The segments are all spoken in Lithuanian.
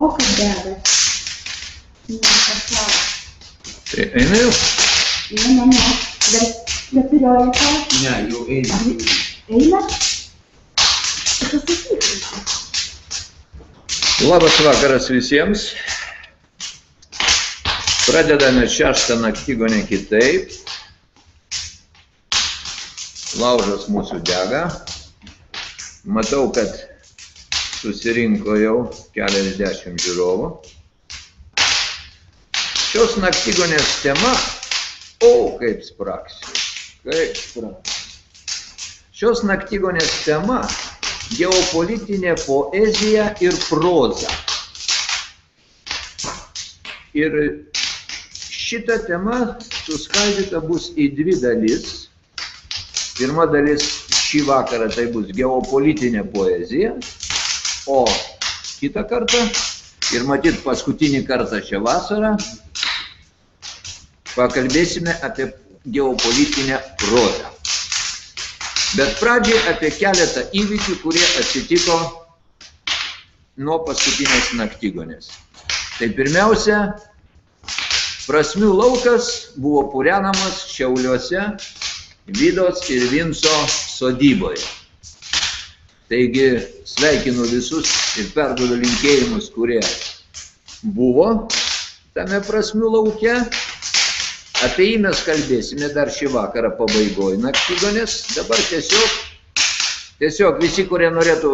O, kaip dega. Nepasaulio. Tai eina jau? Ne, ne, ne. Dar keturiolika. Ne, jau eina. Eina. Labas vakaras visiems. Pradedame šeštą naktygonę kitaip. Laužas mūsų dega. Matau, kad susirinko jau keliasdešimt žiūrovų. Šios naktygonės tema, o kaip spraksi, kaip spraksi. Šios naktygonės tema – geopolitinė poezija ir proza. Ir šita tema suskaldyta bus į dvi dalis. Pirma dalis šį vakarą tai bus geopolitinė poezija, o kitą kartą ir matyt paskutinį kartą šią vasarą pakalbėsime apie geopolitinę prozą. Bet pradžiai apie keletą įvykių, kurie atsitiko nuo paskutinės naktygonės. Tai pirmiausia, prasmių laukas buvo purenamas Šiauliuose Vydos ir Vinco sodyboje. Taigi sveikinu visus ir perduodu linkėjimus, kurie buvo tame prasmių lauke. Apie jį mes kalbėsime dar šį vakarą pabaigoje naktygonės. Dabar tiesiog, tiesiog visi, kurie norėtų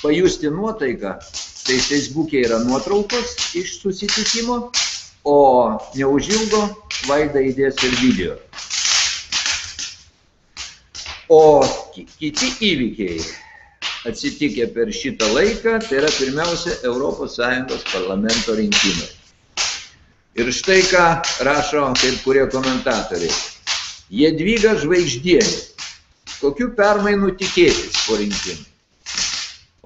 pajusti nuotaiką, tai Facebook'e yra nuotraukos iš susitikimo, o neužilgo vaida įdės ir video. O ki- kiti įvykiai atsitikę per šitą laiką, tai yra pirmiausia ES parlamento rinkimai. Ir štai ką rašo kaip kurie komentatoriai. Jedvyga žvaigždienė. Kokių permainų tikėtis po rinkimų?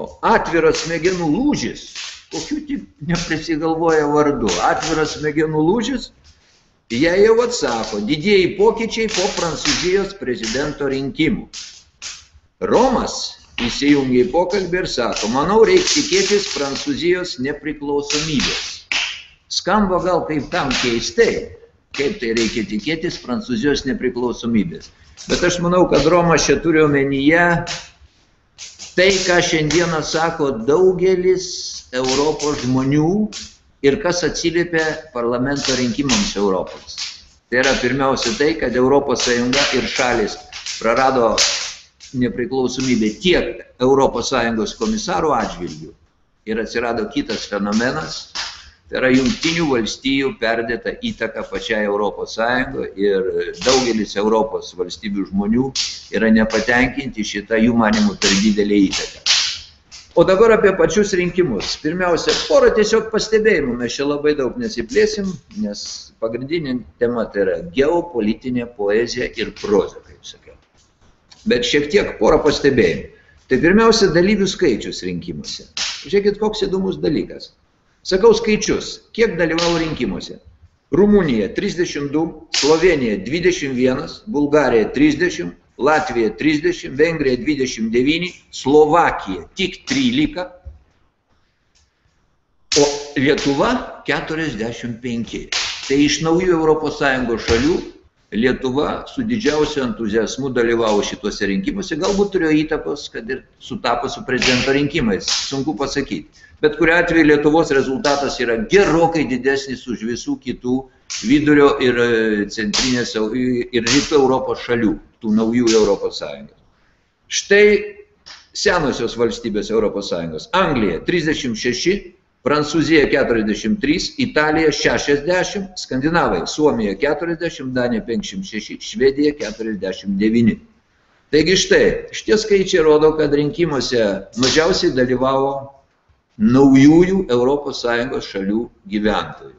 O atviras smegenų lūžis. Kokių tik neprisigalvoja vardu. Atviras smegenų lūžis. Jie jau atsako, didieji pokyčiai po Prancūzijos prezidento rinkimų. Romas įsijungia į pokalbį ir sako, manau, reikia tikėtis Prancūzijos nepriklausomybės. Skamba gal kaip tam keistai, kaip tai reikia tikėtis Prancūzijos nepriklausomybės. Bet aš manau, kad Romas čia turi omenyje tai, ką šiandieną sako daugelis Europos žmonių ir kas atsiliepia parlamento rinkimams Europos. Tai yra pirmiausia tai, kad Europos Sąjunga ir šalis prarado nepriklausomybę tiek Sąjungos komisarų atžvilgių ir atsirado kitas fenomenas, tai yra jungtinių valstijų perdėta įtaka pačiai Sąjungoje ir daugelis Europos valstybių žmonių yra nepatenkinti šitą jų manimų per didelį įtaką. O dabar apie pačius rinkimus. Pirmiausia, porą tiesiog pastebėjimų, mes čia labai daug nesiplėsim, nes pagrindinė tema tai yra geopolitinė poezija ir sakiau. Bet šiek tiek porą pastebėjimų. Tai pirmiausia, dalyvių skaičius rinkimuose. Žiūrėkit, koks įdomus dalykas. Sakau skaičius, kiek dalyvavo rinkimuose. Rumunija 32, Slovenija 21, Bulgarija 30, Latvija 30, Vengrija 29, Slovakija tik 13, o Lietuva 45. Tai iš naujų ES šalių Lietuva su didžiausiu entuzijazmu dalyvavo šituose rinkimuose, galbūt turėjo įtakos, kad ir sutapo su prezidento rinkimais, sunku pasakyti. Bet kuriu atveju Lietuvos rezultatas yra gerokai didesnis už visų kitų vidurio ir e, centrinės ir rytų Europos šalių, tų naujų Europos Sąjungos. Štai senosios valstybės Europos Sąjungos. Anglija 36, Prancūzija 43, Italija 60, Skandinavai, Suomija 40, Danija 56, Švedija 49. Taigi štai, šitie skaičiai rodo, kad rinkimuose mažiausiai dalyvavo naujųjų ES šalių gyventojų.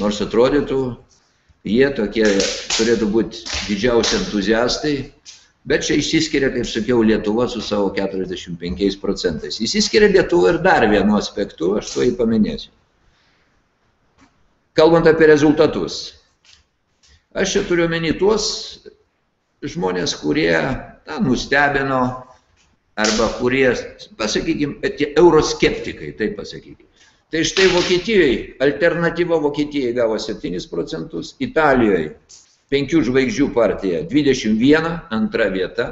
Nors atrodytų, jie tokie turėtų būti didžiausi entuziastai, bet čia išsiskiria, kaip sakiau, Lietuva su savo 45 procentais. Išsiskiria Lietuva ir dar vienu aspektu, aš to jį paminėsiu. Kalbant apie rezultatus. Aš čia turiu omeny tuos žmonės, kurie na, nustebino arba kurie, pasakykime, tie euroskeptikai, taip pasakykime. Tai štai Vokietijoje, alternatyva Vokietijai gavo 7 procentus, Italijoje 5 žvaigždžių partija. 21, antra vieta,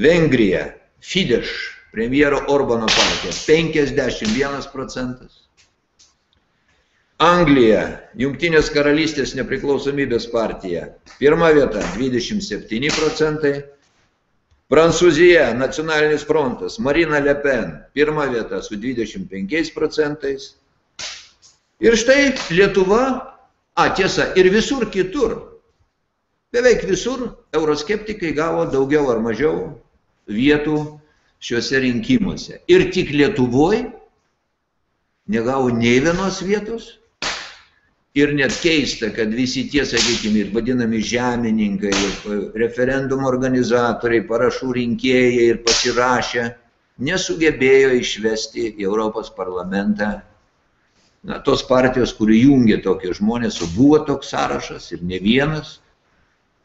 Vengrija, Fidesz, premjero Orbano partija. 51 procentas, Anglija, Jungtinės karalystės nepriklausomybės partija, pirma vieta 27 procentai, Prancūzija, nacionalinis frontas, Marina Le Pen, pirma vieta su 25 procentais. Ir štai Lietuva, a tiesa, ir visur kitur, beveik visur euroskeptikai gavo daugiau ar mažiau vietų šiuose rinkimuose. Ir tik Lietuvoje negavo nei vienos vietos, Ir net keista, kad visi tie, sakykime, ir vadinami žemininkai, ir referendumo organizatoriai, parašų rinkėjai ir pasirašę, nesugebėjo išvesti į Europos parlamentą na, tos partijos, kuri jungia tokie žmonės, o buvo toks sąrašas ir ne vienas.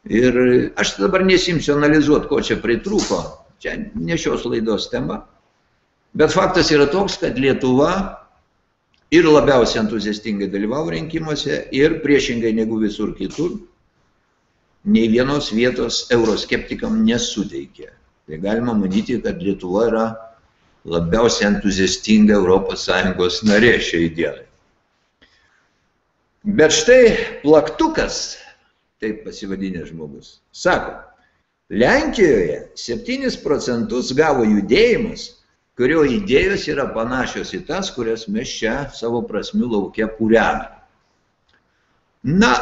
Ir aš dabar nesimsiu analizuoti, ko čia pritrūko, čia ne šios laidos tema. Bet faktas yra toks, kad Lietuva ir labiausiai entuziastingai dalyvavo rinkimuose ir priešingai negu visur kitur, nei vienos vietos euroskeptikam nesuteikė. Tai galima manyti, kad Lietuva yra labiausiai entuziastinga ES narė šiai dienai. Bet štai plaktukas, taip pasivadinė žmogus, sako, Lenkijoje 7 procentus gavo judėjimas, kurio idėjos yra panašios į tas, kurias mes čia savo prasmių laukia kūrename. Na,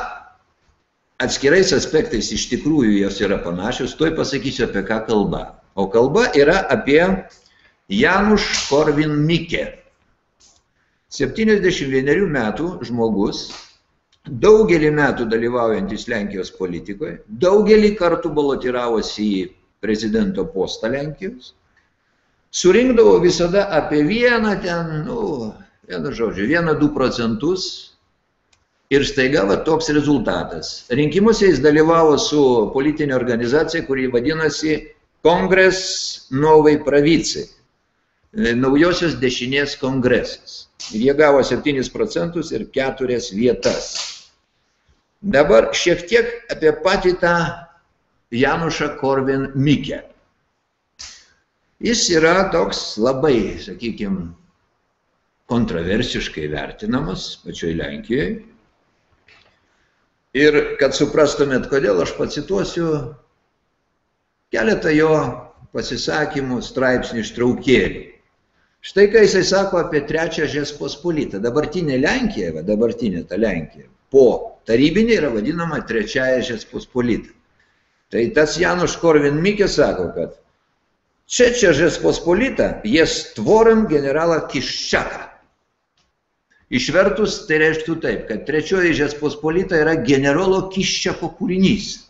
atskirais aspektais iš tikrųjų jos yra panašios, tuoj pasakysiu apie ką kalba. O kalba yra apie Januš Korvin Mikė. 71 metų žmogus, daugelį metų dalyvaujantis Lenkijos politikoje, daugelį kartų balotiravosi į prezidento postą Lenkijos surinkdavo visada apie vieną ten, nu, vienu žodžiu, vieną, du procentus ir staiga va toks rezultatas. Rinkimuose jis dalyvavo su politinė organizacija, kuri vadinasi Kongres Novai Pravici, naujosios dešinės kongresas. Ir jie gavo 7 procentus ir 4 vietas. Dabar šiek tiek apie patį tą Janušą Korvin Mikę. Jis yra toks labai, sakykime, kontroversiškai vertinamas pačioj Lenkijoje. Ir kad suprastumėt, kodėl aš pacituosiu keletą jo pasisakymų straipsnių ištraukėlių. Štai ką jisai sako apie trečią Žespospolitą. Dabartinė Lenkija, dabartinė ta Lenkija, po tarybinė yra vadinama trečiaja Žespospolita. Tai tas Januš Korvin Mikė sako, kad Trzecia Rzeczpospolita jest tworem generala Kiščiaką. Išvertus tai reikštų taip, kad trečioji Žespospolita yra generolo Kiščiako kūrinys.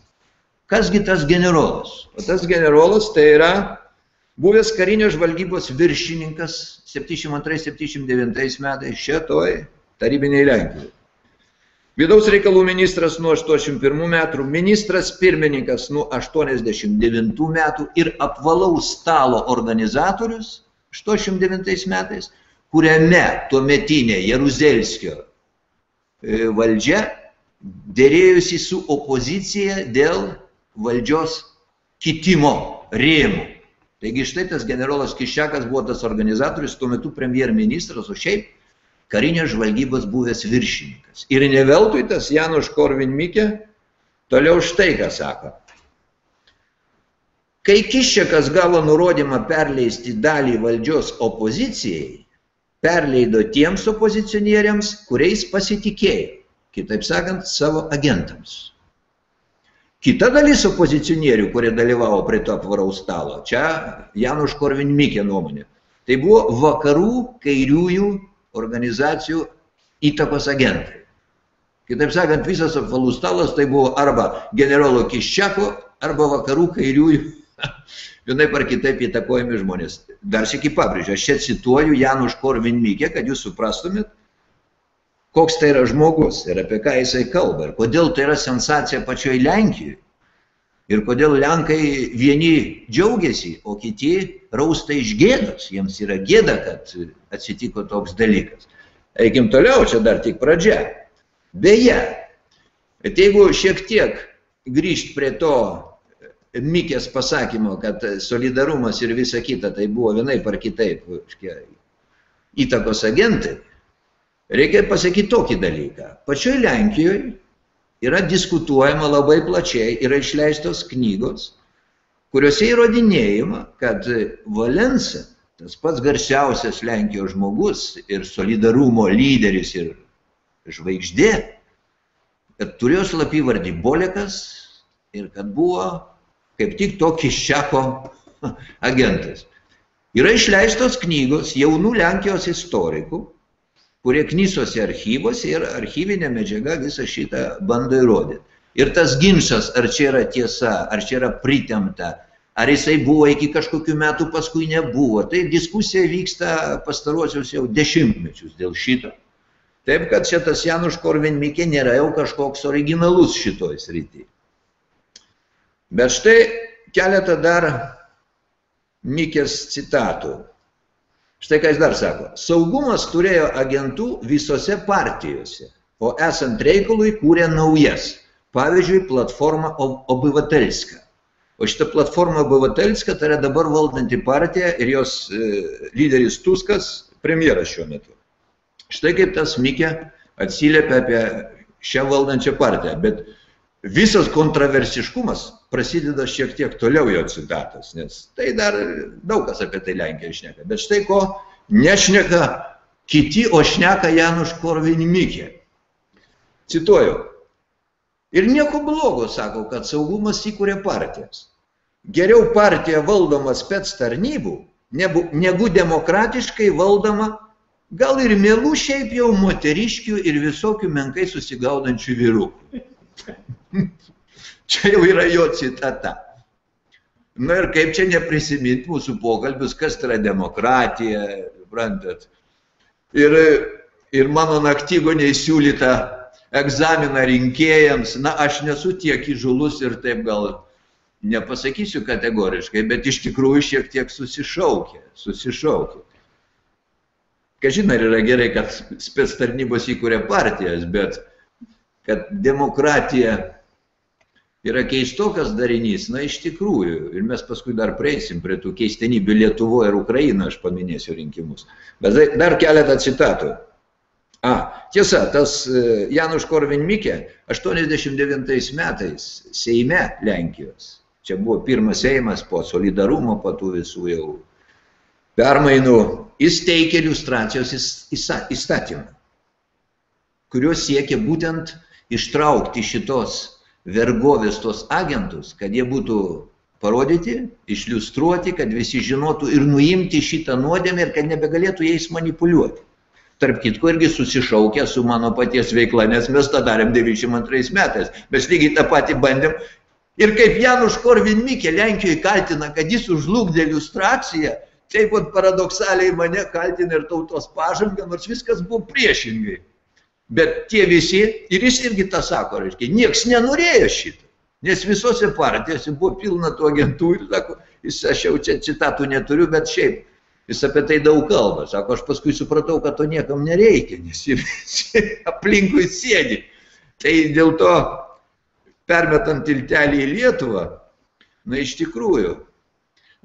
Kasgi tas generolas? O tas generolas tai yra buvęs karinio žvalgybos viršininkas 72-79 metais šietoj tarybiniai Lenkijoje. Vidaus reikalų ministras nuo 81 metų, ministras pirmininkas nuo 89 metų ir apvalaus stalo organizatorius 89 metais, kuriame tuometinė Jaruzelskio e, valdžia dėrėjusi su opozicija dėl valdžios kitimo rėmų. Taigi štai tas generolas Kiščiakas buvo tas organizatorius, tuo metu premjerministras, o šiaip karinės žvalgybos buvęs viršininkas. Ir ne veltui tas Januš Korvin Mikė toliau štai ką sako. Kai Kiščiakas gavo nurodymą perleisti dalį valdžios opozicijai, perleido tiems opozicionieriams, kuriais pasitikėjo, kitaip sakant, savo agentams. Kita dalis opozicionierių, kurie dalyvavo prie to apvaraus stalo, čia Januš Korvin Mikė nuomonė, tai buvo vakarų kairiųjų organizacijų įtakos agentai. Kitaip sakant, visas apvalų stalas tai buvo arba generolo Kiščiako, arba vakarų kairiųjų, vienaip ar kitaip įtakojami žmonės. Dar sėki pabrėžiu, aš čia cituoju Januš Korvin Mikė, kad jūs suprastumėt, koks tai yra žmogus ir apie ką jisai kalba ir kodėl tai yra sensacija pačioj Lenkijoje. Ir kodėl Lenkai vieni džiaugiasi, o kiti rausta iš gėdos. Jiems yra gėda, kad atsitiko toks dalykas. Eikim toliau, čia dar tik pradžia. Beje, bet jeigu šiek tiek grįžt prie to Mikės pasakymo, kad solidarumas ir visa kita tai buvo vienai par kitaip įtakos agentai, reikia pasakyti tokį dalyką. Pačioj Lenkijoje yra diskutuojama labai plačiai, yra išleistos knygos, kuriuose įrodinėjama, kad Valensa, tas pats garsiausias Lenkijos žmogus ir solidarumo lyderis ir žvaigždė, kad turėjo slapyvardį Bolekas ir kad buvo kaip tik to Kiščiako agentas. Yra išleistos knygos jaunų Lenkijos istorikų, kurie knysosi archyvose ir archyvinė medžiaga visą šitą bando įrodyti. Ir tas ginčas, ar čia yra tiesa, ar čia yra pritemta, ar jisai buvo iki kažkokių metų, paskui nebuvo. Tai diskusija vyksta pastaruosius jau dešimtmečius dėl šito. Taip, kad šitas Januš Korvin Mikė nėra jau kažkoks originalus šitoj srity. Bet štai keletą dar Mikės citatų. Štai ką jis dar sako. Saugumas turėjo agentų visose partijose, o esant reikalui kūrė naujas. Pavyzdžiui, platforma Obivatelska. O šita platforma Obivatelska tai yra dabar valdanti partija ir jos e, lyderis Tuskas, premjeras šiuo metu. Štai kaip tas Mikė atsiliepia apie šią valdančią partiją. Bet visas kontroversiškumas prasideda šiek tiek toliau jo citatas, nes tai dar daug kas apie tai Lenkija išneka. Bet štai ko nešneka kiti, o šneka Januš Korvinimikė. Cituoju. Ir nieko blogo, sako, kad saugumas įkūrė partijas. Geriau partija valdoma spets tarnybų, negu demokratiškai valdoma gal ir mielų šiaip jau moteriškių ir visokių menkai susigaudančių vyrukų. Čia jau yra jo citata. Na ir kaip čia neprisiminti mūsų pokalbius, kas tai yra demokratija, suprantat. Ir, ir mano naktygoniai siūlyta egzaminą rinkėjams, na aš nesu tiek įžulus ir taip gal nepasakysiu kategoriškai, bet iš tikrųjų šiek tiek susišaukė, susišaukė. Kažin ar yra gerai, kad spės tarnybos įkūrė partijas, bet kad demokratija yra keistokas darinys, na iš tikrųjų, ir mes paskui dar prieisim prie tų keistenybių Lietuvoje ir Ukraina, aš paminėsiu rinkimus. Bet dar keletą citatų. A, tiesa, tas e, Januš Korvin Mikė 89 metais Seime Lenkijos, čia buvo pirmas Seimas po solidarumo, po tų visų jau permainų, jis teikė iliustracijos įstatymą, kuriuo siekia būtent ištraukti šitos vergovės tos agentus, kad jie būtų parodyti, išliustruoti, kad visi žinotų ir nuimti šitą nuodėmę ir kad nebegalėtų jais manipuliuoti. Tarp kitko irgi susišaukia su mano paties veikla, nes mes tą darėm 92 metais. Mes lygiai tą patį bandėm. Ir kaip Januš Korvin Mikė Lenkijoje kaltina, kad jis užlugdė iliustraciją, taip pat paradoksaliai mane kaltina ir tautos pažanga, nors viskas buvo priešingai. Bet tie visi, ir jis irgi tą sako, reiškia, nieks nenorėjo šitą. Nes visose partijose buvo pilna tų agentų ir sako, jis, aš jau čia citatų neturiu, bet šiaip jis apie tai daug kalba. Sako, aš paskui supratau, kad to niekam nereikia, nes jie aplinkui sėdi. Tai dėl to, permetant tiltelį į Lietuvą, na iš tikrųjų,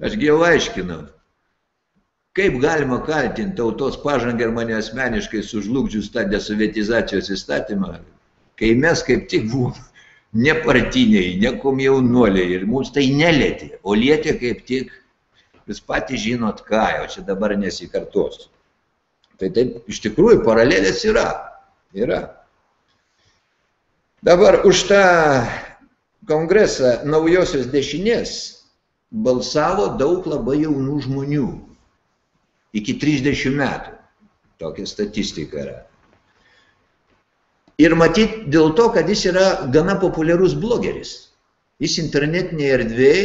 ašgi jau aiškinau, Kaip galima kaltinti tautos pažangą ir mane asmeniškai sužlugdžius tą desovietizacijos įstatymą, kai mes kaip tik buvom nepartiniai, nekom jaunuoliai ir mūsų tai nelėtė, o lietė kaip tik, jūs patys žinot ką, o čia dabar nesikartosiu. Tai taip iš tikrųjų paralelės yra. Yra. Dabar už tą kongresą naujosios dešinės balsavo daug labai jaunų žmonių iki 30 metų. Tokia statistika yra. Ir matyt dėl to, kad jis yra gana populiarus blogeris. Jis internetinėje erdvėje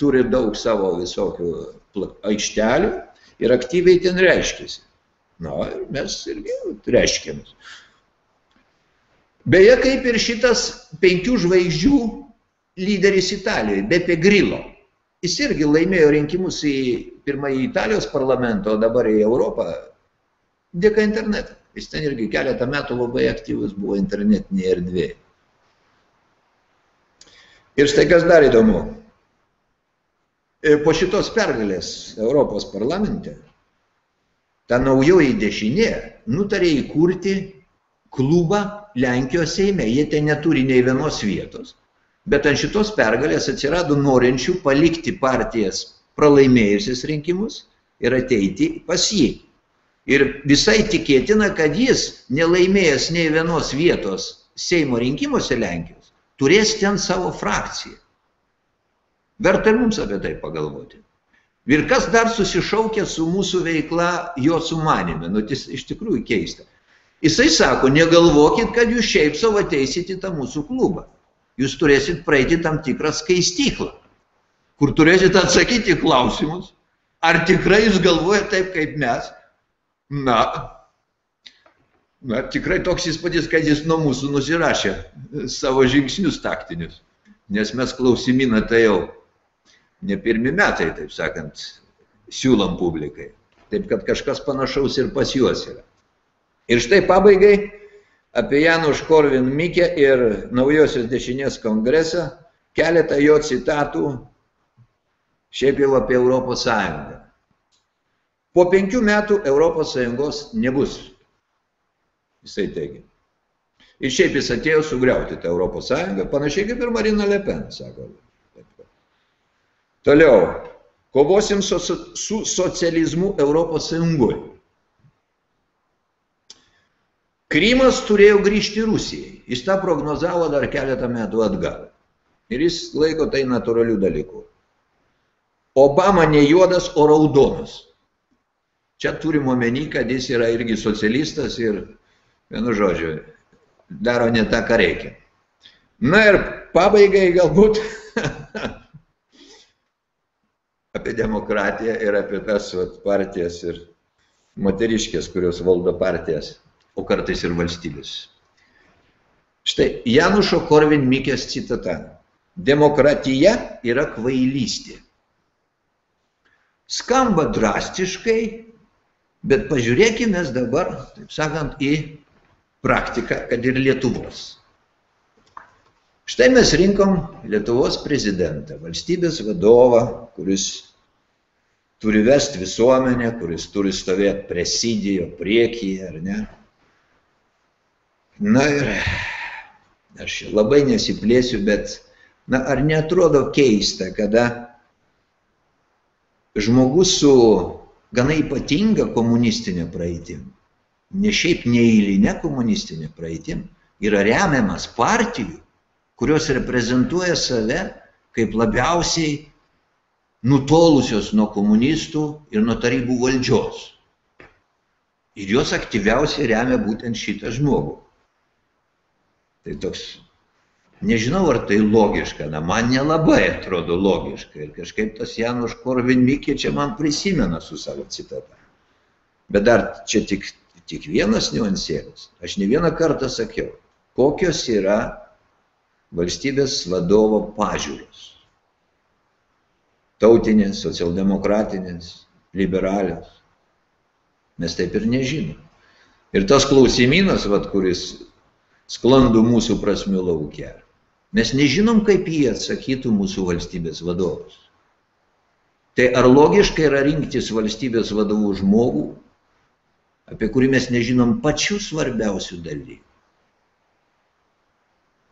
turi daug savo visokių aikštelių ir aktyviai ten reiškiasi. Na, ir mes irgi reiškiamės. Beje, kaip ir šitas penkių žvaigždžių lyderis Italijoje, Beppe Grillo. Jis irgi laimėjo rinkimus į pirmąjį Italijos parlamentą, o dabar į Europą dėka interneto. Jis ten irgi keletą metų labai aktyvus buvo internetinėje erdvėje. Ir štai kas dar įdomu. Po šitos pergalės Europos parlamente ta naujoji dešinė nutarė įkurti klubą Lenkijos Seime. Jie ten neturi nei vienos vietos. Bet ant šitos pergalės atsirado norinčių palikti partijas pralaimėjusias rinkimus ir ateiti pas jį. Ir visai tikėtina, kad jis, nelaimėjęs nei vienos vietos Seimo rinkimuose Lenkijos, turės ten savo frakciją. Verta ir mums apie tai pagalvoti. Ir kas dar susišaukia su mūsų veikla jo sumanime, nu, tai iš tikrųjų keista. Jisai sako, negalvokit, kad jūs šiaip savo ateisit į tą mūsų klubą. Jūs turėsit praeiti tam tikrą skaistyklą, kur turėsit atsakyti klausimus, ar tikrai jūs galvojate taip kaip mes. Na, na, tikrai toks įspūdis, kad jis nuo mūsų nusirašė savo žingsnius taktinius. Nes mes klausimyną tai jau ne pirmi metai, taip sakant, siūlom publikai. Taip kad kažkas panašaus ir pas juos yra. Ir štai pabaigai apie Januš Korvin Mikę ir naujosios dešinės kongresą keletą jo citatų šiaip jau apie Europos Sąjungą. Po penkių metų Europos Sąjungos nebus. Jisai teigia. Ir šiaip jis atėjo sugriauti tą Europos Sąjungą, panašiai kaip ir Marina Le Pen, sako. Toliau, kovosim su, su socializmu Europos Sąjungoje. Krymas turėjo grįžti Rusijai. Jis tą prognozavo dar keletą metų atgal. Ir jis laiko tai natūralių dalykų. Obama ne juodas, o raudonas. Čia turim omeny, kad jis yra irgi socialistas ir, vienu žodžiu, daro ne tą, ką reikia. Na ir pabaigai galbūt apie demokratiją ir apie tas vat, partijas ir moteriškės, kurios valdo partijas, o kartais ir valstybės. Štai Janušo Korvin Mikės citata. Demokratija yra kvailystė. Skamba drastiškai, bet pažiūrėkime dabar, taip sakant, į praktiką, kad ir Lietuvos. Štai mes rinkom Lietuvos prezidentą, valstybės vadovą, kuris turi vesti visuomenę, kuris turi stovėti presidijo priekyje, ar ne? Na ir aš labai nesiplėsiu, bet, na, ar netrodo keista, kada žmogus su gana ypatinga komunistinė praeitim, ne šiaip neįlinė komunistinė praeitim, yra remiamas partijų, kurios reprezentuoja save kaip labiausiai nutolusios nuo komunistų ir nuo tarybų valdžios. Ir jos aktyviausiai remia būtent šitą žmogų. Tai toks, nežinau, ar tai logiška, na, man nelabai atrodo logiška. Ir kažkaip tas Januš Korvin Mikė čia man prisimena su savo citata. Bet dar čia tik, tik vienas niuansėlis. Aš ne vieną kartą sakiau, kokios yra valstybės vadovo pažiūros. Tautinės, socialdemokratinės, liberalios. Mes taip ir nežinom. Ir tas klausimynas, vat, kuris sklandų mūsų prasmių laukia. Mes nežinom, kaip jie atsakytų mūsų valstybės vadovus. Tai ar logiška yra rinktis valstybės vadovų žmogų, apie kurį mes nežinom pačių svarbiausių dalykų.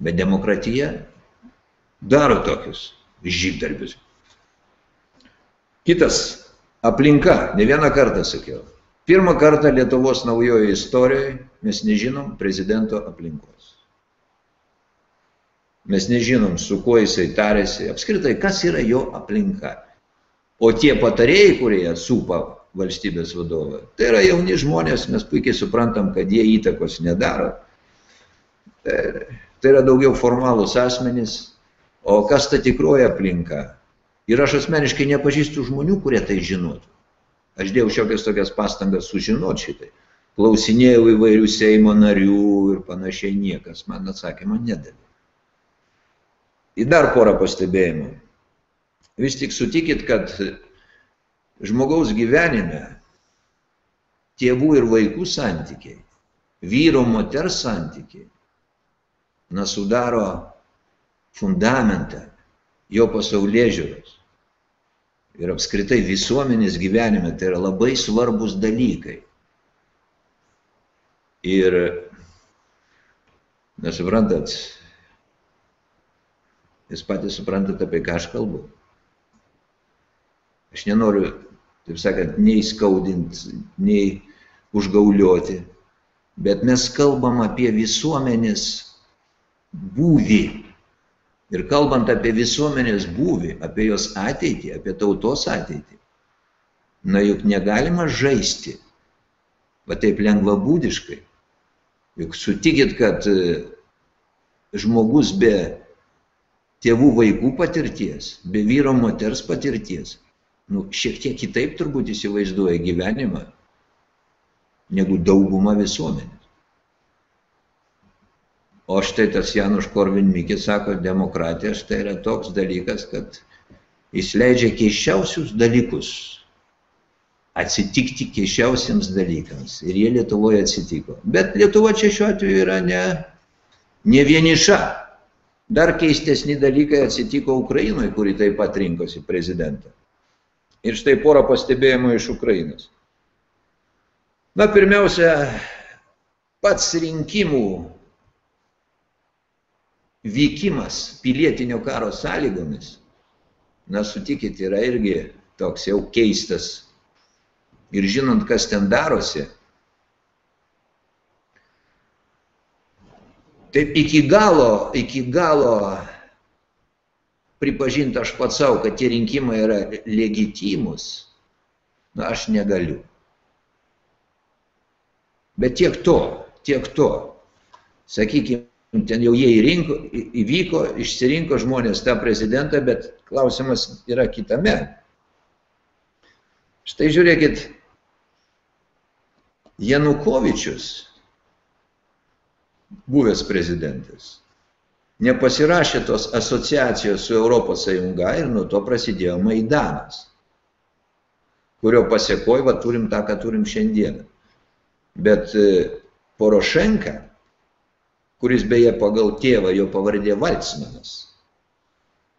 Bet demokratija daro tokius žygdarbius. Kitas aplinka, ne vieną kartą sakiau. Pirmą kartą Lietuvos naujojo istorijoje mes nežinom prezidento aplinkos. Mes nežinom, su kuo jisai tarėsi, apskritai, kas yra jo aplinka. O tie patarėjai, kurie supa valstybės vadovą, tai yra jauni žmonės, mes puikiai suprantam, kad jie įtakos nedaro. Tai, tai yra daugiau formalūs asmenys, o kas ta tikroji aplinka. Ir aš asmeniškai nepažįstu žmonių, kurie tai žinotų. Aš dėjau šiokias tokias pastangas sužinoti šitai. Klausinėjau įvairių Seimo narių ir panašiai niekas man atsakymą nedavė. į dar porą pastebėjimų. Vis tik sutikit, kad žmogaus gyvenime tėvų ir vaikų santykiai, vyro moters santykiai, na, sudaro fundamentą jo pasaulyje žiūros. Ir apskritai visuomenės gyvenime tai yra labai svarbus dalykai. Ir, nesuprantat, jūs patys suprantat, apie ką aš kalbu. Aš nenoriu, taip sakant, nei skaudinti, nei užgaulioti, bet mes kalbam apie visuomenės būvį. Ir kalbant apie visuomenės būvį, apie jos ateitį, apie tautos ateitį, na juk negalima žaisti, va taip lengvabūdiškai. Juk sutikit, kad e, žmogus be tėvų vaikų patirties, be vyro moters patirties, nu, šiek tiek kitaip turbūt įsivaizduoja gyvenimą negu dauguma visuomenės. O štai tas Januš Korvin Mikis sako, demokratija štai yra toks dalykas, kad jis leidžia keiščiausius dalykus atsitikti keiščiausiams dalykams. Ir jie Lietuvoje atsitiko. Bet Lietuva čia šiuo atveju yra ne, ne vieniša. Dar keistesni dalykai atsitiko Ukrainoje, kuri taip pat rinkosi prezidentą. Ir štai porą pastebėjimų iš Ukrainos. Na, pirmiausia, pats rinkimų vykimas pilietinio karo sąlygomis, na, sutikit, yra irgi toks jau keistas. Ir žinant, kas ten darosi, taip iki galo, iki galo pripažinti aš pats savo, kad tie rinkimai yra legitimus, na, aš negaliu. Bet tiek to, tiek to. Sakykime, ten jau jie įrinko, įvyko, išsirinko žmonės tą prezidentą, bet klausimas yra kitame. Štai žiūrėkit, Janukovičius, buvęs prezidentas, nepasirašė tos asociacijos su Europos Sąjunga ir nuo to prasidėjo Maidanas, kurio pasiekoj, va turim tą, ką turim šiandieną. Bet e, Porošenka, kuris beje pagal tėvą jo pavardė Valcmanas,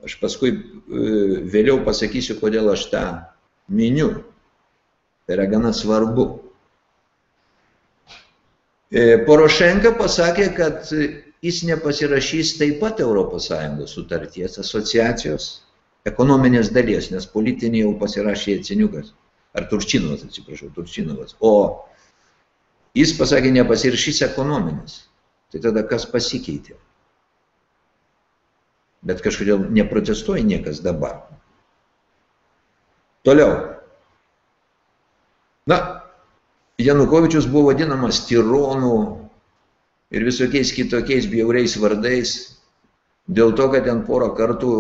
aš paskui e, vėliau pasakysiu, kodėl aš tą miniu. Tai yra gana svarbu. E, Porošenka pasakė, kad jis nepasirašys taip pat ES sutarties, asociacijos, ekonominės dalies, nes politinį jau pasirašė Jaciniukas, ar Turčinovas, atsiprašau, Turčinovas. O jis pasakė, nepasirašys ekonominės. Tai tada kas pasikeitė? Bet kažkodėl neprotestuoja niekas dabar. Toliau. Na, Janukovičius buvo vadinamas tironų ir visokiais kitokiais bjauriais vardais, dėl to, kad ten porą kartų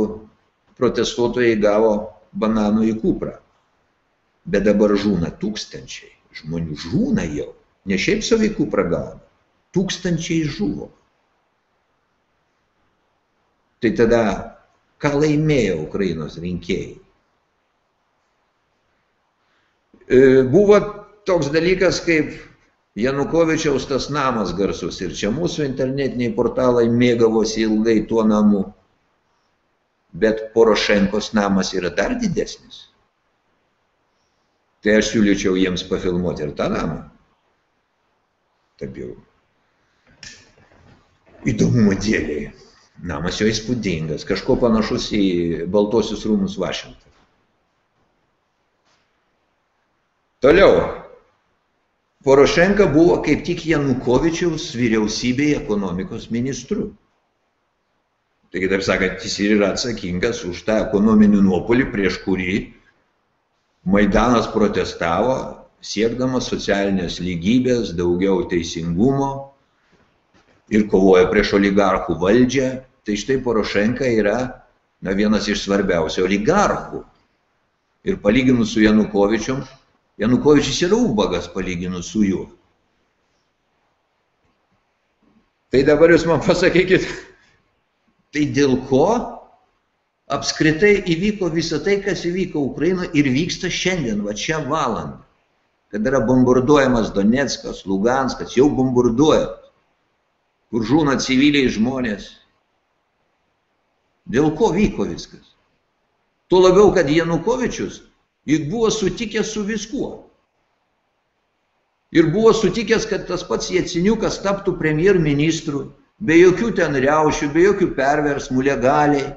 protestuotojai gavo bananų į kuprą. Bet dabar žūna tūkstančiai žmonių, žūna jau, ne šiaip savai kuprą gauna, tūkstančiai žuvo. Tai tada, ką laimėjo Ukrainos rinkėjai? E, buvo toks dalykas kaip Janukovičiaus tas namas garsus ir čia mūsų internetiniai portalai mėgavosi ilgai tuo namu. Bet Porošenkos namas yra dar didesnis. Tai aš siūlyčiau jiems pafilmuoti ir tą namą. Taip jau. Įdomumo dėliai. Namas jo įspūdingas, kažko panašus į Baltosius rūmus Vašingtoną. Toliau, Porošenka buvo kaip tik Janukovičiaus vyriausybėje ekonomikos ministru. Taigi, taip sakant, jis ir yra atsakingas už tą ekonominį nuopolį, prieš kurį Maidanas protestavo, siekdamas socialinės lygybės, daugiau teisingumo ir kovoja prieš oligarchų valdžią. Tai štai Porošenka yra na, vienas iš svarbiausių oligarchų. Ir palyginus su Janukovičium, Janukovičius yra ubagas palyginus su juo. Tai dabar jūs man pasakykit, tai dėl ko apskritai įvyko visą tai, kas įvyko Ukrainoje ir vyksta šiandien, va čia valandą. Kad yra bombarduojamas Donetskas, Luganskas, jau bombarduojamas, kur žūna civiliai žmonės. Dėl ko vyko viskas? Tuo labiau, kad Janukovičius juk buvo sutikęs su viskuo. Ir buvo sutikęs, kad tas pats Jėciniukas taptų premjerministru, be jokių ten riaušių, be jokių perversmų legaliai.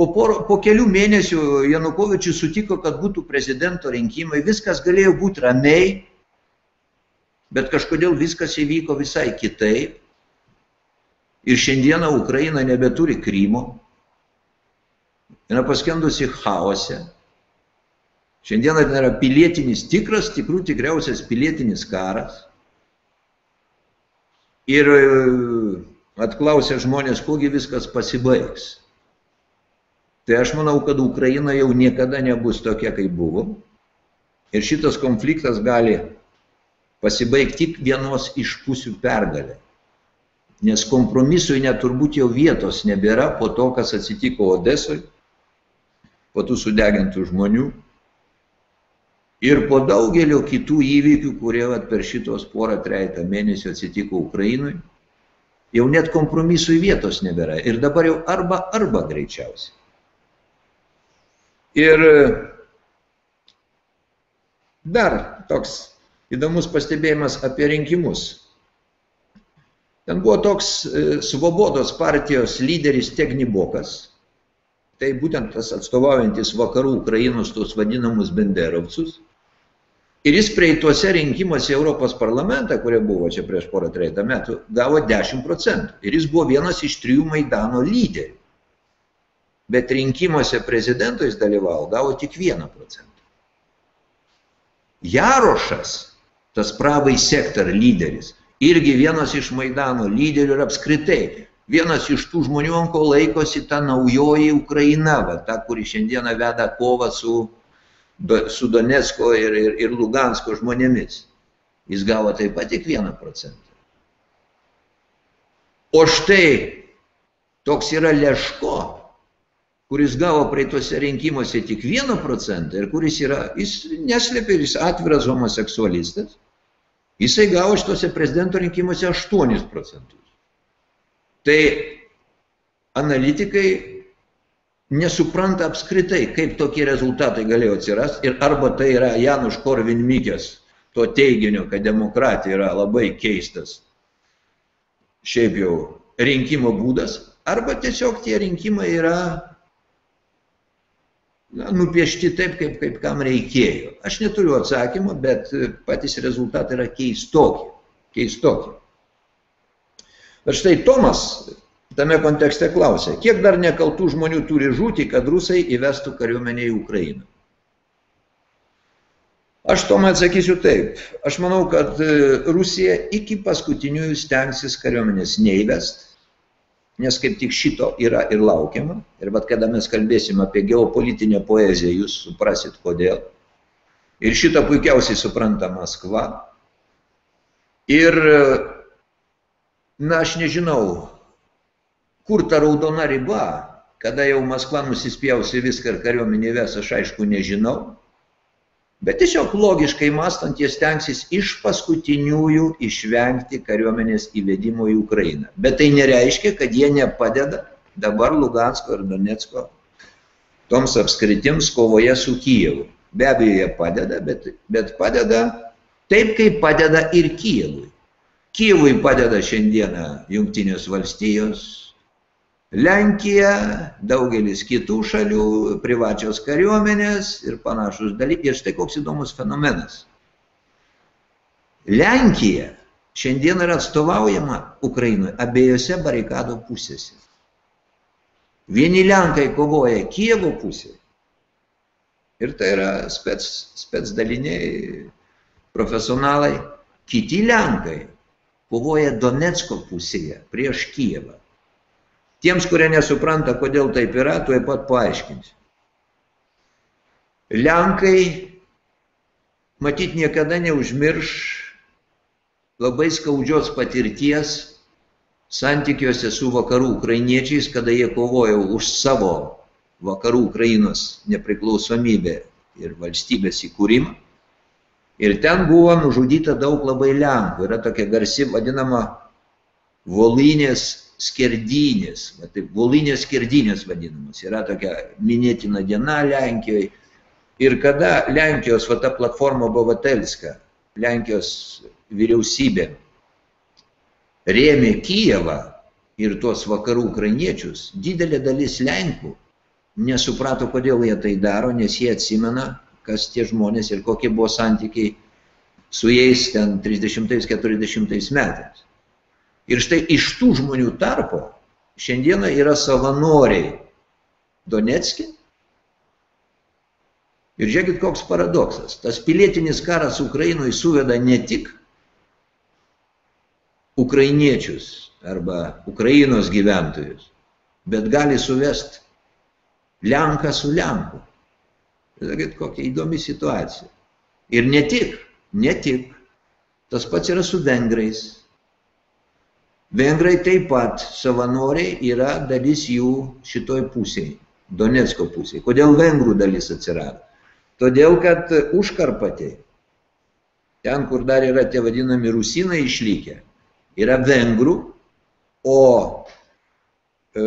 Po, poro, po kelių mėnesių Janukovičius sutiko, kad būtų prezidento rinkimai, viskas galėjo būti ramiai, bet kažkodėl viskas įvyko visai kitaip. Ir šiandieną Ukraina nebeturi Krymo, yra paskendusi chaose. Šiandieną tai yra pilietinis tikras, tikrų tikriausias pilietinis karas. Ir e, atklausė žmonės, kogi viskas pasibaigs. Tai aš manau, kad Ukraina jau niekada nebus tokia, kaip buvo. Ir šitas konfliktas gali pasibaigti tik vienos iš pusių pergalę. Nes kompromisui net turbūt jau vietos nebėra po to, kas atsitiko Odesoje, po tų sudegintų žmonių ir po daugelio kitų įvykių, kurie vat, per šitos porą trejata mėnesių atsitiko Ukrainui, jau net kompromisui vietos nebėra. Ir dabar jau arba arba greičiausiai. Ir dar toks įdomus pastebėjimas apie rinkimus. Ten buvo toks Svobodos partijos lyderis Tegnibokas, tai būtent tas atstovaujantis vakarų Ukrainos tos vadinamus benderovcus. Ir jis prieituose rinkimuose Europos parlamentą, kurie buvo čia prieš porą trejetą metų, gavo 10 procentų. Ir jis buvo vienas iš trijų Maidano lyderių. Bet rinkimuose prezidento jis dalyvavo, gavo tik 1 procentą. Jarošas, tas pravai sektor lyderis, irgi vienas iš Maidano lyderių ir apskritai vienas iš tų žmonių, ant ko laikosi ta naujoji Ukraina, va, ta, kuri šiandieną veda kovą su su Donetsko ir, ir, ir Lugansko žmonėmis. Jis gavo taip pat tik vieną procentą. O štai toks yra Leško, kuris gavo praeituose rinkimuose tik vieną procentą ir kuris yra, jis neslėpė, jis atviras homoseksualistas, jisai gavo šituose prezidento rinkimuose 8 procentus. Tai analitikai nesupranta apskritai, kaip tokie rezultatai galėjo atsirasti ir arba tai yra Januš Korvin Mykės to teiginio, kad demokratija yra labai keistas šiaip jau rinkimo būdas, arba tiesiog tie rinkimai yra na, nupiešti taip, kaip, kaip kam reikėjo. Aš neturiu atsakymo, bet patys rezultatai yra keistokie. keistokie. Bet štai Tomas tame kontekste klausė, kiek dar nekaltų žmonių turi žūti, kad rusai įvestų kariuomenę į Ukrainą. Aš tomai atsakysiu taip. Aš manau, kad e, Rusija iki paskutiniųjų stengsis kariuomenės neįvest, nes kaip tik šito yra ir laukiama. Ir vad kada mes kalbėsim apie geopolitinę poeziją, jūs suprasit kodėl. Ir šitą puikiausiai supranta Maskva. Ir, na, aš nežinau, kur ta raudona riba, kada jau Maskva nusispjausi viską ir kariuomenė ves, aš aišku nežinau. Bet tiesiog logiškai mastant, jie stengsis iš paskutiniųjų išvengti kariuomenės įvedimo į Ukrainą. Bet tai nereiškia, kad jie nepadeda dabar Lugansko ir Donetsko toms apskritims kovoje su Kijevu. Be abejo, jie padeda, bet, bet padeda taip, kaip padeda ir Kijevui. Kijevui padeda šiandieną Junktinės valstijos, Lenkija, daugelis kitų šalių, privačios kariuomenės ir panašus dalykai. Ir štai koks įdomus fenomenas. Lenkija šiandien yra atstovaujama Ukrainoje abiejose barikado pusėse. Vieni Lenkai kovoja Kievo pusėje. Ir tai yra spets, spets daliniai, profesionalai. Kiti Lenkai kovoja Donetsko pusėje prieš Kievą. Tiems, kurie nesupranta, kodėl taip yra, tuoj pat paaiškinsiu. Lenkai matyt niekada neužmirš labai skaudžios patirties santykiuose su vakarų ukrainiečiais, kada jie kovojo už savo vakarų Ukrainos nepriklausomybę ir valstybės įkūrimą. Ir ten buvo nužudyta daug labai Lenkų. Yra tokia garsi vadinama Volinės skerdynės. Va, taip, Volinės skerdynės vadinamas. Yra tokia minėtina diena Lenkijoje. Ir kada Lenkijos va, ta platforma Bovatelska, Lenkijos vyriausybė rėmė Kijevą ir tuos vakarų ukrainiečius, didelė dalis Lenkų nesuprato, kodėl jie tai daro, nes jie atsimena, kas tie žmonės ir kokie buvo santykiai su jais ten 30-40 metais. Ir štai iš tų žmonių tarpo šiandieną yra savanoriai Donetskė. Ir žiūrėkit, koks paradoksas. Tas pilietinis karas Ukrainoje suveda ne tik ukrainiečius arba Ukrainos gyventojus, bet gali suvest Lenką su Lenku. Sakėt, kokia įdomi situacija. Ir ne tik, ne tik. Tas pats yra su vengrais. Vengrai taip pat savanoriai yra dalis jų šitoj pusėje, Donetsko pusėje. Kodėl vengrų dalis atsirado? Todėl, kad užkarpatė, ten, kur dar yra tie vadinami rusinai išlikę, yra vengrų, o e,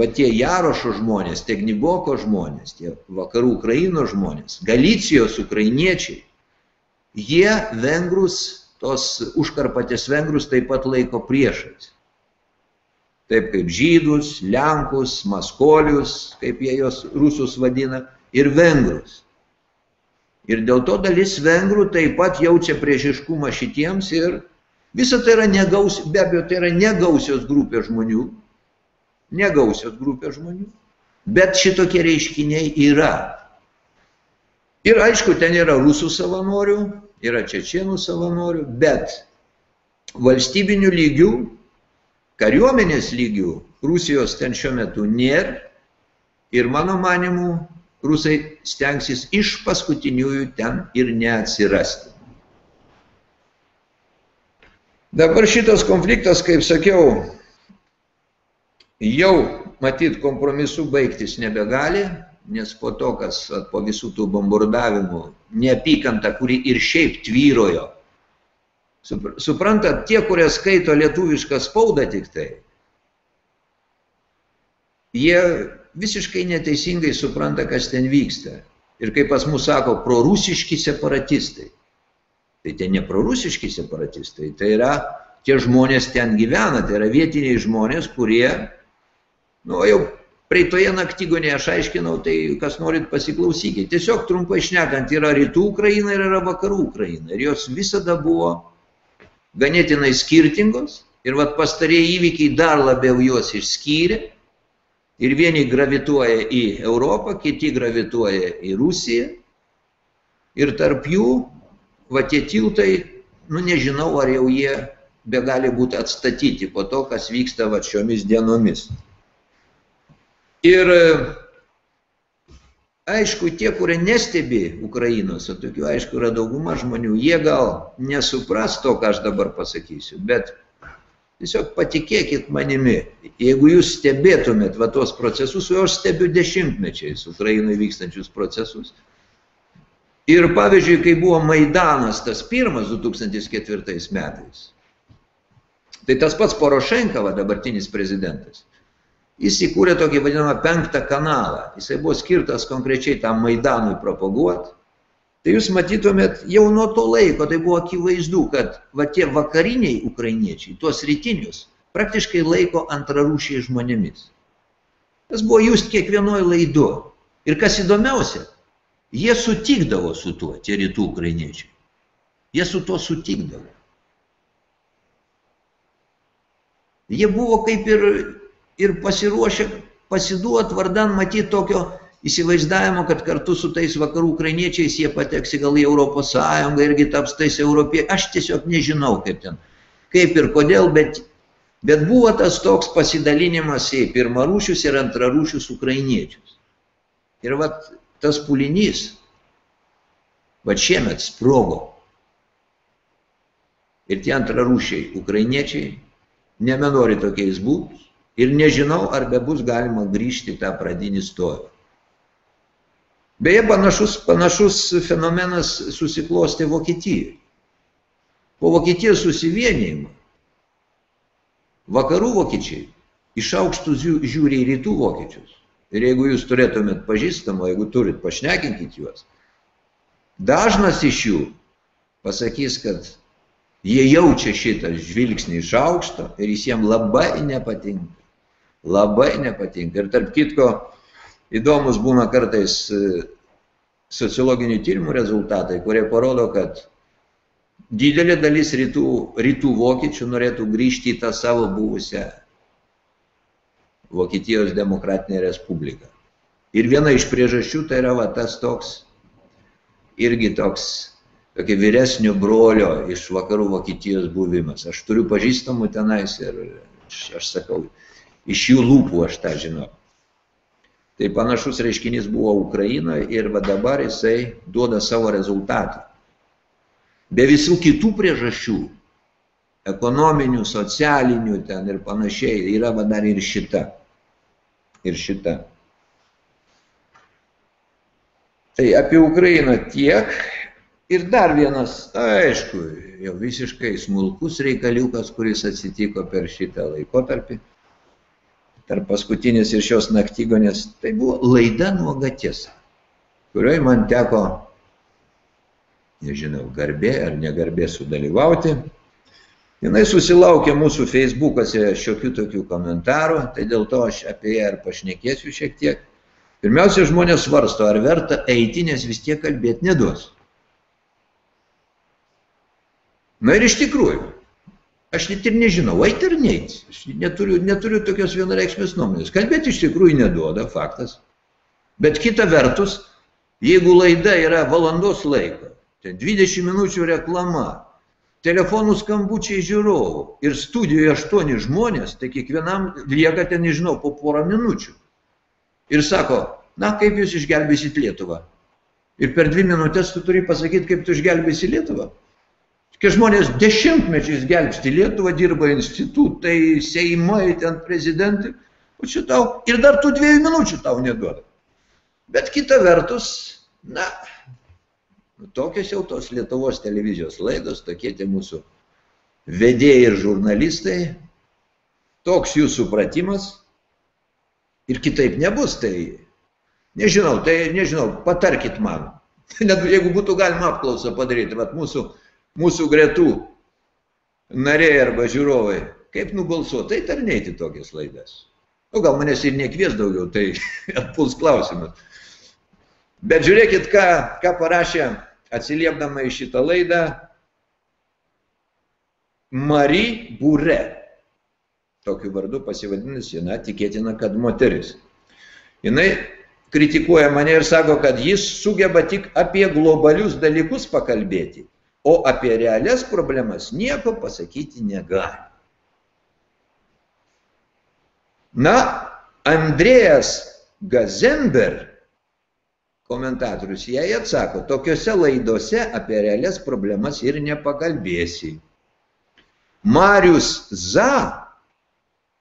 va tie Jarošo žmonės, Tegniboko žmonės, tie vakarų Ukrainos žmonės, Galicijos ukrainiečiai, jie vengrus, tos užkarpatės vengrus taip pat laiko priešais. Taip kaip žydus, lenkus, maskolius, kaip jie jos rusus vadina, ir vengrus. Ir dėl to dalis vengrų taip pat jaučia priešiškumą šitiems ir Visa tai yra negaus, be abejo, tai yra negausios grupės žmonių, negausios grupės žmonių, bet šitokie reiškiniai yra. Ir aišku, ten yra rusų savanorių, yra čečienų savanorių, bet valstybinių lygių, kariuomenės lygių Rusijos ten šiuo metu nėra ir mano manimu, rusai stengsis iš paskutiniųjų ten ir neatsirasti. Dabar šitas konfliktas, kaip sakiau, jau matyt kompromisu baigtis nebegali, nes po to, kas po visų tų bombardavimų, neapykanta, kuri ir šiaip tvyrojo. Suprantat, tie, kurie skaito lietuvišką spaudą tik tai, jie visiškai neteisingai supranta, kas ten vyksta. Ir kaip pas mus sako, prorusiški separatistai. Tai tie ne prorusiški separatistai, tai yra tie žmonės ten gyvena, tai yra vietiniai žmonės, kurie, nu jau praeitoje naktygonėje aš aiškinau, tai kas norit pasiklausykite. Tiesiog trumpai šnekant, yra rytų Ukraina ir yra vakarų Ukraina. Ir jos visada buvo ganėtinai skirtingos. Ir vat pastarėjai įvykiai dar labiau juos išskyrė. Ir vieni gravituoja į Europą, kiti gravituoja į Rusiją. Ir tarp jų va tie tiltai, nu nežinau, ar jau jie be gali būti atstatyti po to, kas vyksta va šiomis dienomis. Ir aišku, tie, kurie nestebi Ukrainos, o tokių aišku yra dauguma žmonių, jie gal nesupras to, ką aš dabar pasakysiu, bet tiesiog patikėkit manimi, jeigu jūs stebėtumėt va tos procesus, o aš stebiu dešimtmečiais Ukrainoje vykstančius procesus, Ir pavyzdžiui, kai buvo Maidanas tas pirmas 2004 metais, tai tas pats Porošenka, va, dabartinis prezidentas, jis įkūrė tokį vadinamą penktą kanalą. Jisai buvo skirtas konkrečiai tam Maidanui propaguoti. Tai jūs matytumėt, jau nuo to laiko tai buvo akivaizdu, kad va tie vakariniai ukrainiečiai, tuos rytinius, praktiškai laiko antrarūšiai žmonėmis. Tas buvo jūs kiekvienoje laidu. Ir kas įdomiausia, Jie sutikdavo su tuo, tie rytų ukrainiečiai. Jie su tuo sutikdavo. Jie buvo kaip ir, ir pasiruošę pasiduot vardan matyti tokio įsivaizdavimo, kad kartu su tais vakarų ukrainiečiais jie pateks į gal į Europos Sąjungą irgi taps tais europiečiais. Aš tiesiog nežinau, kaip ten, kaip ir kodėl, bet, bet buvo tas toks pasidalinimas į pirmarūšius ir antrarūšius ukrainiečius. Ir vat tas pulinys, va šiemet sprogo. Ir tie antrarūšiai, ukrainiečiai, nebenori tokiais būti ir nežinau, ar be bus galima grįžti tą pradinį stovį. Beje, panašus, panašus fenomenas susiklosti Vokietijoje. Po Vokietijos susivienijimo vakarų vokiečiai iš aukštų žiūri į rytų vokiečius. Ir jeigu jūs turėtumėt pažįstamą, jeigu turit, pašnekinkit juos. Dažnas iš jų pasakys, kad jie jaučia šitą žvilgsnį iš aukšto ir jis jiems labai nepatinka. Labai nepatinka. Ir tarp kitko, įdomus būna kartais e, sociologinių tyrimų rezultatai, kurie parodo, kad didelė dalis rytų, rytų vokiečių norėtų grįžti į tą savo buvusią Vokietijos demokratinę respubliką. Ir viena iš priežasčių tai yra va, tas toks, irgi toks, tokia vyresnio brolio iš vakarų Vokietijos buvimas. Aš turiu pažįstamų tenais ir aš, aš sakau, iš jų lūpų aš tą žinau. Tai panašus reiškinys buvo Ukrainoje ir va dabar jisai duoda savo rezultatą. Be visų kitų priežasčių, ekonominių, socialinių ten ir panašiai, yra va dar ir šita. Ir šita. Tai apie Ukrainą tiek. Ir dar vienas, aišku, jau visiškai smulkus reikaliukas, kuris atsitiko per šitą laikotarpį, tarp paskutinės ir šios naktygonės, tai buvo laida nuoga tiesa, kurioje man teko, nežinau, garbė ar negarbė sudalyvauti. Jis susilaukė mūsų Facebook'ose šiokių tokių komentarų, tai dėl to aš apie ją ir pašnekėsiu šiek tiek. Pirmiausia, žmonės svarsto, ar verta eiti, nes vis tiek kalbėti neduos. Na ir iš tikrųjų, aš net ir nežinau, eiti ar neiti. Aš neturiu, neturiu tokios vienareikšmės nuomonės. Kalbėti iš tikrųjų neduoda, faktas. Bet kita vertus, jeigu laida yra valandos laiko, tai 20 minučių reklama, telefonų skambučiai žiūrovų ir studijoje aštuoni žmonės, tai kiekvienam lieka ten, nežinau, po porą minučių. Ir sako, na, kaip jūs išgelbėsit Lietuvą? Ir per dvi minutės tu turi pasakyti, kaip tu išgelbėsi Lietuvą. Kai žmonės dešimtmečiais gelbsti Lietuvą, dirba institutai, seimai, ten prezidentai, o čia tau ir dar tų dviejų minučių tau neduoda. Bet kita vertus, na, tokios jau tos Lietuvos televizijos laidos, tokie tie mūsų vedėjai ir žurnalistai, toks jų supratimas ir kitaip nebus. Tai nežinau, tai nežinau, patarkit man. Net jeigu būtų galima apklausą padaryti, vat mūsų, mūsų gretų nariai arba žiūrovai, kaip nubalsuoti, tai ar neiti tokias laidas. O gal manęs ir nekvies daugiau, tai atpuls klausimas. Bet žiūrėkit, ką, ką parašė atsiliepdama į šitą laidą Mari Būre. Tokiu vardu pasivadinusi, na, tikėtina, kad moteris. Jis kritikuoja mane ir sako, kad jis sugeba tik apie globalius dalykus pakalbėti, o apie realias problemas nieko pasakyti negali. Na, Andrėjas Gazenberg komentatorius jai atsako, tokiuose laidose apie realias problemas ir nepakalbėsi. Marius Za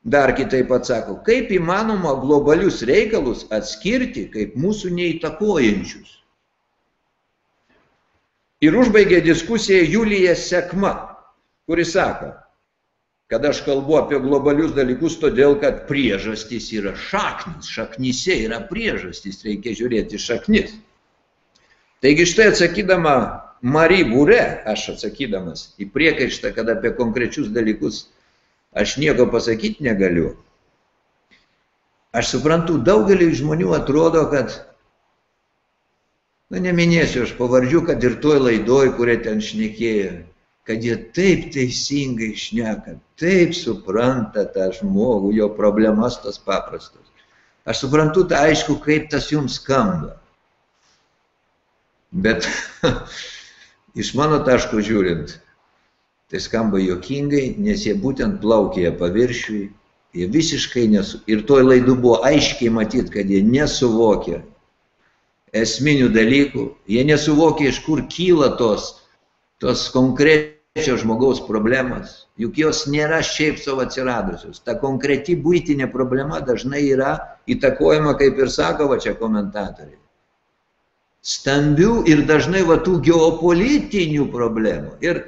dar kitaip atsako, kaip įmanoma globalius reikalus atskirti kaip mūsų neįtakojančius. Ir užbaigė diskusiją Julija Sekma, kuris sako, kad aš kalbu apie globalius dalykus, todėl kad priežastys yra šaknis, šaknyse yra priežastys, reikia žiūrėti šaknis. Taigi štai atsakydama Mary Būre, aš atsakydamas į priekaištą, kad apie konkrečius dalykus aš nieko pasakyti negaliu, aš suprantu, daugeliu žmonių atrodo, kad, na neminėsiu aš pavardžių, kad ir toj laidoj, kurie ten šnekėjo, kad jie taip teisingai šneka, taip supranta tą žmogų, jo problemas tas paprastas. Aš suprantu tą aišku, kaip tas jums skamba. Bet iš mano taško žiūrint, tai skamba jokingai, nes jie būtent plaukėja paviršiui, jie visiškai nesu. Ir toj laidų buvo aiškiai matyti, kad jie nesuvokia esminių dalykų, jie nesuvokia, iš kur kyla tos, tos konkrečios žmogaus problemas, juk jos nėra šiaip savo atsiradusios. Ta konkreti būtinė problema dažnai yra įtakojama, kaip ir sako va čia komentatoriai. stambių ir dažnai va tų geopolitinių problemų. Ir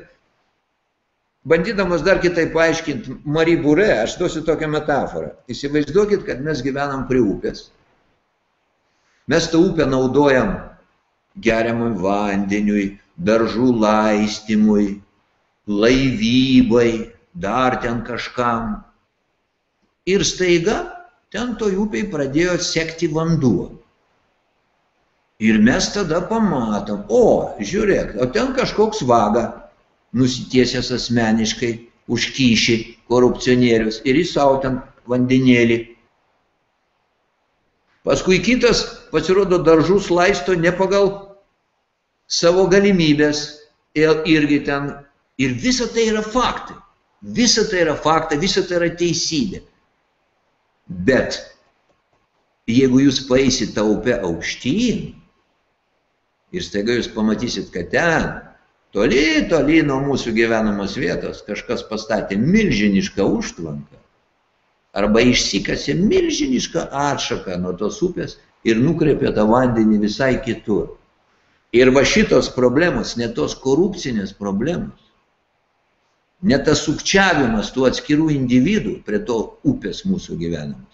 bandydamas dar kitaip paaiškinti Mary Bure, aš duosiu tokią metaforą. Įsivaizduokit, kad mes gyvenam prie upės. Mes tą upę naudojam geriamui vandeniui, daržų laistymui, laivybai, dar ten kažkam. Ir staiga ten toj upiai pradėjo sekti vanduo. Ir mes tada pamatom, o, žiūrėk, o ten kažkoks vaga, nusitiesęs asmeniškai, užkyši korupcionierius ir jis savo ten vandenėlį. Paskui kitas pasirodo daržus laisto ne pagal savo galimybės ir irgi ten. Ir visa tai yra faktai. Visa tai yra faktai, visa tai yra teisybė. Bet jeigu jūs paeisit tą upę aukštyn, Ir staiga jūs pamatysit, kad ten, toli, toli nuo mūsų gyvenamos vietos, kažkas pastatė milžinišką užtvanką arba išsikasė milžinišką atšaką nuo tos upės ir nukreipė tą vandenį visai kitur. Ir va šitos problemos, ne tos korupcinės problemos, ne tas sukčiavimas tų atskirų individų prie to upės mūsų gyvenamos.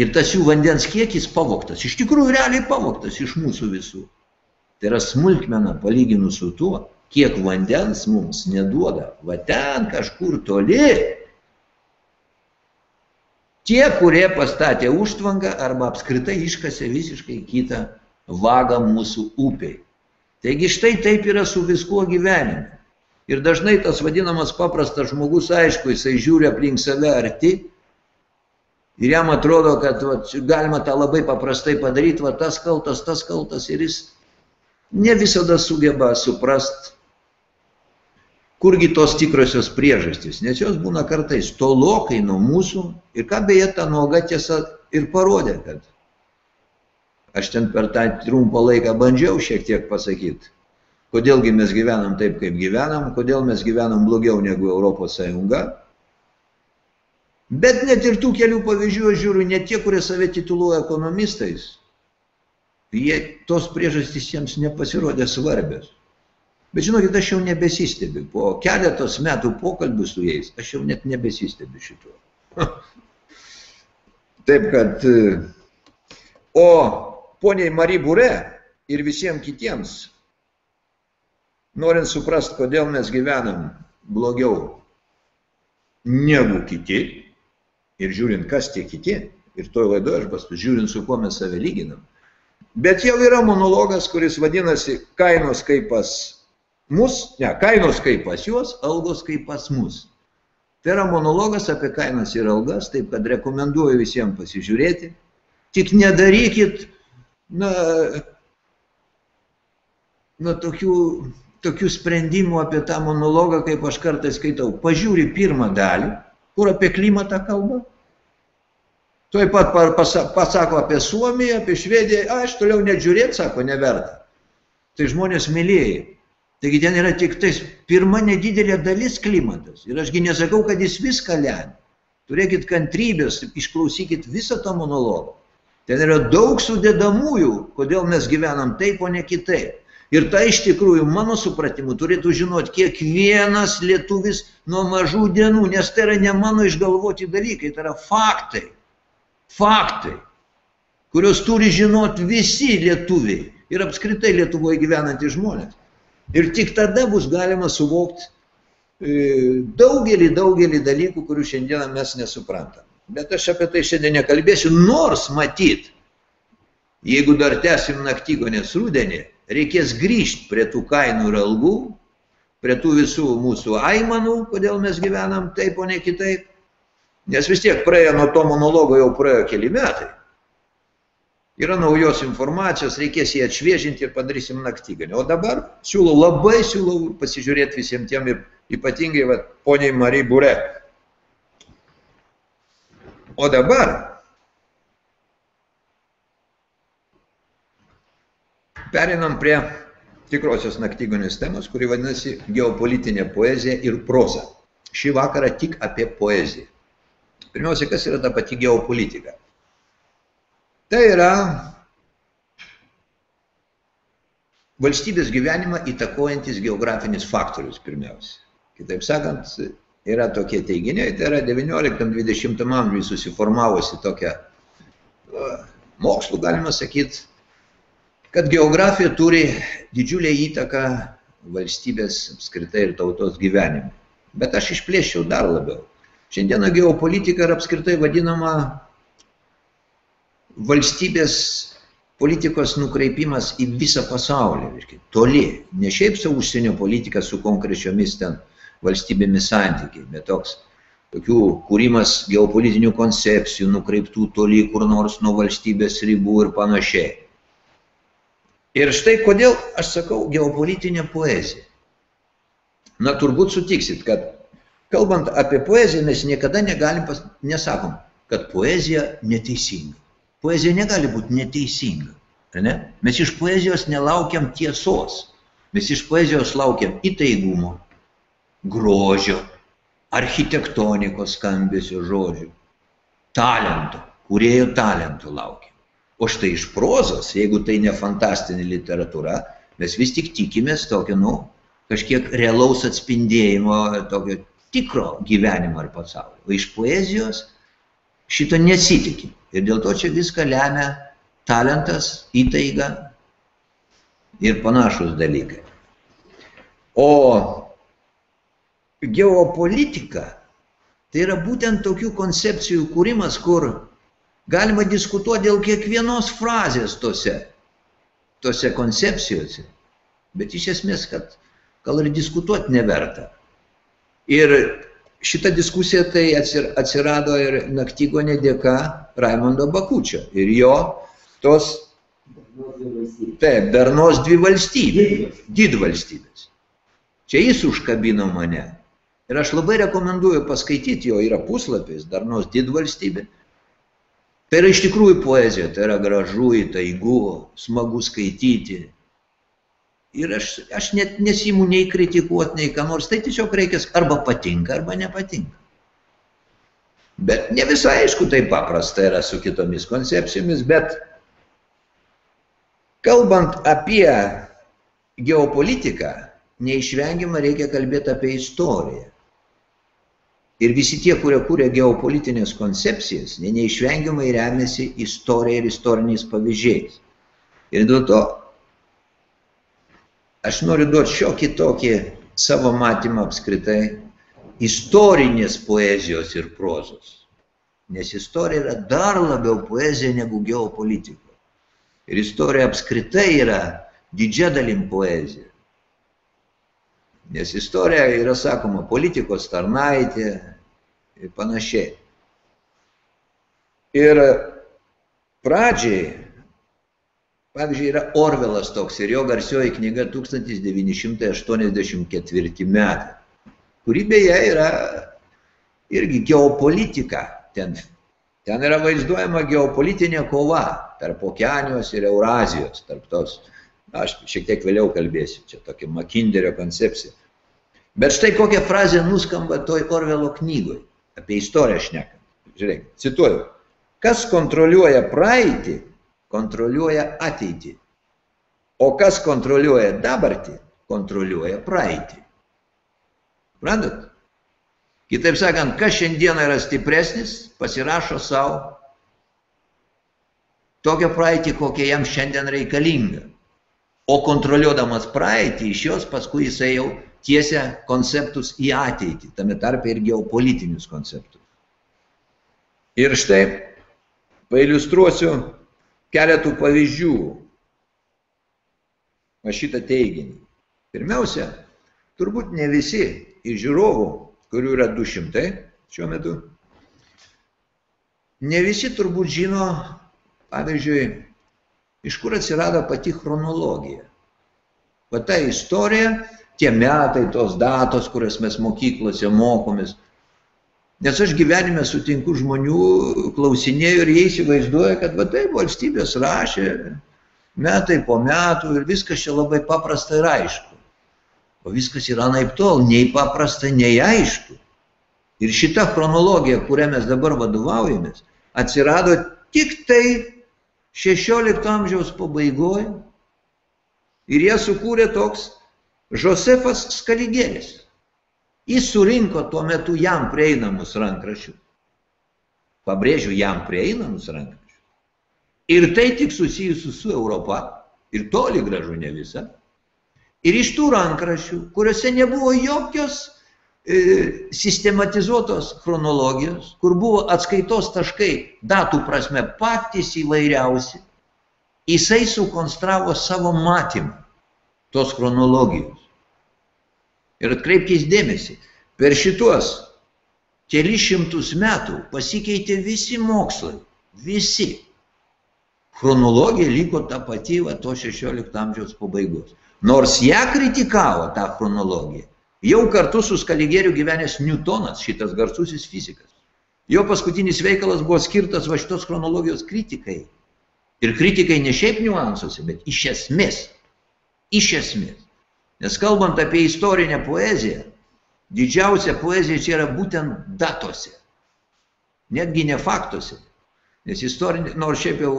Ir tas jų vandens kiekis pavoktas, iš tikrųjų realiai pavoktas iš mūsų visų. Tai yra smulkmena palyginus su tuo, kiek vandens mums neduoda. Va ten kažkur toli. Tie, kurie pastatė užtvanką arba apskritai iškasė visiškai kitą vagą mūsų upiai. Taigi štai taip yra su viskuo gyvenime. Ir dažnai tas vadinamas paprastas žmogus, aišku, jisai žiūri aplink save arti Ir jam atrodo, kad va, galima tą labai paprastai padaryti, va tas kaltas, tas kaltas ir jis ne visada sugeba suprast, kurgi tos tikrosios priežastys, nes jos būna kartais tolokai nuo mūsų. Ir ką beje ta nuoga tiesa ir parodė, kad aš ten per tą trumpą laiką bandžiau šiek tiek pasakyti, kodėlgi mes gyvenam taip, kaip gyvenam, kodėl mes gyvenam blogiau negu Europos Sąjunga, Bet net ir tų kelių pavyzdžių aš žiūriu, ne tie, kurie save tituluoja ekonomistais, jie, tos priežastys jiems nepasirodė svarbios. Bet žinokit, aš jau nebesistebiu. Po keletos metų pokalbių su jais, aš jau net nebesistebiu šituo. Taip kad, o poniai Mary Bure ir visiems kitiems, norint suprasti, kodėl mes gyvenam blogiau negu kiti, ir žiūrint, kas tie kiti, ir toj laidoje aš paskui žiūrint, su kuo mes save lyginam. Bet jau yra monologas, kuris vadinasi kainos kaip pas mus, ne, kainos kaip pas juos, algos kaip pas mus. Tai yra monologas apie kainas ir algas, taip kad rekomenduoju visiems pasižiūrėti. Tik nedarykit, na, na tokių, tokių sprendimų apie tą monologą, kaip aš kartais skaitau. Pažiūri pirmą dalį, kur apie klimatą kalba, Tuoj pat pasako apie Suomiją, apie Švediją, aš toliau net žiūrėti, sako, neverta. Tai žmonės mylėjai. Taigi ten yra tik tais pirma nedidelė dalis klimatas. Ir ašgi nesakau, kad jis viską lemia. Turėkit kantrybės, išklausykit visą tą monologą. Ten yra daug sudėdamųjų, kodėl mes gyvenam taip, o ne kitaip. Ir tai iš tikrųjų, mano supratimu, turėtų žinoti kiekvienas lietuvis nuo mažų dienų, nes tai yra ne mano išgalvoti dalykai, tai yra faktai faktai, kuriuos turi žinoti visi lietuviai ir apskritai Lietuvoje gyvenantys žmonės. Ir tik tada bus galima suvokti e, daugelį, daugelį dalykų, kurių šiandieną mes nesuprantam. Bet aš apie tai šiandien nekalbėsiu, nors matyt, jeigu dar tęsim naktygonės rudenį, reikės grįžti prie tų kainų ir algų, prie tų visų mūsų aimanų, kodėl mes gyvenam taip, o ne kitaip. Nes vis tiek praėjo nuo to monologo jau praėjo keli metai. Yra naujos informacijos, reikės jį atšviežinti ir padarysim naktyganį. O dabar siūlau, labai siūlau pasižiūrėti visiems tiem ir ypatingai va, poniai Marijai Bure. O dabar perinam prie tikrosios naktygonės temos, kuri vadinasi geopolitinė poezija ir proza. Šį vakarą tik apie poeziją. Pirmiausia, kas yra ta pati geopolitika? Tai yra valstybės gyvenimą įtakojantis geografinis faktorius pirmiausia. Kitaip sakant, yra tokie teiginiai, tai yra 19-20 amžiuje susiformavusi tokia mokslų, galima sakyti, kad geografija turi didžiulę įtaką valstybės apskritai ir tautos gyvenimui. Bet aš išplėščiau dar labiau. Šiandieną geopolitika yra apskritai vadinama valstybės politikos nukreipimas į visą pasaulį, reiškia, toli. Ne šiaip savo užsienio politika su konkrečiomis ten valstybėmis santykiai, bet toks tokių kūrimas geopolitinių koncepcijų, nukreiptų toli kur nors nuo valstybės ribų ir panašiai. Ir štai kodėl aš sakau geopolitinė poezija. Na, turbūt sutiksit, kad kalbant apie poeziją, mes niekada negalim, pas... nesakom, kad poezija neteisinga. Poezija negali būti neteisinga. Ne? Mes iš poezijos nelaukiam tiesos. Mes iš poezijos laukiam įtaigumo, grožio, architektonikos skambesio žodžių, talento, kuriejų talento laukia. O štai iš prozos, jeigu tai ne fantastinė literatūra, mes vis tik tikimės tokio, nu, kažkiek realaus atspindėjimo, tokio tikro gyvenimo ar pasaulio. O iš poezijos šito nesitikim. Ir dėl to čia viską lemia talentas, įtaiga ir panašus dalykai. O geopolitika tai yra būtent tokių koncepcijų kūrimas, kur galima diskutuoti dėl kiekvienos frazės tose, tose koncepcijose, bet iš esmės, kad gal ir diskutuoti neverta. Ir šita diskusija tai atsirado ir naktygonė dėka Raimondo Bakučio ir jo tos, taip, darnos dvi valstybės, did valstybės. Čia jis užkabino mane. Ir aš labai rekomenduoju paskaityti, jo yra puslapis, darnos didvalstybė. Tai yra iš tikrųjų poezija, tai yra gražu, įtaigu, smagu skaityti. Ir aš, aš net nesimu nei kritikuoti, nei ką nors, tai tiesiog reikia arba patinka, arba nepatinka. Bet ne visai aišku, tai paprasta yra su kitomis koncepcijomis, bet kalbant apie geopolitiką, neišvengiamai reikia kalbėti apie istoriją. Ir visi tie, kurie kūrė geopolitinės koncepcijas, ne, neišvengiamai remiasi istorija ir istoriniais pavyzdžiais. Ir dėl to aš noriu duoti šiokį tokį savo matymą apskritai istorinės poezijos ir prozos. Nes istorija yra dar labiau poezija negu geopolitika. Ir istorija apskritai yra didžia dalim poezija. Nes istorija yra sakoma politikos tarnaitė ir panašiai. Ir pradžiai, pavyzdžiui, yra Orvelas toks ir jo garsioji knyga 1984 metai, kuri beje yra irgi geopolitika. Ten, ten yra vaizduojama geopolitinė kova tarp Okeanijos ir Eurazijos, tarp tos Aš šiek tiek vėliau kalbėsiu, čia tokia Makinderio koncepcija. Bet štai kokia frazė nuskamba toj Orvelo knygoje, apie istoriją šnekant. Žiūrėk, cituoju. Kas kontroliuoja praeitį, kontroliuoja ateitį. O kas kontroliuoja dabartį, kontroliuoja praeitį. Randat? Kitaip sakant, kas šiandieną yra stipresnis, pasirašo savo tokią praeitį, kokia jam šiandien reikalinga. O kontroliuodamas praeitį, iš jos paskui jisai jau tiesia konceptus į ateitį, tame tarpe ir geopolitinius konceptus. Ir štai pailustruosiu keletų pavyzdžių va šitą teiginį. Pirmiausia, turbūt ne visi iš žiūrovų, kurių yra 200 šiuo metu, ne visi turbūt žino, pavyzdžiui, iš kur atsirado pati chronologija. Va ta istorija, tie metai, tos datos, kurias mes mokyklose mokomės. Nes aš gyvenime sutinku žmonių, klausinėjau ir jie įsivaizduoja, kad va taip valstybės rašė metai po metų ir viskas čia labai paprasta ir aišku. O viskas yra naip tol, nei paprasta, nei aišku. Ir šita chronologija, kurią mes dabar vadovaujamės, atsirado tik tai XVI amžiaus pabaigoje Ir jie sukūrė toks Josefas Skaligėlis. Jis surinko tuo metu jam prieinamus rankraščius. Pabrėžiu, jam prieinamus rankraščius. Ir tai tik susijusiu su Europa. Ir toli gražu ne visa. Ir iš tų rankraščių, kuriuose nebuvo jokios e, sistematizuotos chronologijos, kur buvo atskaitos taškai datų prasme patys įvairiausi, jisai sukonstravo savo matymą tos chronologijos. Ir atkreipkite dėmesį, per šituos kelis šimtus metų pasikeitė visi mokslai, visi. Chronologija liko ta pati va to 16 amžiaus pabaigos. Nors ją kritikavo tą chronologiją, jau kartu su Skaligeriu gyvenęs Newtonas, šitas garsusis fizikas. Jo paskutinis veikalas buvo skirtas va šitos chronologijos kritikai. Ir kritikai ne šiaip niuansuose, bet iš esmės. Iš esmės. Nes kalbant apie istorinę poeziją, didžiausia poezija čia yra būtent datose. Netgi ne faktuose. Nes istorinė, nors šiaip jau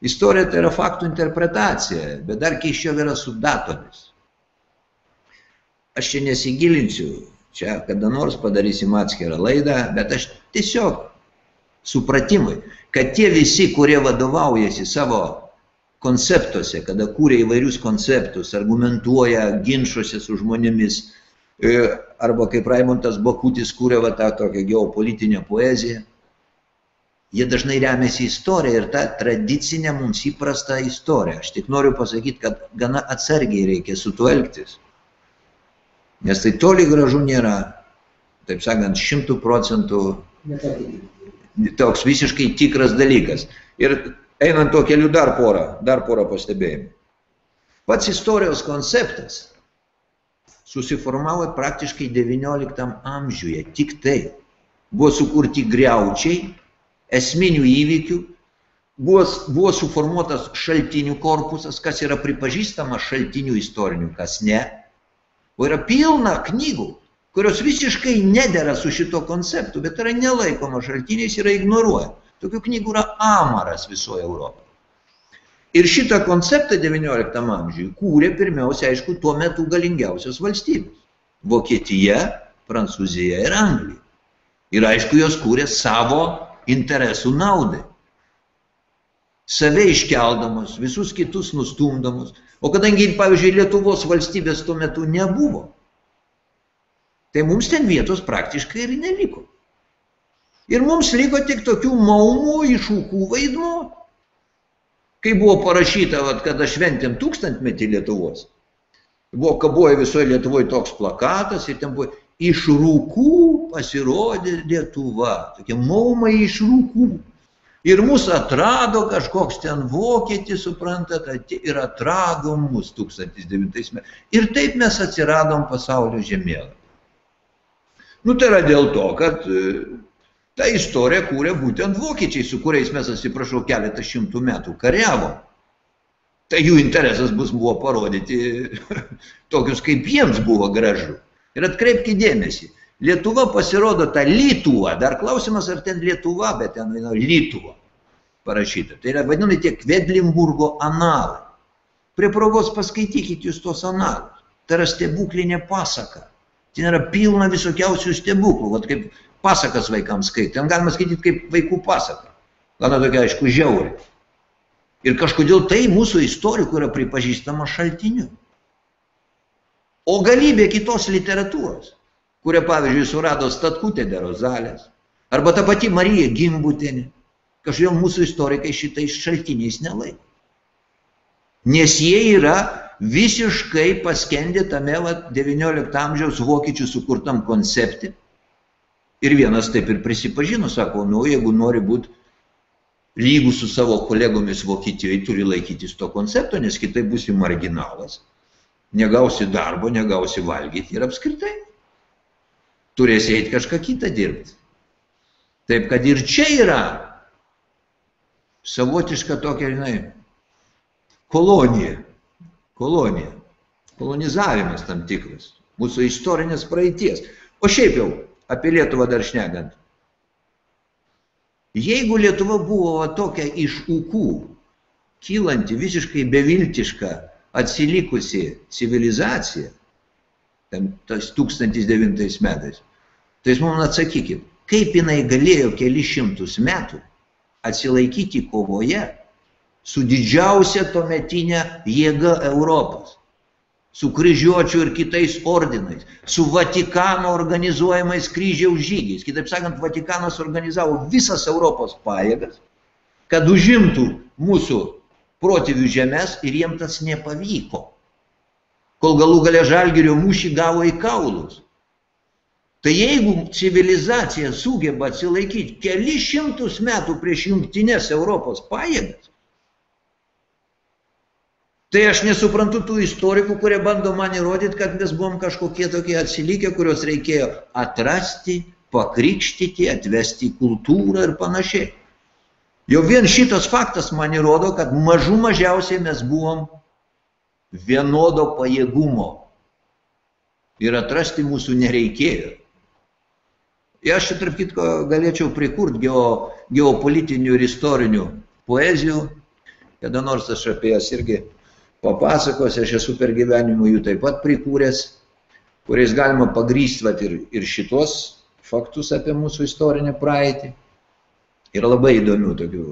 istorija tai yra faktų interpretacija, bet dar keiščiau yra su datomis. Aš čia nesigilinsiu, čia kada nors padarysim atskirą laidą, bet aš tiesiog supratimui, kad tie visi, kurie vadovaujasi savo konceptuose, kada kūrė įvairius konceptus, argumentuoja ginčiuose su žmonėmis, e, arba kaip Raimontas Bakutis kūrė va tą tokią geopolitinę poeziją, jie dažnai remiasi istoriją ir tą tradicinę mums įprastą istoriją. Aš tik noriu pasakyti, kad gana atsargiai reikia su tuo elgtis. Nes tai toli gražu nėra, taip sakant, šimtų procentų toks visiškai tikras dalykas. Ir einant to keliu dar porą, dar porą pastebėjimų. Pats istorijos konceptas susiformavo praktiškai XIX amžiuje, tik tai. Buvo sukurti greučiai, esminių įvykių, buvo, buvo suformuotas šaltinių korpusas, kas yra pripažįstama šaltinių istorinių, kas ne. O yra pilna knygų, kurios visiškai nedėra su šito konceptu, bet yra nelaikoma šaltiniais, yra ignoruojama. Tokių knygų yra amaras visoje Europoje. Ir šitą konceptą XIX amžiuje kūrė pirmiausia, aišku, tuo metu galingiausios valstybės - Vokietija, Prancūzija ir Anglija. Ir aišku, jos kūrė savo interesų naudai. Save iškeldamos, visus kitus nustumdamos. O kadangi, pavyzdžiui, Lietuvos valstybės tuo metu nebuvo, tai mums ten vietos praktiškai ir neliko. Ir mums liko tik tokių maumų iššūkų vaidmuo. Kai buvo parašyta, vat, kada šventėm tūkstantmetį Lietuvos, buvo kaboja visoje Lietuvoje toks plakatas ir ten buvo iš rūkų pasirodė Lietuva, tokie maumai iš rūkų. Ir mus atrado kažkoks ten vokietis, suprantate, ir atrado mus 1009 metais. Ir taip mes atsiradom pasaulio žemėlapį. Nu tai yra dėl to, kad tą istoriją kūrė būtent vokiečiai, su kuriais mes, atsiprašau, keletą šimtų metų kariavom. Tai jų interesas bus buvo parodyti tokius, kaip jiems buvo gražu. Ir atkreipkite dėmesį, Lietuva pasirodo ta Lietuva, dar klausimas, ar ten Lietuva, bet ten yra Lietuva parašyta. Tai yra vadinami tie Kvedlimburgo analai. Prie progos paskaitykite jūs tos analus. Tai yra stebuklinė pasaka. Ten yra pilna visokiausių stebuklų, vat kaip pasakas vaikams skaityti. Ten galima skaityti kaip vaikų pasaką. Gana tokia, aišku, žiauri. Ir kažkodėl tai mūsų istorikų yra pripažįstama šaltiniu. O galybė kitos literatūros, kurią, pavyzdžiui, surado Statkutė de Rozalės, arba ta pati Marija Gimbutinė, kažkodėl mūsų istorikai šitais šaltiniais nelaiko. Nes jie yra visiškai paskendė tame va, 19 amžiaus vokiečių sukurtam koncepte. Ir vienas taip ir prisipažino, sako, nu, jeigu nori būti lygų su savo kolegomis Vokietijoje, turi laikytis to koncepto, nes kitai būsi marginalas, negausi darbo, negausi valgyti ir apskritai turėsi eiti kažką kitą dirbti. Taip kad ir čia yra savotiška tokia, žinai, kolonija kolonija, kolonizavimas tam tikras, mūsų istorinės praeities. O šiaip jau apie Lietuvą dar šnekant. Jeigu Lietuva buvo tokia iš ūkų, kylanti visiškai beviltiška atsilikusi civilizacija, ten tas 1009 metais, tai jūs mums atsakykit, kaip jinai galėjo keli šimtus metų atsilaikyti kovoje su didžiausia tuometinė jėga Europos, su kryžiuočių ir kitais ordinais, su Vatikano organizuojamais kryžiaus žygiais. Kitaip sakant, Vatikanas organizavo visas Europos pajėgas, kad užimtų mūsų protėvių žemės ir jiems tas nepavyko. Kol galų gale žalgerio mūšį gavo į kaulus. Tai jeigu civilizacija sugeba atsilaikyti keli šimtus metų prieš jungtinės Europos pajėgas, Tai aš nesuprantu tų istorikų, kurie bando man įrodyti, kad mes buvom kažkokie tokie atsilikę, kuriuos reikėjo atrasti, pakrikštyti, atvesti į kultūrą ir panašiai. Jau vien šitas faktas man įrodo, kad mažų mažiausiai mes buvom vienodo pajėgumo. Ir atrasti mūsų nereikėjo. Ir aš tarp kitko, galėčiau prikurti geo, geopolitinių ir istorinių poezijų, kada nors aš apie jas irgi papasakosiu, aš esu per gyvenimą jų taip pat prikūręs, kuriais galima pagrysti vat, ir, ir šitos faktus apie mūsų istorinę praeitį. Yra labai įdomių tokių,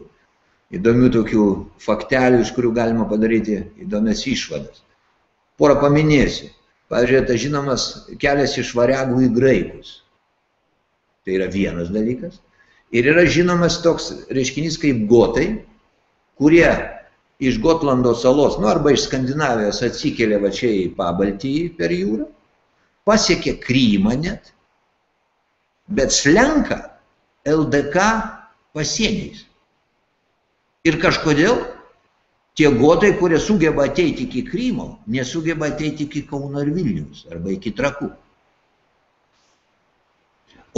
įdomių tokių faktelių, iš kurių galima padaryti įdomias išvadas. Porą paminėsiu. Pavyzdžiui, tai žinomas kelias iš variagų į graikus. Tai yra vienas dalykas. Ir yra žinomas toks reiškinys kaip gotai, kurie iš Gotlando salos, nu arba iš Skandinavijos atsikėlė va čia į Pabaltijį per jūrą, pasiekė Krymą net, bet slenka LDK pasieniais. Ir kažkodėl tie gotai, kurie sugeba ateiti iki Krymo, nesugeba ateiti iki Kauno ir Vilnius arba iki Trakų.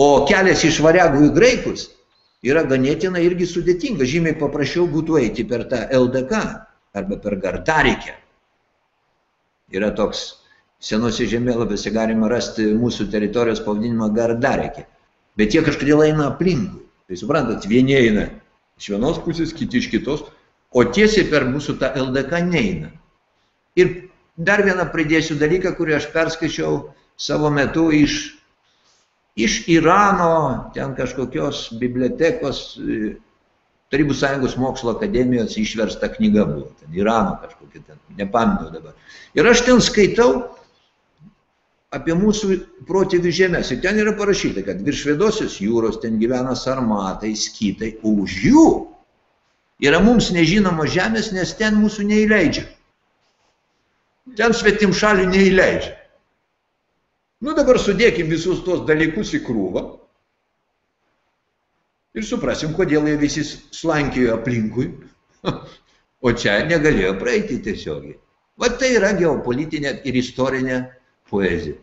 O kelias iš variagų į graikus yra ganėtinai irgi sudėtinga. Žymiai paprasčiau būtų eiti per tą LDK arba per Gardarikę. Yra toks senose žemėlapėse galima rasti mūsų teritorijos pavadinimą Gardarekė. Bet jie kažkodėl eina aplinkui. Tai suprantat, vieni eina iš vienos pusės, kiti iš kitos, o tiesiai per mūsų tą LDK neina. Ir dar vieną pridėsiu dalyką, kurį aš perskaičiau savo metu iš iš Irano, ten kažkokios bibliotekos, e, Tarybų sąjungos mokslo akademijos išversta knyga buvo, ten Irano kažkokia, ten, nepamenu dabar. Ir aš ten skaitau apie mūsų protėvių žemės. Ir ten yra parašyta, kad virš Vedosios jūros ten gyvena sarmatai, skytai, o už jų yra mums nežinomos žemės, nes ten mūsų neįleidžia. Ten svetim šalių neįleidžia. Nu dabar sudėkim visus tos dalykus į krūvą ir suprasim, kodėl jie visi slankiojo aplinkui, o čia negalėjo praeiti tiesiogiai. Va tai yra geopolitinė ir istorinė poezija.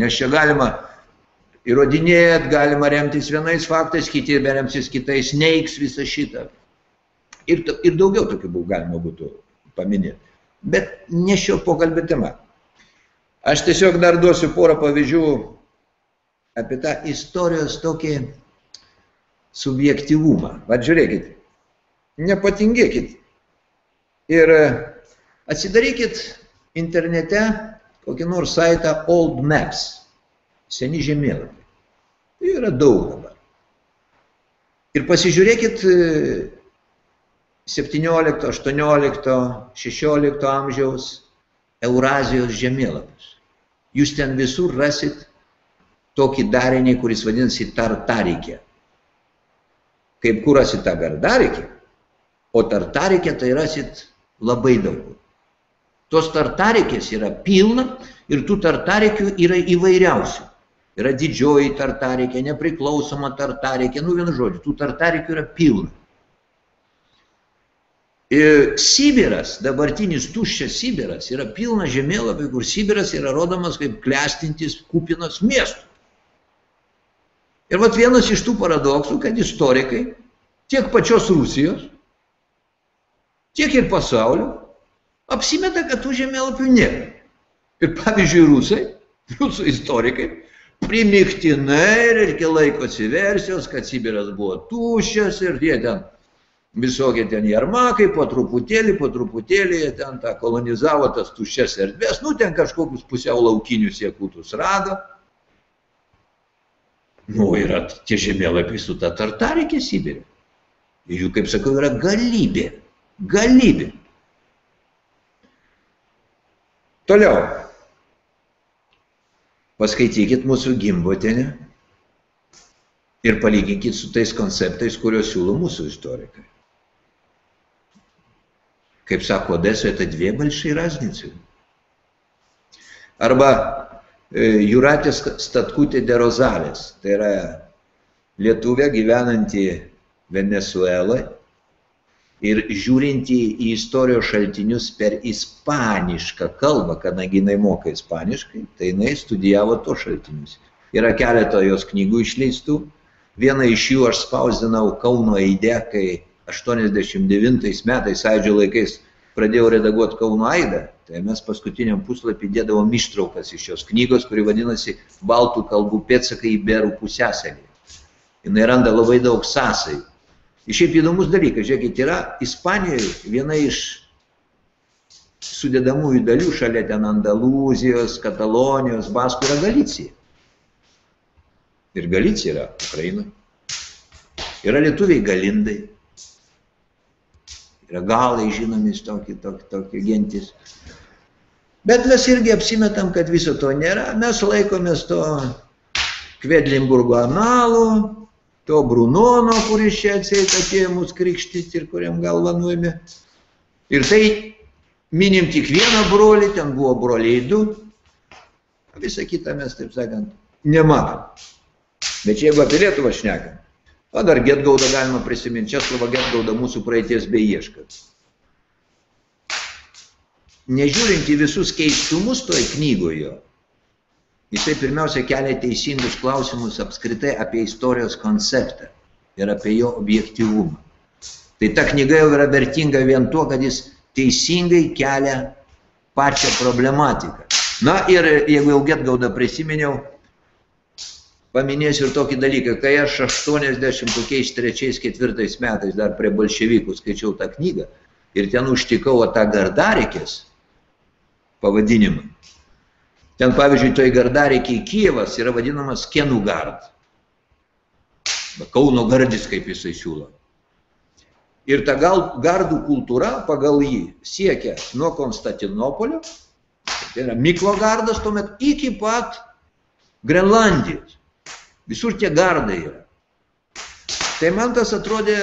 Nes čia galima įrodinėti, galima remtis vienais faktais, kiti remtis kitais, neiks visą šitą. Ir, ir daugiau tokių galima būtų paminėti. Bet ne šio pokalbio tema. Aš tiesiog dar duosiu porą pavyzdžių apie tą istorijos tokį subjektivumą. Vat žiūrėkit, nepatingėkit ir atsidarykit internete kokį nors saitą Old Maps, seni žemėlapiai. Tai yra daug dabar. Ir pasižiūrėkit 17, 18, 16 amžiaus Eurazijos žemėlapius jūs ten visur rasit tokį darinį, kuris vadinasi tartarikė. Kaip kur rasit tą gardarikį, o tartarikė tai rasit labai daug. Tos tartarikės yra pilna ir tų tartarikių yra įvairiausių. Yra didžioji tartarikė, nepriklausoma tartarikė, nu vienu žodžiu, tų tartarikių yra pilna. Sibiras, dabartinis tuščias Sibiras, yra pilna žemėlapį, kur Sibiras yra rodomas kaip klestintis kupinas miestų. Ir vat vienas iš tų paradoksų, kad istorikai tiek pačios Rusijos, tiek ir pasaulio apsimeta, kad tų žemėlapių nėra. Ir pavyzdžiui, rusai, rusų istorikai, primiktinai reikia laikosi versijos, kad Sibiras buvo tuščias ir jie ten visokie ten jarmakai, po truputėlį, po truputėlį ten tą kolonizavo tas tuščias erdvės, nu ten kažkokius pusiau laukinius jekutus rado. Nu, yra tie žemėlapiai su ta tartarikė Sibirė. Ir jų, kaip sakau, yra galybė. Galybė. Toliau. Paskaitykit mūsų gimbotinę ir palyginkit su tais konceptais, kuriuos siūlo mūsų istorikai. Kaip sako Odesoje, tai dvie balšiai raznici. Arba e, Juratės Statkutė de Rozalės, tai yra lietuvė gyvenanti Venezueloje ir žiūrinti į istorijos šaltinius per ispanišką kalbą, kadangi jinai moka ispaniškai, tai jinai studijavo to šaltinius. Yra keletą jos knygų išleistų. Vieną iš jų aš spausdinau Kauno Aide, kai 89 metais sąjūdžio laikais pradėjau redaguoti Kauno Aidą. Tai mes paskutiniam puslapį dėdavom ištraukas iš šios knygos, kuri vadinasi Baltų kalbų pėtsakai į Berų pusęsalį. Jis randa labai daug sąsajų. Ir šiaip įdomus dalykas, žiūrėkit, yra Ispanijoje viena iš sudėdamųjų dalių šalia ten Andalūzijos, Katalonijos, Baskų yra Galicija. Ir Galicija yra Ukraina. Yra lietuviai galindai. Yra galai žinomi tokie, tokie, tokie gentis. Bet mes irgi apsimetam, kad viso to nėra. Mes laikomės to Kvedlinburgo analų, to Brunono, kuris čia atseit atėjo mus krikštyti ir kuriam galvą nuėmė. Ir tai minim tik vieną brolį, ten buvo broliai du, visą kitą mes, taip sakant, nematom. Bet jeigu apie Lietuvą šnekam, o dar Getgaudą galima prisiminti, Česlovą Getgaudą mūsų praeities beieškat. Nežiūrint į visus keistumus toj knygoje, Jisai pirmiausia kelia teisingus klausimus apskritai apie istorijos konceptą ir apie jo objektivumą. Tai ta knyga jau yra vertinga vien tuo, kad jis teisingai kelia pačią problematiką. Na ir jeigu jau Getgaudą prisiminiau, paminėsiu ir tokį dalyką, kai aš 83-4 metais dar prie bolševikų skaičiau tą knygą ir ten užtikau tą gardarikės pavadinimą, Ten, pavyzdžiui, toj gardarėkiai Kievas yra vadinamas Kenugard. Kauno gardis, kaip jisai siūlo. Ir ta gal, gardų kultūra pagal jį siekia nuo Konstantinopolio, tai yra Miklogardas tuomet, iki pat Grenlandijos. Visur tie gardai yra. Tai man tas atrodė,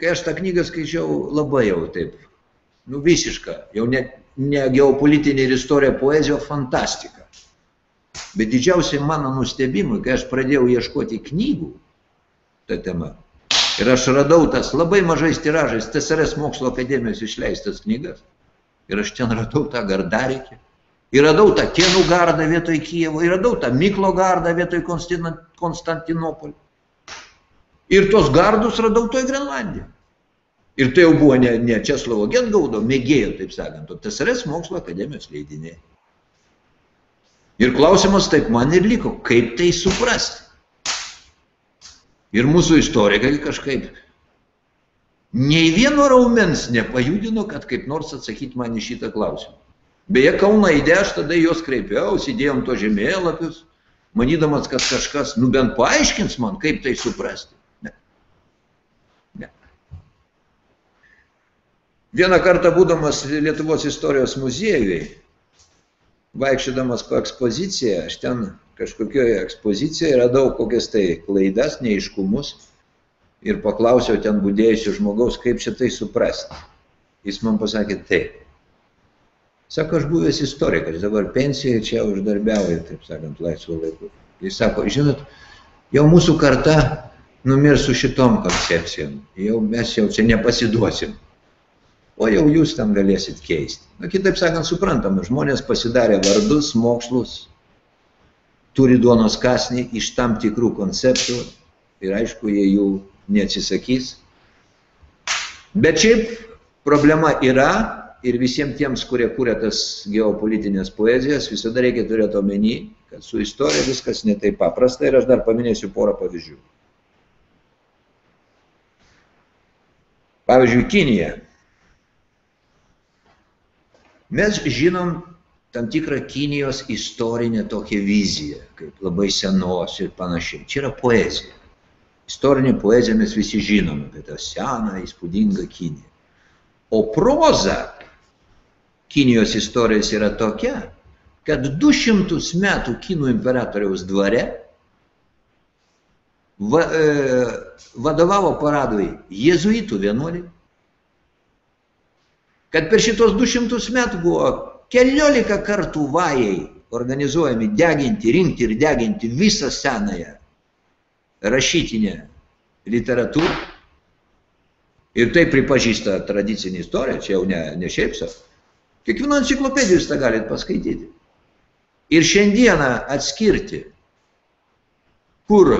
kai aš tą knygą skaičiau, labai jau taip, nu visiška, jau net ne geopolitinė ir istorija poezija, fantastika. Bet didžiausiai mano nustebimui, kai aš pradėjau ieškoti knygų tą temą, ir aš radau tas labai mažais tiražais TSRS mokslo akademijos išleistas knygas, ir aš ten radau tą gardarikį, ir radau tą Kienų gardą vietoj Kijevo, ir radau tą Miklo gardą vietoj Konstantinopolio. Ir tos gardus radau toj Grenlandijoje. Ir tai jau buvo ne, ne Česlovo Gengaudo mėgėjo, taip sakant, o TSRS mokslo akademijos leidiniai. Ir klausimas taip man ir liko, kaip tai suprasti. Ir mūsų istorikai kažkaip nei vieno raumens nepajudino, kad kaip nors atsakyti man į šitą klausimą. Beje, Kauno įdė aš tada juos kreipiausi, įdėjom to žemėlapius, manydamas, kad kažkas, nu bent paaiškins man, kaip tai suprasti. Vieną kartą būdamas Lietuvos istorijos muziejui, vaikščiodamas po ekspoziciją, aš ten kažkokioje ekspozicijoje radau kokias tai klaidas, neiškumus ir paklausiau ten būdėjusių žmogaus, kaip čia tai suprasti. Jis man pasakė taip. Sako, aš buvęs istorikas, dabar pensijoje čia uždarbiauju, taip sakant, laisvo laiku. Jis sako, žinot, jau mūsų karta numirs su šitom koncepcijom, jau mes jau čia nepasiduosim o jau jūs tam galėsit keisti. Na, kitaip sakant, suprantama, žmonės pasidarė vardus, mokslus, turi duonos kasnį iš tam tikrų konceptų ir aišku, jie jų neatsisakys. Bet šiaip problema yra ir visiems tiems, kurie kūrė tas geopolitinės poezijas, visada reikia turėti omeny, kad su istorija viskas netaip paprasta ir aš dar paminėsiu porą pavyzdžių. Pavyzdžiui, Kinija. Mes žinom tam tikrą Kinijos istorinę tokią viziją, kaip labai senos ir panašiai. Čia yra poezija. Istorinė poezija mes visi žinom apie tą seną, įspūdingą Kiniją. O proza Kinijos istorijos yra tokia, kad 200 metų Kinų imperatoriaus dvare va, e, vadovavo paradui jėzuitų vienuoliai, kad per šitos 200 metų buvo keliolika kartų vajai organizuojami deginti, rinkti ir deginti visą senąją rašytinę literatūrą. Ir tai pripažįsta tradicinė istorija, čia jau ne, ne šiaip savo. Kiekvieno enciklopedijų jūs tą galite paskaityti. Ir šiandieną atskirti, kur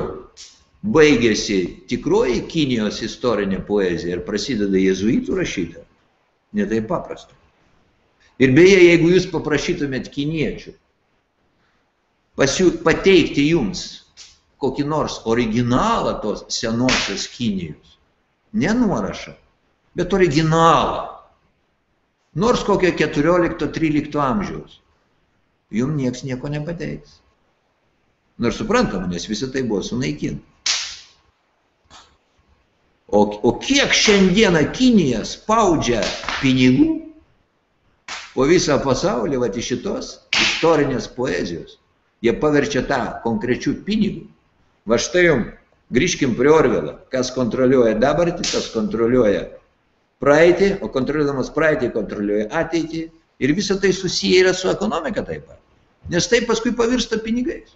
baigėsi tikroji Kinijos istorinė poezija ir prasideda jezuitų rašyta, netai paprasta. Ir beje, jeigu jūs paprašytumėt kiniečių pasiū, pateikti jums kokį nors originalą tos senosios Kinijos, ne nuorašą, bet originalą, nors kokio 14-13 amžiaus, jums nieks nieko nepateiks. Nors suprantama, nes visą tai buvo sunaikinta. O, o kiek šiandieną Kinija spaudžia pinigų po visą pasaulį, va iš šitos istorinės poezijos, jie paverčia tą konkrečių pinigų. Va štai jums, grįžkim prie Orvelo, kas kontroliuoja dabartį, kas kontroliuoja praeitį, o kontroliuodamas praeitį kontroliuoja ateitį ir visa tai susiję yra su ekonomika taip pat. Nes tai paskui pavirsta pinigais.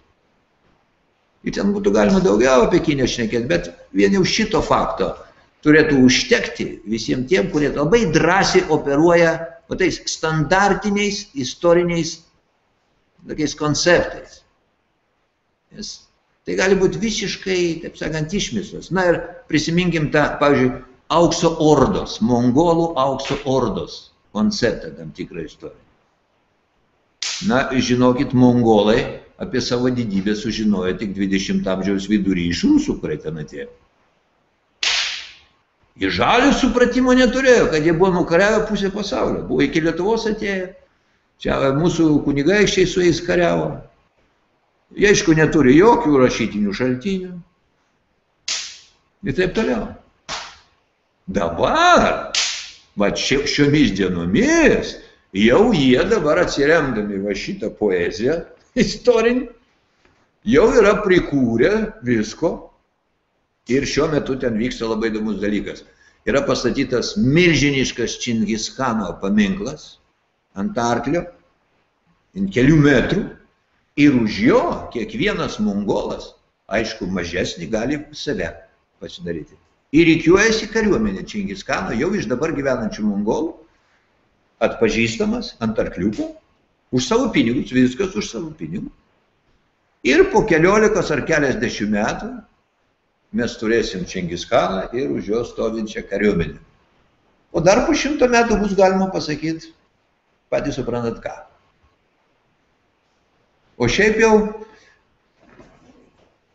Ir ten būtų galima daugiau apie Kiniją šnekėti, bet vien jau šito fakto turėtų užtekti visiems tiem, kurie labai drąsiai operuoja va, tais standartiniais istoriniais tokiais konceptais. Nes tai gali būti visiškai, taip sakant, išmislas. Na ir prisiminkim tą, pavyzdžiui, aukso ordos, mongolų aukso ordos konceptą tam tikrą istoriją. Na, žinokit, mongolai apie savo didybę sužinojo tik 20 amžiaus vidury iš rusų, kurie ten atėjo. Jie žalių supratimo neturėjo, kad jie buvo nukariavę pusę pasaulio. Buvo iki Lietuvos atėję. Čia mūsų kunigaikščiai su jais kariavo. Jie aišku neturi jokių rašytinių šaltinių. Ir taip toliau. Dabar, va šiomis dienomis, jau jie dabar atsiremdami va šitą poeziją, istorinį, jau yra prikūrę visko ir šiuo metu ten vyksta labai įdomus dalykas. Yra pastatytas milžiniškas Čingischano paminklas ant arklio, ant kelių metrų ir už jo kiekvienas mongolas, aišku, mažesnį gali save pasidaryti. Ir reikiuojasi kariuomenė Čingischano jau iš dabar gyvenančių mongolų, atpažįstamas ant arkliuko Už savo pinigus, viskas už savo pinigus. Ir po keliolikos ar keliasdešimt metų mes turėsim Čengiskaną ir už jo stovinčią kariuomenę. O dar po šimto metų bus galima pasakyti, patys suprantat ką. O šiaip jau,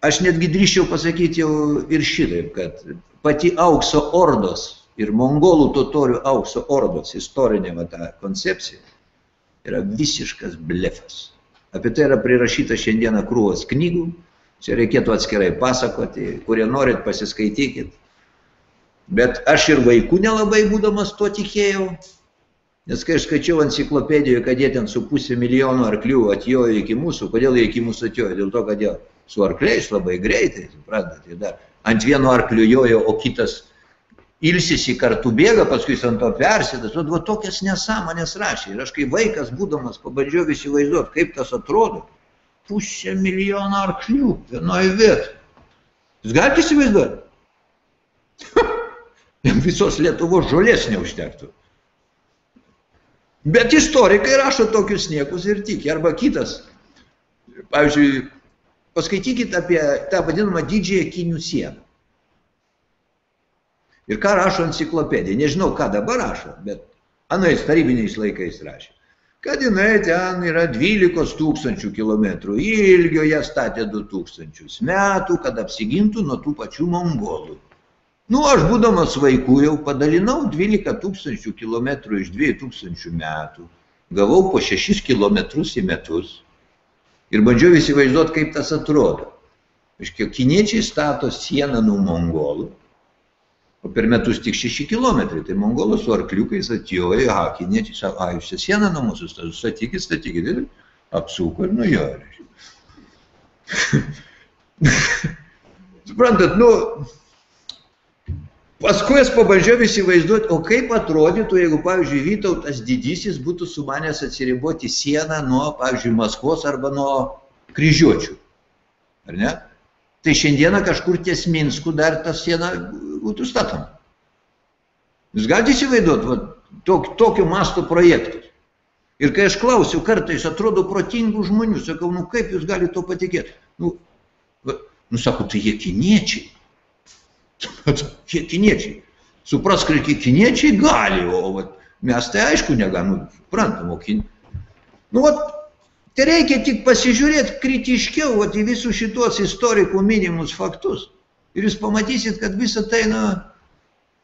aš netgi drįščiau pasakyti jau ir šitaip, kad pati aukso ordos ir mongolų totorių aukso ordos istorinė va, ta koncepcija yra visiškas blefas. Apie tai yra prirašyta šiandieną krūvos knygų, čia reikėtų atskirai pasakoti, kurie norit pasiskaitykit. Bet aš ir vaikų nelabai būdamas to tikėjau, nes kai aš skaičiau enciklopedijoje, kad jie ten su pusė milijono arklių atjojo iki mūsų, kodėl jie iki mūsų atjojo? Dėl to, kad jie su arkliais labai greitai, suprantate, dar ant vieno arklio jojo, o kitas ilsisi kartu bėga, paskui jis ant to persėdas, o va tokias nesąmonės rašė. Ir aš kaip vaikas būdamas pabandžiau įsivaizduoti, kaip tas atrodo. Pusė milijono arklių vienoje vietoje. Jūs galite įsivaizduoti? Visos Lietuvos žolės neužtektų. Bet istorikai rašo tokius niekus ir tiki. Arba kitas, pavyzdžiui, paskaitykite apie tą vadinamą didžiąją Kinių sieną. Ir ką rašo enciklopedija, nežinau, ką dabar rašo, bet anais tarybiniais laikais rašė, kad jinai ten yra 12 tūkstančių kilometrų ilgio, ją statė 2 tūkstančius metų, kad apsigintų nuo tų pačių mongolų. Nu, aš būdamas vaikų jau padalinau 12 tūkstančių kilometrų iš 2 tūkstančių metų. Gavau po 6 kilometrus į metus. Ir bandžiau įsivaizduoti, kaip tas atrodo. Iškiek, kiniečiai stato sieną nuo mongolų, o per metus tik 6 km. Tai mongolas su arkliukais atjoja, aha, kiniečiai sako, a, jūs čia sieną nuo mūsų stato, statykit, statykit. Ir apsuko ir nujoja. Suprantat, nu, Paskui aš pabandžiau įsivaizduoti, o kaip atrodytų, jeigu, pavyzdžiui, Vytautas didysis būtų sumanęs atsiriboti sieną nuo, pavyzdžiui, Maskvos arba nuo kryžiuočių. Ar ne? Tai šiandieną kažkur ties Minsku dar ta siena būtų statoma. Jūs galite įsivaizduoti va, tok, tokio masto projektus. Ir kai aš klausiu, kartais atrodo protingų žmonių, sakau, nu kaip jūs galite to patikėti? Nu, va, nu sako, tai jie kiniečiai. Jie kiniečiai. Suprask, kad kiniečiai gali, o vat, mes tai aišku negalim, nu, suprantam, o kin... Nu, vat, tai reikia tik pasižiūrėti kritiškiau vat, į visus šitos istorikų minimus faktus. Ir jūs pamatysit, kad visa tai,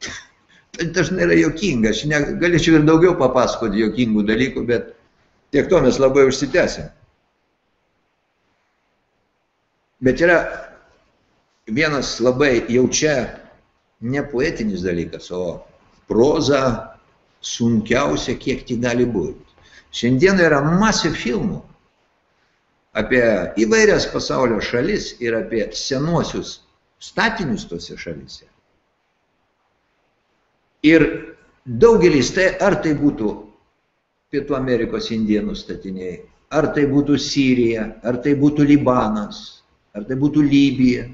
tai dažnai yra jokinga. Aš ne, galėčiau ir daugiau papasakoti jokingų dalykų, bet tiek to mes labai užsitęsim. Bet yra vienas labai jau čia ne poetinis dalykas, o proza sunkiausia, kiek tik gali būti. Šiandien yra masė filmų apie įvairias pasaulio šalis ir apie senuosius statinius tose šalise. Ir daugelis tai, ar tai būtų Pietų Amerikos indienų statiniai, ar tai būtų Sirija, ar tai būtų Libanas, ar tai būtų Libija,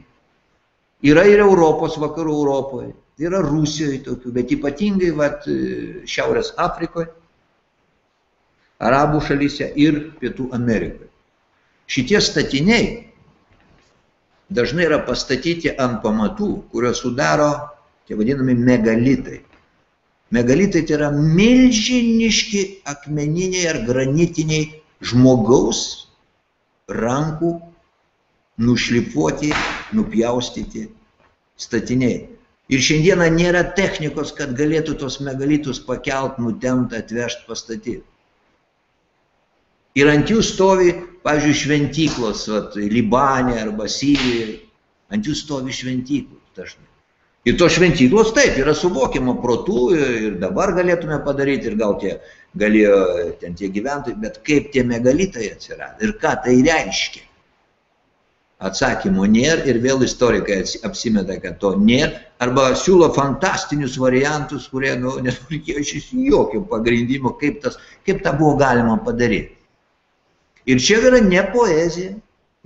Yra ir Europos, vakarų Europoje, yra Rusijoje tokių, bet ypatingai vat, Šiaurės Afrikoje, Arabų šalyse ir Pietų Amerikoje. Šitie statiniai dažnai yra pastatyti ant pamatų, kurios sudaro tie vadinami megalitai. Megalitai tai yra milžiniški akmeniniai ar granitiniai žmogaus rankų nušlifuoti, nupjaustyti statiniai. Ir šiandieną nėra technikos, kad galėtų tos megalitus pakelt, nutemt, atvežti, pastatyti. Ir ant jų stovi, pavyzdžiui, šventyklos, vat, Libanė arba Sirijoje, ant jų stovi šventyklos dažnai. Ir tos šventyklos taip yra suvokiama protų ir dabar galėtume padaryti ir gal tie galėjo ten tie gyventojai, bet kaip tie megalitai atsirado ir ką tai reiškia. Atsakymų nėra ir vėl istorikai apsimeta, kad to nėra, arba siūlo fantastinius variantus, kurie nu, neturėjo šis jokio pagrindimo, kaip, tas, kaip tą buvo galima padaryti. Ir čia yra ne poezija,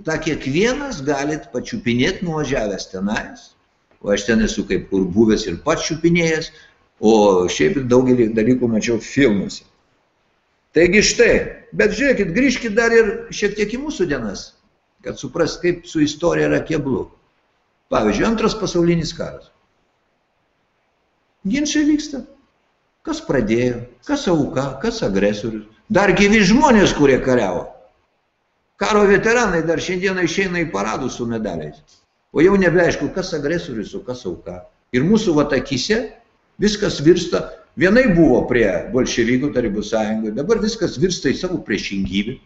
tą kiekvienas galit pačiupinėti nuvažiavęs tenais, o aš ten esu kaip kur buvęs ir pats čiupinėjęs, o šiaip daugelį dalykų mačiau filmuose. Taigi štai, bet žiūrėkit, grįžkit dar ir šiek tiek į mūsų dienas kad suprast, kaip su istorija yra keblu. Pavyzdžiui, antras pasaulinis karas. Ginčiai vyksta. Kas pradėjo, kas auka, kas agresorius. Dar gyvi žmonės, kurie kariavo. Karo veteranai dar šiandieną išeina į paradus su medaliais. O jau nebeaišku, kas agresorius, o kas auka. Ir mūsų vatakise viskas virsta, vienai buvo prie bolševikų tarybų sąjungoje, dabar viskas virsta į savo priešingybę.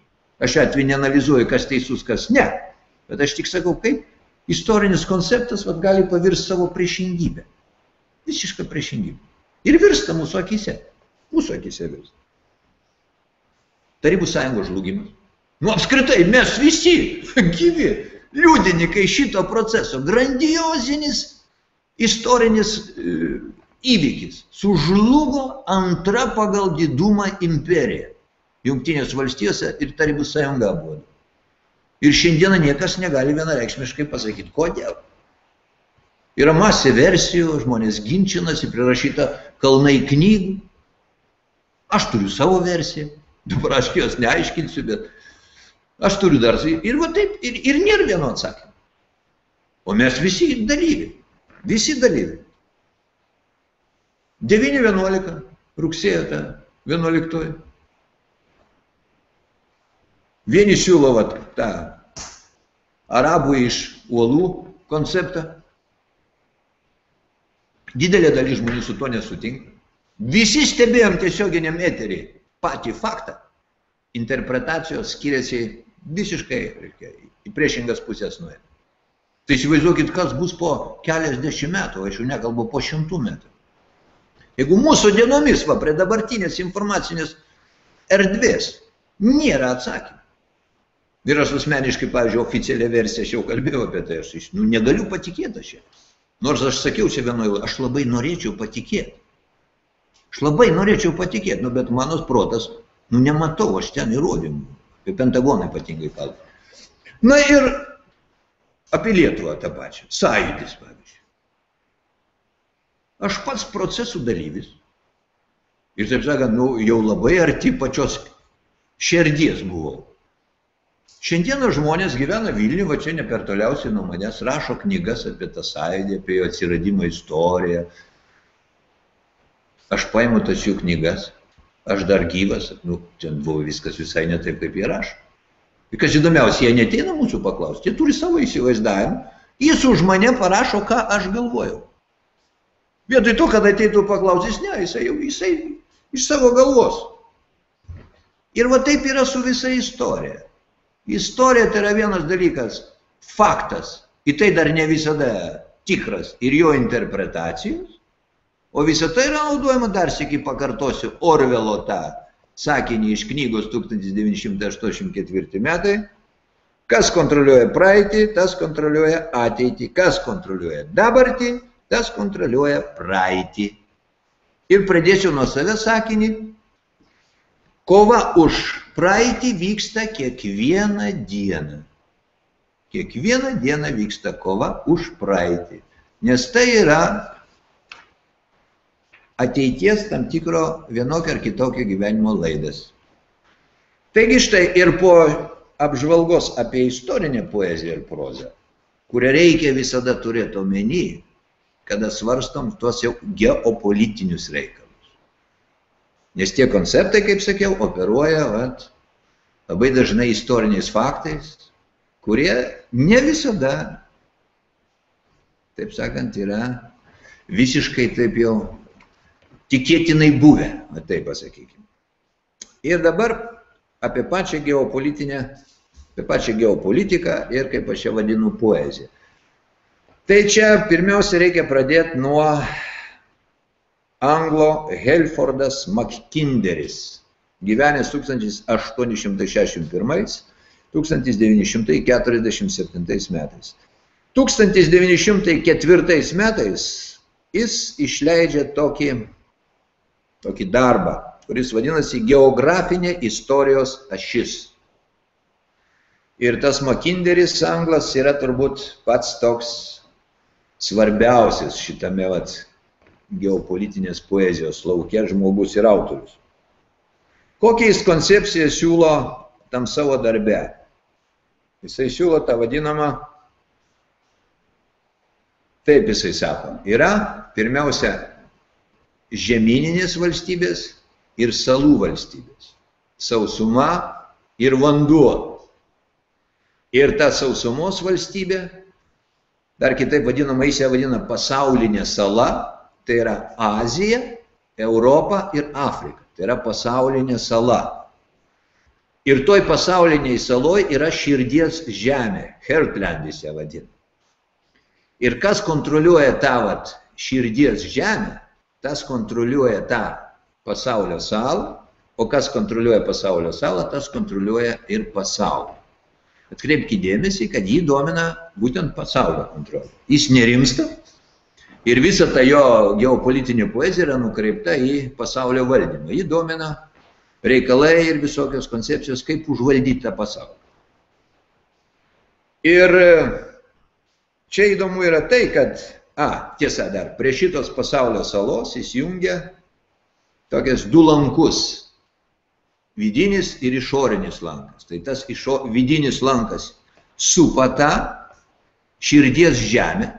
Aš atveju neanalizuoju, kas teisus, kas ne. Bet aš tik sakau, kaip istorinis konceptas vat, gali pavirsti savo priešingybę. Visišką priešingybę. Ir virsta mūsų akise. Mūsų akise virsta. Tarybų sąjungos žlugimas. Nu apskritai, mes visi gyvi liudininkai šito proceso. Grandiozinis istorinis e, įvykis. Sužlugo antra pagal didumą imperija. Jungtinės valstijose ir Tarybų sąjunga buvo. Ir šiandieną niekas negali vienareikšmiškai pasakyti, kodėl. Yra masė versijų, žmonės ginčinasi, prirašyta kalnai knygų. Aš turiu savo versiją, dabar aš jos neaiškinsiu, bet aš turiu dar. Ir va taip, ir, ir nėra vieno atsakymo. O mes visi dalyviai, visi dalyviai. 9.11, rugsėjo 11. Vieni siūlo vat, tą arabų iš uolų konceptą, Didelė dalis žmonių su to nesutinka. Visi stebėjom tiesioginiam eterį patį faktą. Interpretacijos skiriasi visiškai reikia, į priešingas pusės nuėjo. Tai įsivaizduokit, kas bus po keliasdešimt metų, aš jau nekalbu po šimtų metų. Jeigu mūsų dienomis, va, prie dabartinės informacinės erdvės, nėra atsakymų. Ir aš asmeniškai, pavyzdžiui, oficialią versiją, aš jau kalbėjau apie tai, aš nu, negaliu patikėti aš. Nors aš sakiau čia vienoje, aš labai norėčiau patikėti. Aš labai norėčiau patikėti, nu, bet mano protas, nu, nematau, aš ten įrodymų. Apie Pentagoną ypatingai kalbu. Na ir apie Lietuvą tą pačią. Sąjūdis, pavyzdžiui. Aš pats procesų dalyvis. Ir taip sakant, nu, jau labai arti pačios širdies buvau. Šiandieną žmonės gyvena Vilniuje, va čia ne per toliausiai nuo manęs, rašo knygas apie tą sąjūdį, apie jo atsiradimo istoriją. Aš paimu tas jų knygas, aš dar gyvas, nu, ten buvo viskas visai ne taip, kaip jie rašo. Ir kas įdomiausia, jie neteina mūsų paklausti, jie turi savo įsivaizdavimą, jis už mane parašo, ką aš galvojau. Vietoj to, kad ateitų paklausys, ne, jisai jau jisai iš savo galvos. Ir va taip yra su visa istorija. Istorija tai yra vienas dalykas, faktas, į tai dar ne visada tikras ir jo interpretacijos, o visa tai yra naudojama dar sėki pakartosiu Orvelo tą sakinį iš knygos 1984 metai. Kas kontroliuoja praeitį, tas kontroliuoja ateitį. Kas kontroliuoja dabartį, tas kontroliuoja praeitį. Ir pradėsiu nuo savęs sakinį. Kova už praeitį vyksta kiekvieną dieną. Kiekvieną dieną vyksta kova už praeitį. Nes tai yra ateities tam tikro vienokio ar kitokio gyvenimo laidas. Taigi štai ir po apžvalgos apie istorinę poeziją ir prozą, kurią reikia visada turėti omeny, kada svarstom tuos jau geopolitinius reikalus. Nes tie konceptai, kaip sakiau, operuoja vat, labai dažnai istoriniais faktais, kurie ne visada, taip sakant, yra visiškai taip jau tikėtinai buvę, taip pasakykime. Ir dabar apie pačią geopolitinę, apie pačią geopolitiką ir kaip aš ją vadinu poeziją. Tai čia pirmiausia reikia pradėti nuo anglo Helfordas Mackinderis, gyvenęs 1861-1947 metais. 1904 metais jis išleidžia tokį tokį darbą, kuris vadinasi geografinė istorijos ašis. Ir tas Makinderis anglas yra turbūt pats toks svarbiausias šitame vat, geopolitinės poezijos laukia žmogus ir autorius. Kokią jis koncepciją siūlo tam savo darbe? Jisai siūlo tą vadinamą, taip jisai sako, yra pirmiausia žemyninės valstybės ir salų valstybės. Sausuma ir vanduo. Ir ta sausumos valstybė, dar kitaip vadinama, jis ją vadina pasaulinė sala, tai yra Azija, Europa ir Afrika. Tai yra pasaulinė sala. Ir toj pasauliniai saloj yra širdies žemė, Hertlandis ją vadina. Ir kas kontroliuoja tą vat, širdies žemę, tas kontroliuoja tą pasaulio salą, o kas kontroliuoja pasaulio salą, tas kontroliuoja ir pasaulį. Atkreipkite dėmesį, kad jį domina būtent pasaulio kontrolė. Jis nerimsta ir visa ta jo geopolitinė poezija yra nukreipta į pasaulio valdymą. Jį domina reikalai ir visokios koncepcijos, kaip užvaldyti tą pasaulį. Ir čia įdomu yra tai, kad A, tiesa dar, prie šitos pasaulio salos įsijungia tokias du lankus. Vidinis ir išorinis lankas. Tai tas išo, vidinis lankas supa tą širdies žemę,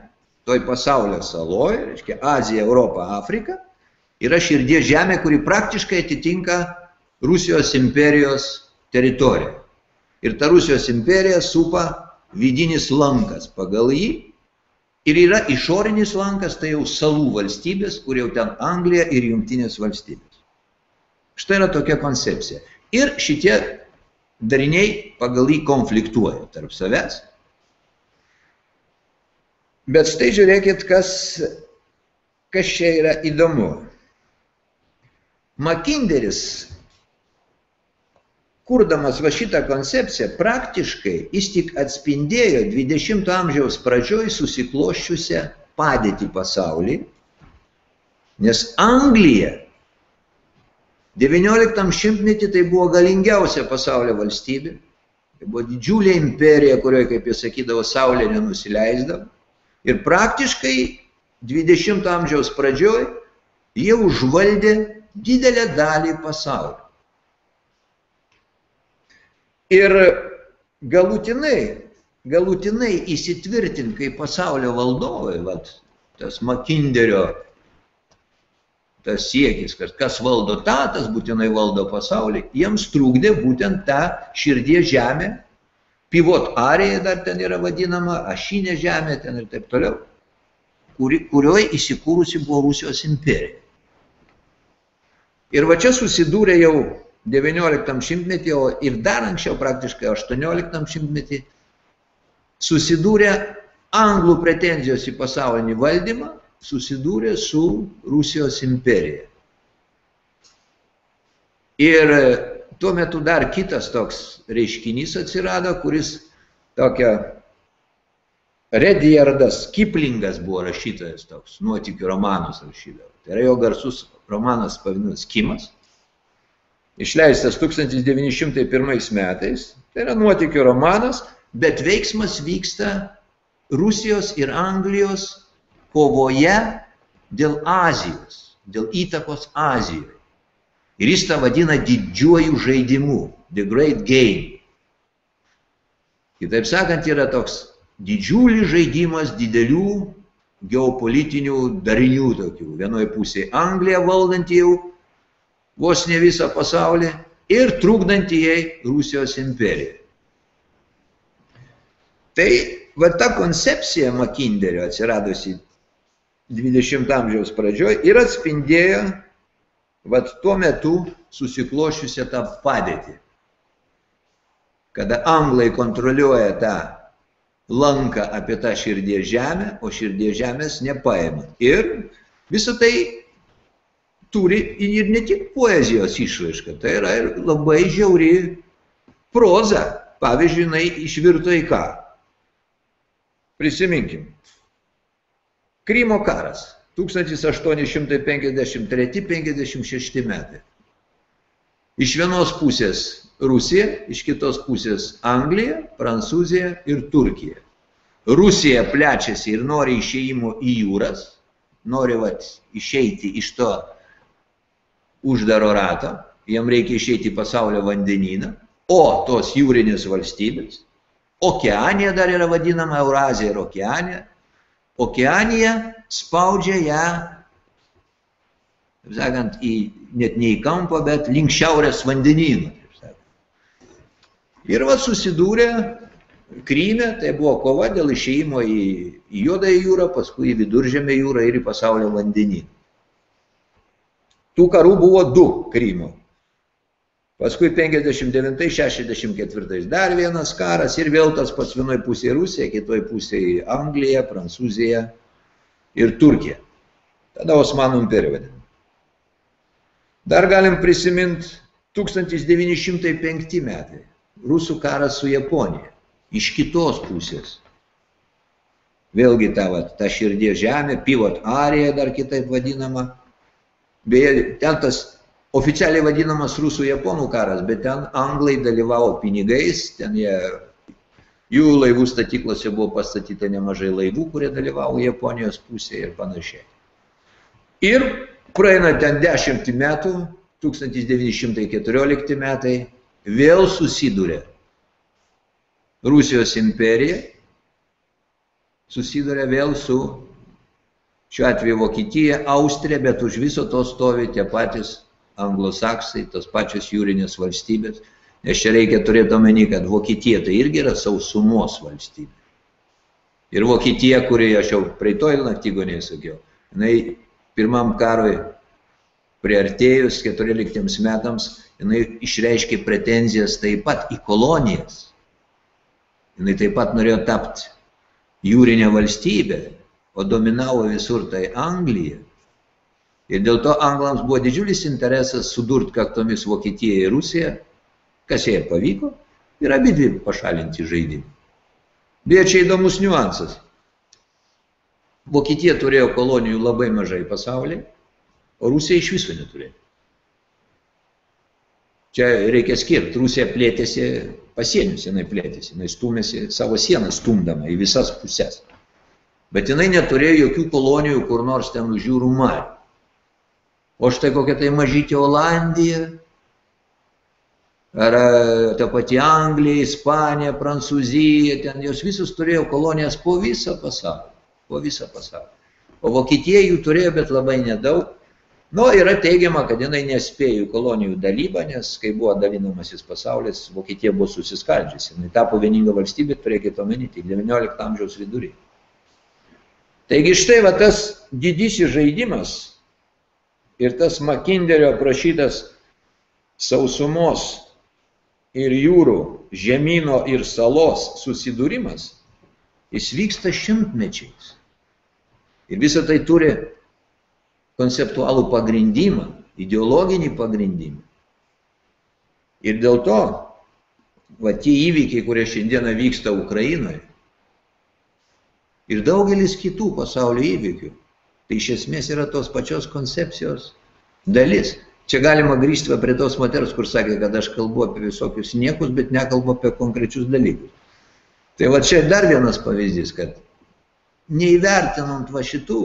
toj pasaulio saloje, reiškia Azija, Europa, Afrika, yra širdies žemė, kuri praktiškai atitinka Rusijos imperijos teritoriją. Ir ta Rusijos imperija supa vidinis lankas. Pagal jį Ir yra išorinis lankas, tai jau salų valstybės, kur jau ten Anglija ir jungtinės valstybės. Štai yra tokia koncepcija. Ir šitie dariniai pagal jį konfliktuoja tarp savęs. Bet štai žiūrėkit, kas, kas čia yra įdomu. Makinderis kurdamas va šitą koncepciją, praktiškai jis tik atspindėjo 20 amžiaus pradžioj susikloščiusią padėtį pasaulį, nes Anglija 19 šimtmetį tai buvo galingiausia pasaulio valstybė, tai buvo didžiulė imperija, kurioje, kaip jis sakydavo, saulė nenusileisdavo. Ir praktiškai 20 amžiaus pradžioj jie užvaldė didelę dalį pasaulio. Ir galutinai, galutinai įsitvirtinti kaip pasaulio valdovai, vat, tas Makinderio tas siekis, kad kas valdo tą, tas būtinai valdo pasaulį, jiems trūkdė būtent tą širdies žemę, pivot arija dar ten yra vadinama, ašinė žemė ten ir taip toliau, kuri, kurioje įsikūrusi buvo Rusijos imperija. Ir va čia susidūrė jau 19 šimtmetį, o ir dar anksčiau, praktiškai 18 šimtmetį, susidūrė anglų pretenzijos į pasaulinį valdymą, susidūrė su Rusijos imperija. Ir tuo metu dar kitas toks reiškinys atsirado, kuris tokia Redjardas Kiplingas buvo rašytojas toks, nuotikių romanus rašydavo. Tai yra jo garsus romanas pavadinamas Kimas išleistas 1901 metais, tai yra nuotikių romanas, bet veiksmas vyksta Rusijos ir Anglijos kovoje dėl Azijos, dėl įtakos Azijoje. Ir jis tą vadina didžiuoju žaidimu, the great game. Kitaip sakant, yra toks didžiulis žaidimas didelių geopolitinių darinių tokių. Vienoje pusėje Anglija valdanti jau vos ne visą pasaulį ir trukdanti jai Rusijos imperijai. Tai va ta koncepcija Makinderio atsiradusi 20 amžiaus pradžioj ir atspindėjo va tuo metu susiklošiusią tą padėtį. Kada anglai kontroliuoja tą lanką apie tą širdies žemę, o širdies žemės nepaima. Ir visą tai turi ir ne tik poezijos išraišką, tai yra ir labai žiauri proza. Pavyzdžiui, jinai išvirto į ką? Prisiminkim. Krymo karas 1853-56 metai. Iš vienos pusės Rusija, iš kitos pusės Anglija, Prancūzija ir Turkija. Rusija plečiasi ir nori išėjimo į jūras, nori vat, išeiti iš to uždaro rato, jam reikia išeiti į pasaulio vandenyną, o tos jūrinės valstybės, Okeanija dar yra vadinama Eurazija ir Okeanija, Okeanija spaudžia ją, taip sakant, į, net ne į kampą, bet link šiaurės vandenyno. Ir va susidūrė Kryme, tai buvo kova dėl išėjimo į, į Juodąją jūrą, paskui į Viduržėmę jūrą ir į pasaulio vandenyną. Tų karų buvo du Krymo. Paskui 59-64 dar vienas karas ir vėl tas pats vienoje pusėje Rusija, kitoje pusėje Anglija, Prancūzija ir Turkija. Tada Osmanų imperija vadinama. Dar galim prisiminti 1905 metai. Rusų karas su Japonija. Iš kitos pusės. Vėlgi ta, va, ta širdies žemė, pivot arija dar kitaip vadinama. Beje, ten tas oficialiai vadinamas rusų-japonų karas, bet ten anglai dalyvavo pinigais, ten jie, jų laivų statyklose buvo pastatyta nemažai laivų, kurie dalyvavo Japonijos pusėje ir panašiai. Ir praeina ten dešimtį metų, 1914 metai, vėl susidūrė Rusijos imperija, susidūrė vėl su šiuo atveju Vokietija, Austrija, bet už viso to stovi tie patys anglosaksai, tos pačios jūrinės valstybės. Nes čia reikia turėti omeny, kad Vokietija tai irgi yra sausumos valstybė. Ir Vokietija, kurį aš jau praeitoj naktygonėje sakiau, jinai pirmam karui priartėjus 14 metams, jinai išreiškė pretenzijas taip pat į kolonijas. Jinai taip pat norėjo tapti jūrinę valstybę, o dominavo visur tai Anglija. Ir dėl to anglams buvo didžiulis interesas sudurti kaktomis Vokietiją ir Rusiją, kas jai pavyko, ir abi dvi pašalinti žaidimą. Beje, čia įdomus niuansas. Vokietija turėjo kolonijų labai mažai pasaulyje, o Rusija iš viso neturėjo. Čia reikia skirti, Rusija plėtėsi pasienius, jinai plėtėsi, jinai stumėsi savo sieną stumdama į visas pusės. Bet jinai neturėjo jokių kolonijų kur nors ten už jūrų marių. O štai kokia tai mažytė Olandija, ar ta pati Anglija, Ispanija, Prancūzija, ten jos visus turėjo kolonijas po visą pasaulį. Po visą pasaulį. O Vokietija jų turėjo, bet labai nedaug. Nu, yra teigiama, kad jinai nespėjo į kolonijų dalybą, nes kai buvo dalinamasis pasaulis, Vokietija buvo susiskaldžiusi. Jinai tapo vieninga valstybė, turėkite omeny, tik 19 amžiaus vidury. Taigi štai va tas didysis žaidimas ir tas Makinderio aprašytas sausumos ir jūrų, žemynų ir salos susidūrimas, jis vyksta šimtmečiais. Ir visą tai turi konceptualų pagrindimą, ideologinį pagrindimą. Ir dėl to, va tie įvykiai, kurie šiandieną vyksta Ukrainoje, ir daugelis kitų pasaulio įvykių, tai iš esmės yra tos pačios koncepcijos dalis. Čia galima grįžti prie tos moters, kur sakė, kad aš kalbu apie visokius niekus, bet nekalbu apie konkrečius dalykus. Tai va čia dar vienas pavyzdys, kad neįvertinant va šitų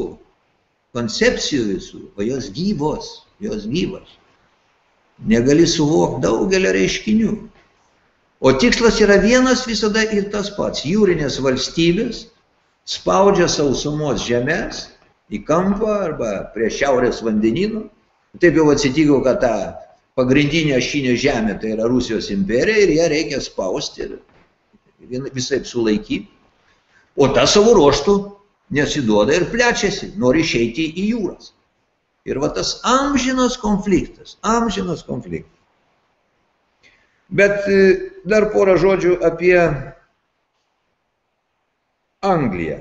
koncepcijų visų, o jos gyvos, jos gyvos, negali suvokti daugelio reiškinių. O tikslas yra vienas visada ir tas pats. Jūrinės valstybės spaudžia sausumos žemės į kampą arba prie šiaurės vandenynų Taip jau atsitiko, kad ta pagrindinė ašinė žemė tai yra Rusijos imperija ir ją reikia spausti ir visai sulaikyti. O ta savo ruoštų nesiduoda ir plečiasi, nori išeiti į jūras. Ir va tas amžinas konfliktas, amžinas konfliktas. Bet e, dar porą žodžių apie Angliją.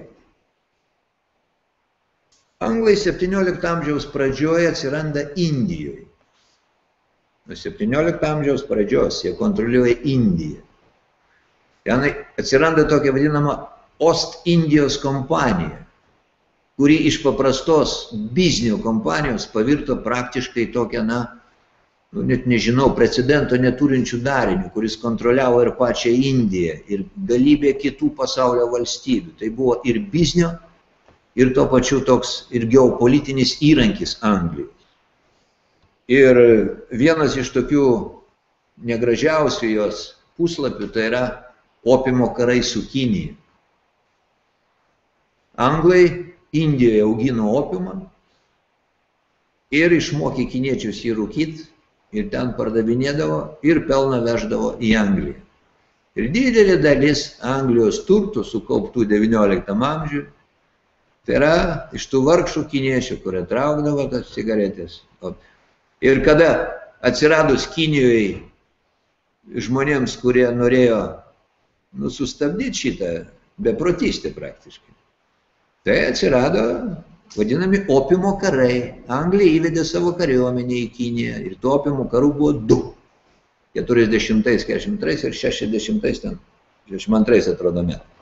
Anglai 17 amžiaus pradžioje atsiranda Indijoje. Nuo 17 amžiaus pradžios jie kontroliuoja Indiją. Ten atsiranda tokia vadinama Ost Indijos kompanija, kuri iš paprastos biznio kompanijos pavirto praktiškai tokią, na, nu, net nežinau, precedento neturinčių darinių, kuris kontroliavo ir pačią Indiją, ir galybę kitų pasaulio valstybių. Tai buvo ir biznio ir tuo pačiu toks ir geopolitinis įrankis Anglijos. Ir vienas iš tokių negražiausių jos puslapių tai yra opimo karai su Kinija. Anglai Indijoje augino opimą ir išmokė kiniečius jį rūkyti ir ten pardavinėdavo ir pelną veždavo į Angliją. Ir didelė dalis Anglijos turtų sukauptų XIX amžiuje Tai yra iš tų vargšų kiniečių, kurie traukdavo tas cigaretės. Ir kada atsiradus Kinijoje žmonėms, kurie norėjo nu, sustabdyti šitą beprotystę praktiškai, tai atsirado vadinami opimo karai. Anglija įvedė savo kariuomenę į Kiniją ir tų opimo karų buvo du. 40, 43 ir 60 ten, 62 atrodo metų.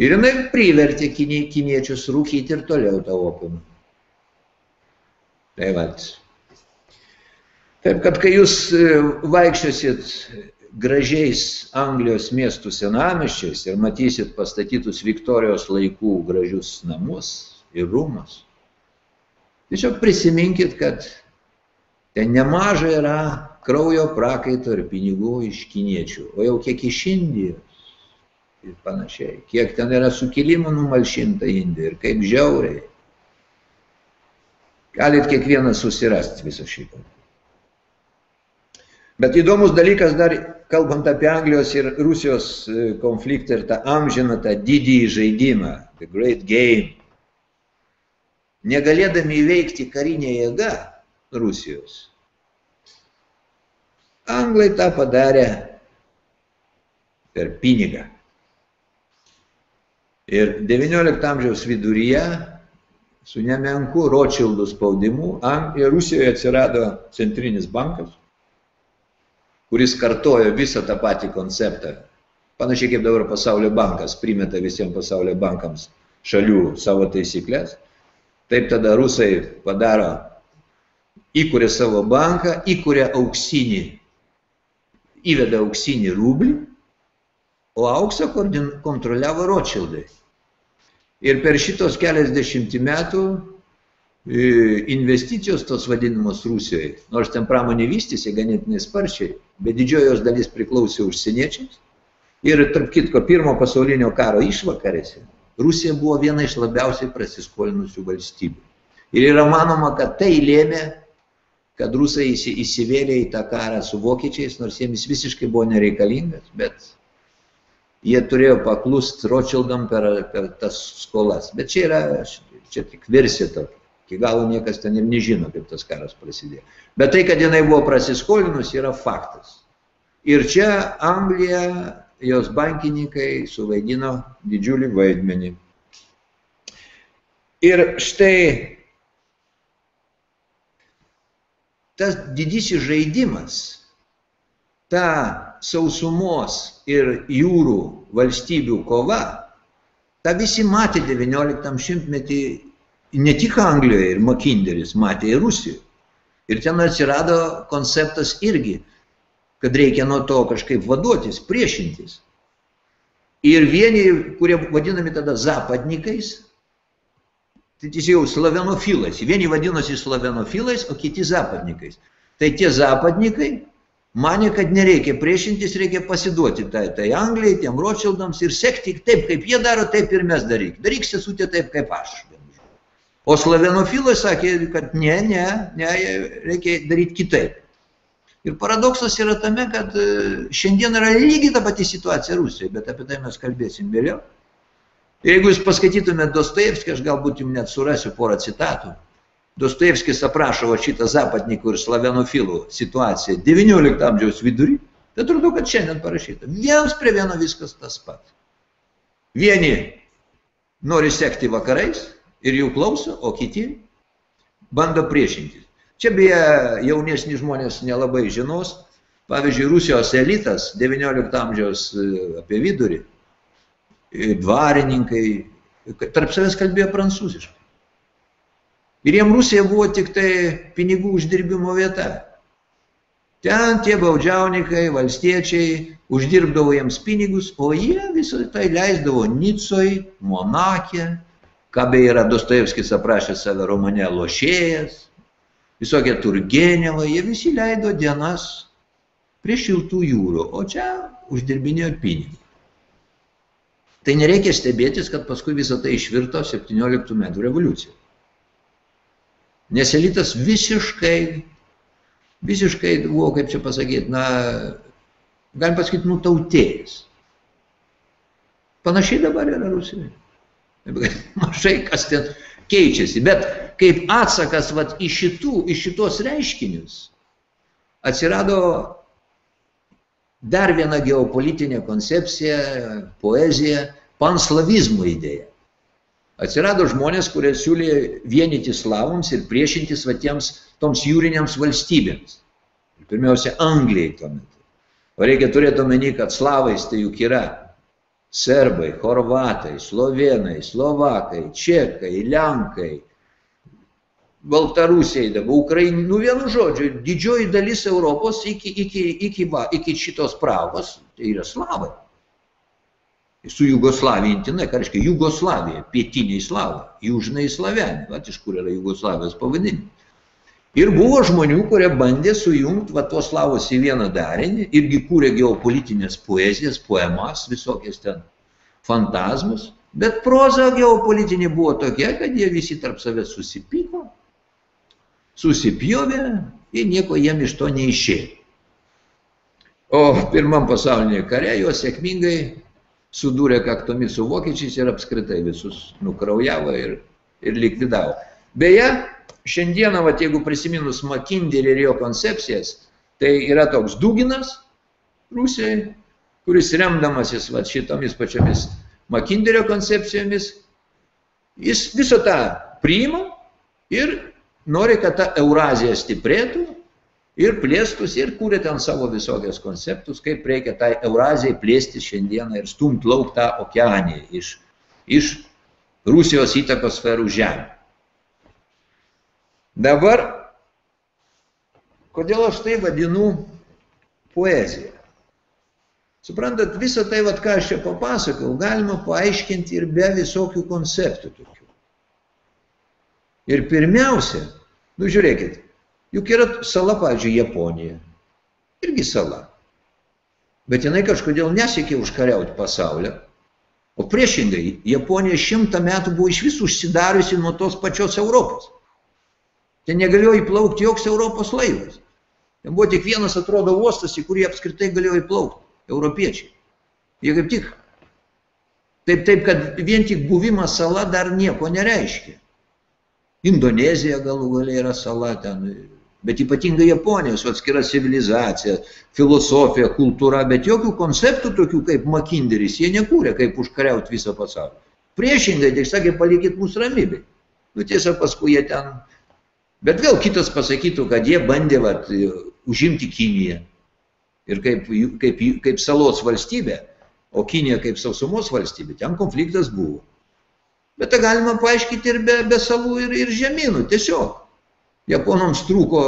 Ir jinai privertė kiniečius rūkyti ir toliau tą opimą. Tai vat. Taip, kad kai jūs e, vaikščiosit gražiais Anglijos miestų senamiščiais ir matysit pastatytus Viktorijos laikų gražius namus ir rūmus, tiesiog prisiminkit, kad ten nemažai yra kraujo prakaito ir pinigų iš kiniečių, o jau kiek iš Indijos ir panašiai. Kiek ten yra sukilimų numalšinta Indija ir kaip žiauriai. Galit kiekvienas susirasti visą šitą. Bet įdomus dalykas dar, kalbant apie Anglijos ir Rusijos e, konfliktą ir tą amžiną, tą didįjį žaidimą, the great game, negalėdami įveikti karinę jėgą Rusijos, anglai tą padarė per pinigą. Ir XIX amžiaus viduryje su nemenku Rothschildų spaudimu Rusijoje atsirado centrinis bankas, kuris kartojo visą tą patį konceptą. Panašiai kaip dabar pasaulio bankas primeta visiems pasaulio bankams šalių savo taisyklės. Taip tada rusai padaro, įkuria savo banką, įkuria auksinį, įveda auksinį rublį, o auksą kontroliavo Rothschildai. Ir per šitos keliasdešimtį metų e, investicijos tos vadinamos Rusijoje, nors ten pramonė vystėsi ganėtinai sparčiai, bet didžiojos dalis priklausė užsieniečiams. Ir tarp kitko, pirmo pasaulinio karo išvakarėse Rusija buvo viena iš labiausiai prasiskolinusių valstybių. Ir yra manoma, kad tai lėmė, kad rusai įsivėlė į tą karą su vokiečiais, nors jiems visiškai buvo nereikalingas, bet jie turėjo paklust Rothschildam per, per tas skolas. Bet čia yra, čia tik versija tokia. Iki galo niekas ten ir nežino, kaip tas karas prasidėjo. Bet tai, kad jinai buvo prasiskolinus, yra faktas. Ir čia Anglija jos bankininkai suvaidino didžiulį vaidmenį. Ir štai tas didysis žaidimas, ta sausumos ir jūrų valstybių kova, tą visi matė XIX šimtmetį, ne tik Anglijoje ir Makinderis, matė ir Rusijoje. Ir ten atsirado konceptas irgi kad reikia nuo to kažkaip vaduotis, priešintis. Ir vieni, kurie vadinami tada zapadnikais, tai tiesiog slavenofilais. Vieni vadinosi slavenofilais, o kiti zapadnikais. Tai tie zapadnikai mane, kad nereikia priešintis, reikia pasiduoti tai, tai Anglijai, tiem Rothschildams ir sekti taip, kaip jie daro, taip ir mes daryk. Daryk sesutė taip, kaip aš. O slavenofilai sakė, kad ne, ne, ne, reikia daryti kitaip. Ir paradoksas yra tame, kad e, šiandien yra lygiai ta pati situacija Rusijoje, bet apie tai mes kalbėsim vėliau. Jeigu jūs paskaitytumėte Dostojevskį, aš galbūt jums net surasiu porą citatų. Dostojevskis aprašo šitą zapadnikų ir slavenofilų situaciją XIX amžiaus vidurį. Tai atrodo, kad šiandien parašyta. Vienas prie vieno viskas tas pats. Vieni nori sekti vakarais ir jų klauso, o kiti bando priešintis. Čia beje jaunesni žmonės nelabai žinos. Pavyzdžiui, Rusijos elitas XIX amžiaus e, apie vidurį, e, dvarininkai, tarp savęs kalbėjo prancūziškai. Ir jiem Rusija buvo tik tai pinigų uždirbimo vieta. Ten tie baudžiauninkai, valstiečiai uždirbdavo jiems pinigus, o jie visą tai leisdavo Nicoj, Monakė, ką beje yra Dostojevskis aprašęs save romane lošėjas, visokie Turgenevai, jie visi leido dienas prie šiltų jūrų, o čia uždirbinėjo pinigus. Tai nereikia stebėtis, kad paskui visą tai išvirto 17 metų revoliucija. Nes elitas visiškai, visiškai buvo, kaip čia pasakyti, na, galim pasakyti, nutautėjęs. Panašiai dabar yra Rusijoje. Mažai kas ten keičiasi. Bet kaip atsakas vat, į, šitų, į šitos reiškinius atsirado dar viena geopolitinė koncepcija, poezija, panslavizmo idėja. Atsirado žmonės, kurie siūlė vienyti slavams ir priešintis va tiems toms jūriniams valstybėms. Pirmiausia, Anglijai tuo metu. O reikia turėti omeny, kad slavais tai juk yra serbai, chorvatai, slovenai, slovakai, čekai, lenkai, Baltarusiai dabar, Ukrainai, nu vienu žodžiu, didžioji dalis Europos iki, iki, iki, va, iki šitos pravos tai yra slavai. Su Jugoslavija intinai, ką reiškia Jugoslavija, pietiniai slavai, jūžnai slaveni, va, iš kur yra Jugoslavijos pavadinimas. Ir buvo žmonių, kurie bandė sujungti va tuos slavus į vieną darinį, irgi kūrė geopolitinės poezijas, poemas, visokias ten fantazmus, bet proza geopolitinė buvo tokia, kad jie visi tarp savęs susipyko, susipjovė ir nieko jiem iš to neišėjo. O pirmam pasaulinėje kare juos sėkmingai sudūrė kaktomis su vokiečiais ir apskritai visus nukraujavo ir, ir likvidavo. Beje, šiandieną, vat, jeigu prisiminus Makinderį ir jo koncepcijas, tai yra toks Duginas Rusijai, kuris remdamasis vat, šitomis pačiomis Makinderio koncepcijomis, jis visą tą priima ir nori, kad ta Eurazija stiprėtų ir plėstųsi ir kūrė ten savo visokias konceptus, kaip reikia tai Eurazijai plėsti šiandieną ir stumt lauk tą okeaniją iš, iš Rusijos įtakos sferų žemę. Dabar, kodėl aš tai vadinu poezija? Suprantat, visą tai, vat, ką aš čia papasakau, galima paaiškinti ir be visokių konceptų tokių. Ir pirmiausia, nu žiūrėkit, Juk yra sala, pavyzdžiui, Japonija. Irgi sala. Bet jinai kažkodėl nesiekė užkariauti pasaulio. O priešingai, Japonija šimtą metų buvo iš vis užsidariusi nuo tos pačios Europos. Ten negalėjo įplaukti joks Europos laivas. Ten buvo tik vienas, atrodo, uostas, į kurį apskritai galėjo įplaukti. Europiečiai. Jie kaip tik. Taip, taip, kad vien tik buvimas sala dar nieko nereiškia. Indonezija galų galiai yra sala ten bet ypatingai Japonijos atskira civilizacija, filosofija, kultūra, bet jokių konceptų tokių kaip Makinderis jie nekūrė, kaip užkariauti visą pasaulį. Priešingai, tik sakė, palikit mūsų ramybėj. Nu tiesa, paskui jie ten. Bet vėl kitas pasakytų, kad jie bandė vat, užimti Kiniją. Ir kaip, kaip, kaip salos valstybė, o Kinija kaip sausumos valstybė, ten konfliktas buvo. Bet tą galima paaiškinti ir be, be salų, ir, ir žemynų, tiesiog. Japonams trūko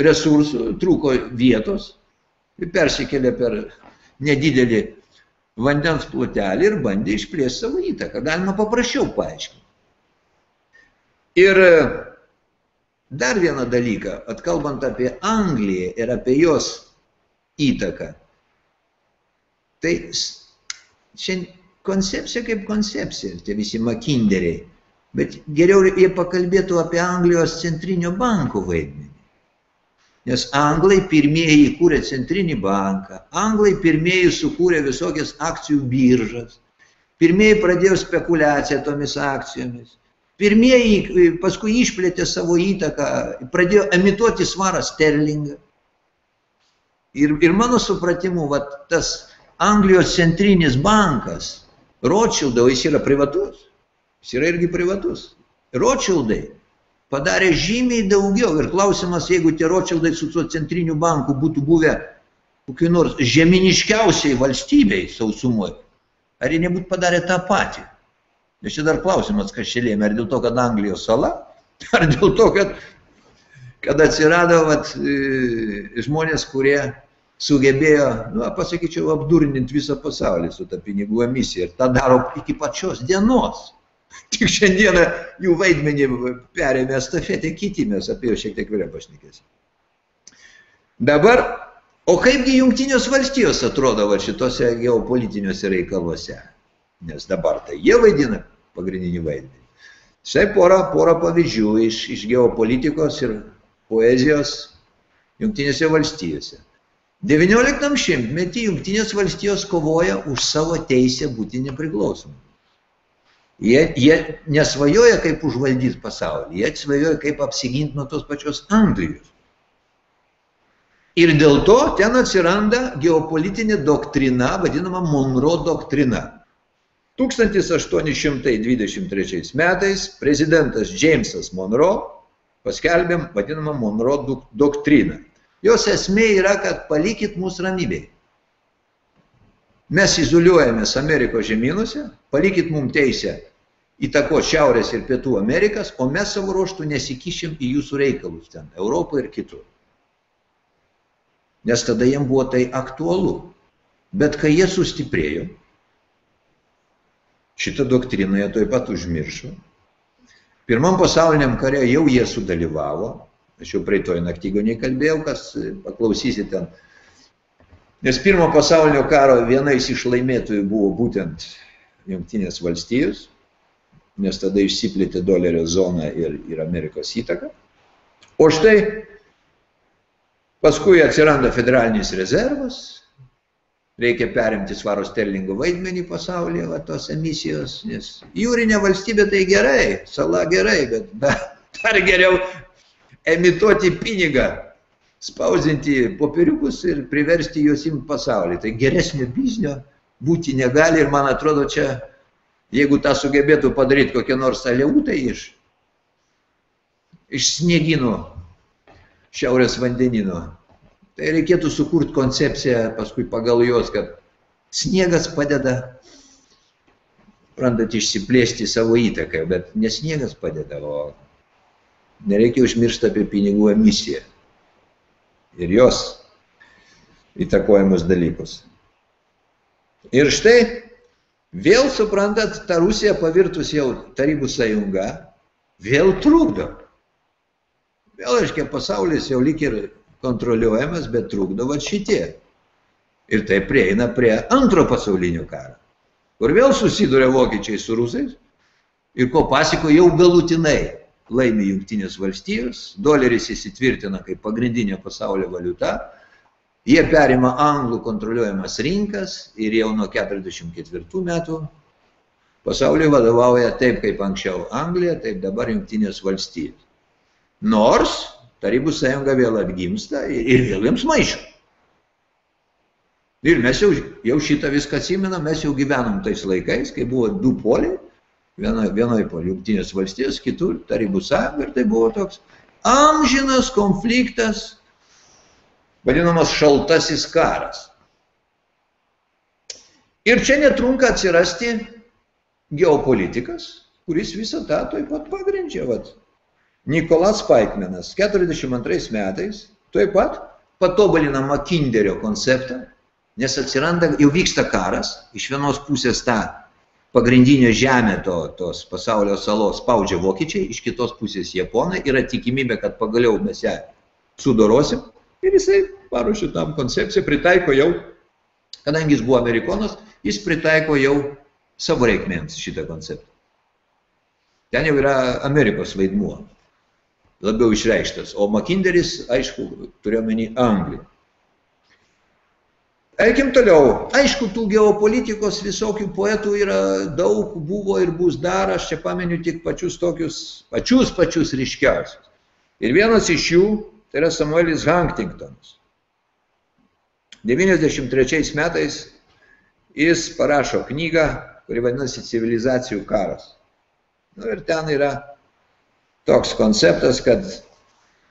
resursų, trūko vietos ir persikėlė per nedidelį vandens plotelį ir bandė išplėsti savo įtaką. Galima paprasčiau paaiškinti. Ir dar vieną dalyką, atkalbant apie Angliją ir apie jos įtaką, tai šiandien koncepcija kaip koncepcija, tie visi makinderiai Bet geriau jie pakalbėtų apie Anglijos centrinio banko vaidmenį. Nes anglai pirmieji įkūrė centrinį banką, anglai pirmieji sukūrė visokias akcijų biržas, pirmieji pradėjo spekulaciją tomis akcijomis, pirmieji paskui išplėtė savo įtaką, pradėjo emituoti svarą sterlingą. Ir, ir mano supratimu, va, tas Anglijos centrinis bankas, Rothschildo, jis yra privatus Jis yra irgi privatus. Rothschildai padarė žymiai daugiau. Ir klausimas, jeigu tie Rothschildai su tuo centriniu banku būtų buvę kokiu nors žeminiškiausiai valstybei sausumoje, ar jie nebūtų padarę tą patį? Nes čia dar klausimas, kas čia lėmė, ar dėl to, kad Anglijos sala, ar dėl to, kad, kad atsirado vat, e, žmonės, kurie sugebėjo, nu, pasakyčiau, apdurninti visą pasaulį su ta pinigų emisija ir tą daro iki pačios dienos. Tik šiandieną jų vaidmenį perėmė stafetė kiti, mes apie jo šiek tiek vėliau pašnekėsim. Dabar, o kaipgi jungtinės valstijos atrodo va šitose geopolitiniuose reikaluose? Nes dabar tai jie vaidina pagrindinį vaidmenį. Štai pora, pora pavyzdžių iš, iš geopolitikos ir poezijos jungtinėse valstijose. XIX šimtmetį jungtinės valstijos kovoja už savo teisę būti nepriklausomi. Jie, jie nesvajoja, kaip užvaldyti pasaulį, jie svajoja, kaip apsiginti nuo tos pačios Anglijos. Ir dėl to ten atsiranda geopolitinė doktrina, vadinama Monroe doktrina. 1823 metais prezidentas Džeimsas Monroe paskelbė vadinamą Monroe doktriną. Jos esmė yra, kad palikit mūsų ramybėje. Mes izoliuojamės Amerikos žemynuose, palikit mums teisę įtako Šiaurės ir Pietų Amerikas, o mes savo ruoštų nesikišim į jūsų reikalus ten, Europoje ir kitur. Nes tada jiems buvo tai aktualu. Bet kai jie sustiprėjo, šitą doktriną jie toj pat užmiršo. Pirmam pasauliniam kare jau jie sudalyvavo, aš jau praeitoj naktygoniai kalbėjau, kas paklausysi ten. Nes pirmo pasaulinio karo vienais iš laimėtojų buvo būtent Junktinės valstijos, nes tada išsiplėtė dolerio zona ir, ir Amerikos įtaka. O štai paskui atsiranda federalinis rezervas, reikia perimti svaro sterlingo vaidmenį pasaulyje, va, tos emisijos, nes jūrinė valstybė tai gerai, sala gerai, bet dar geriau emituoti pinigą, spausinti popieriukus ir priversti juos imti pasaulį. Tai geresnio biznio būti negali ir man atrodo čia, jeigu tą sugebėtų padaryti kokie nors aleutai iš, iš sniegino šiaurės vandenino, Tai reikėtų sukurti koncepciją paskui pagal juos, kad sniegas padeda, randat, išsiplėsti savo įtaką, bet ne sniegas padeda, o nereikia užmiršti apie pinigų emisiją ir jos įtakojimus dalykus. Ir štai vėl suprantat, ta Rusija pavirtus jau Tarybų sąjunga, vėl trukdo. Vėl, aiškiai, pasaulis jau lik ir kontroliuojamas, bet trukdo va šitie. Ir tai prieina prie antro pasaulinio karo, kur vėl susiduria vokiečiai su rusais ir ko pasiko jau galutinai laimi jungtinės valstijos, doleris įsitvirtina kaip pagrindinė pasaulio valiuta, jie perima anglų kontroliuojamas rinkas ir jau nuo 44 metų pasauliui vadovauja taip kaip anksčiau Anglija, taip dabar jungtinės valstijos. Nors Tarybų sąjunga vėl atgimsta ir vėl jiems maišo. Ir mes jau, jau šitą viską atsimenam, mes jau gyvenom tais laikais, kai buvo du poliai, vienoje vienoj po jungtinės valstijos, kitur Tarybų sąjunga ir tai buvo toks amžinas konfliktas, vadinamas šaltasis karas. Ir čia netrunka atsirasti geopolitikas, kuris visą tą taip pat pagrindžia. Vat, Nikolas Paikmenas 42 metais taip pat patobulina Makinderio konceptą, nes atsiranda, jau vyksta karas, iš vienos pusės tą pagrindinę žemę to, tos pasaulio salos spaudžia vokiečiai, iš kitos pusės japonai, yra tikimybė, kad pagaliau mes ją sudorosim ir jisai paruošė tam koncepciją, pritaiko jau, kadangi jis buvo amerikonas, jis pritaiko jau savo reikmėms šitą konceptą. Ten jau yra Amerikos vaidmuo labiau išreikštas, o Makinderis, aišku, turiuomenį Angliją. Eikim toliau. Aišku, tų geopolitikos visokių poetų yra daug, buvo ir bus dar, aš čia pameniu tik pačius tokius, pačius pačius ryškiausius. Ir vienas iš jų tai yra Samuelis Huntingtonas. 93 metais jis parašo knygą, kuri vadinasi Civilizacijų karas. Nu, ir ten yra toks konceptas, kad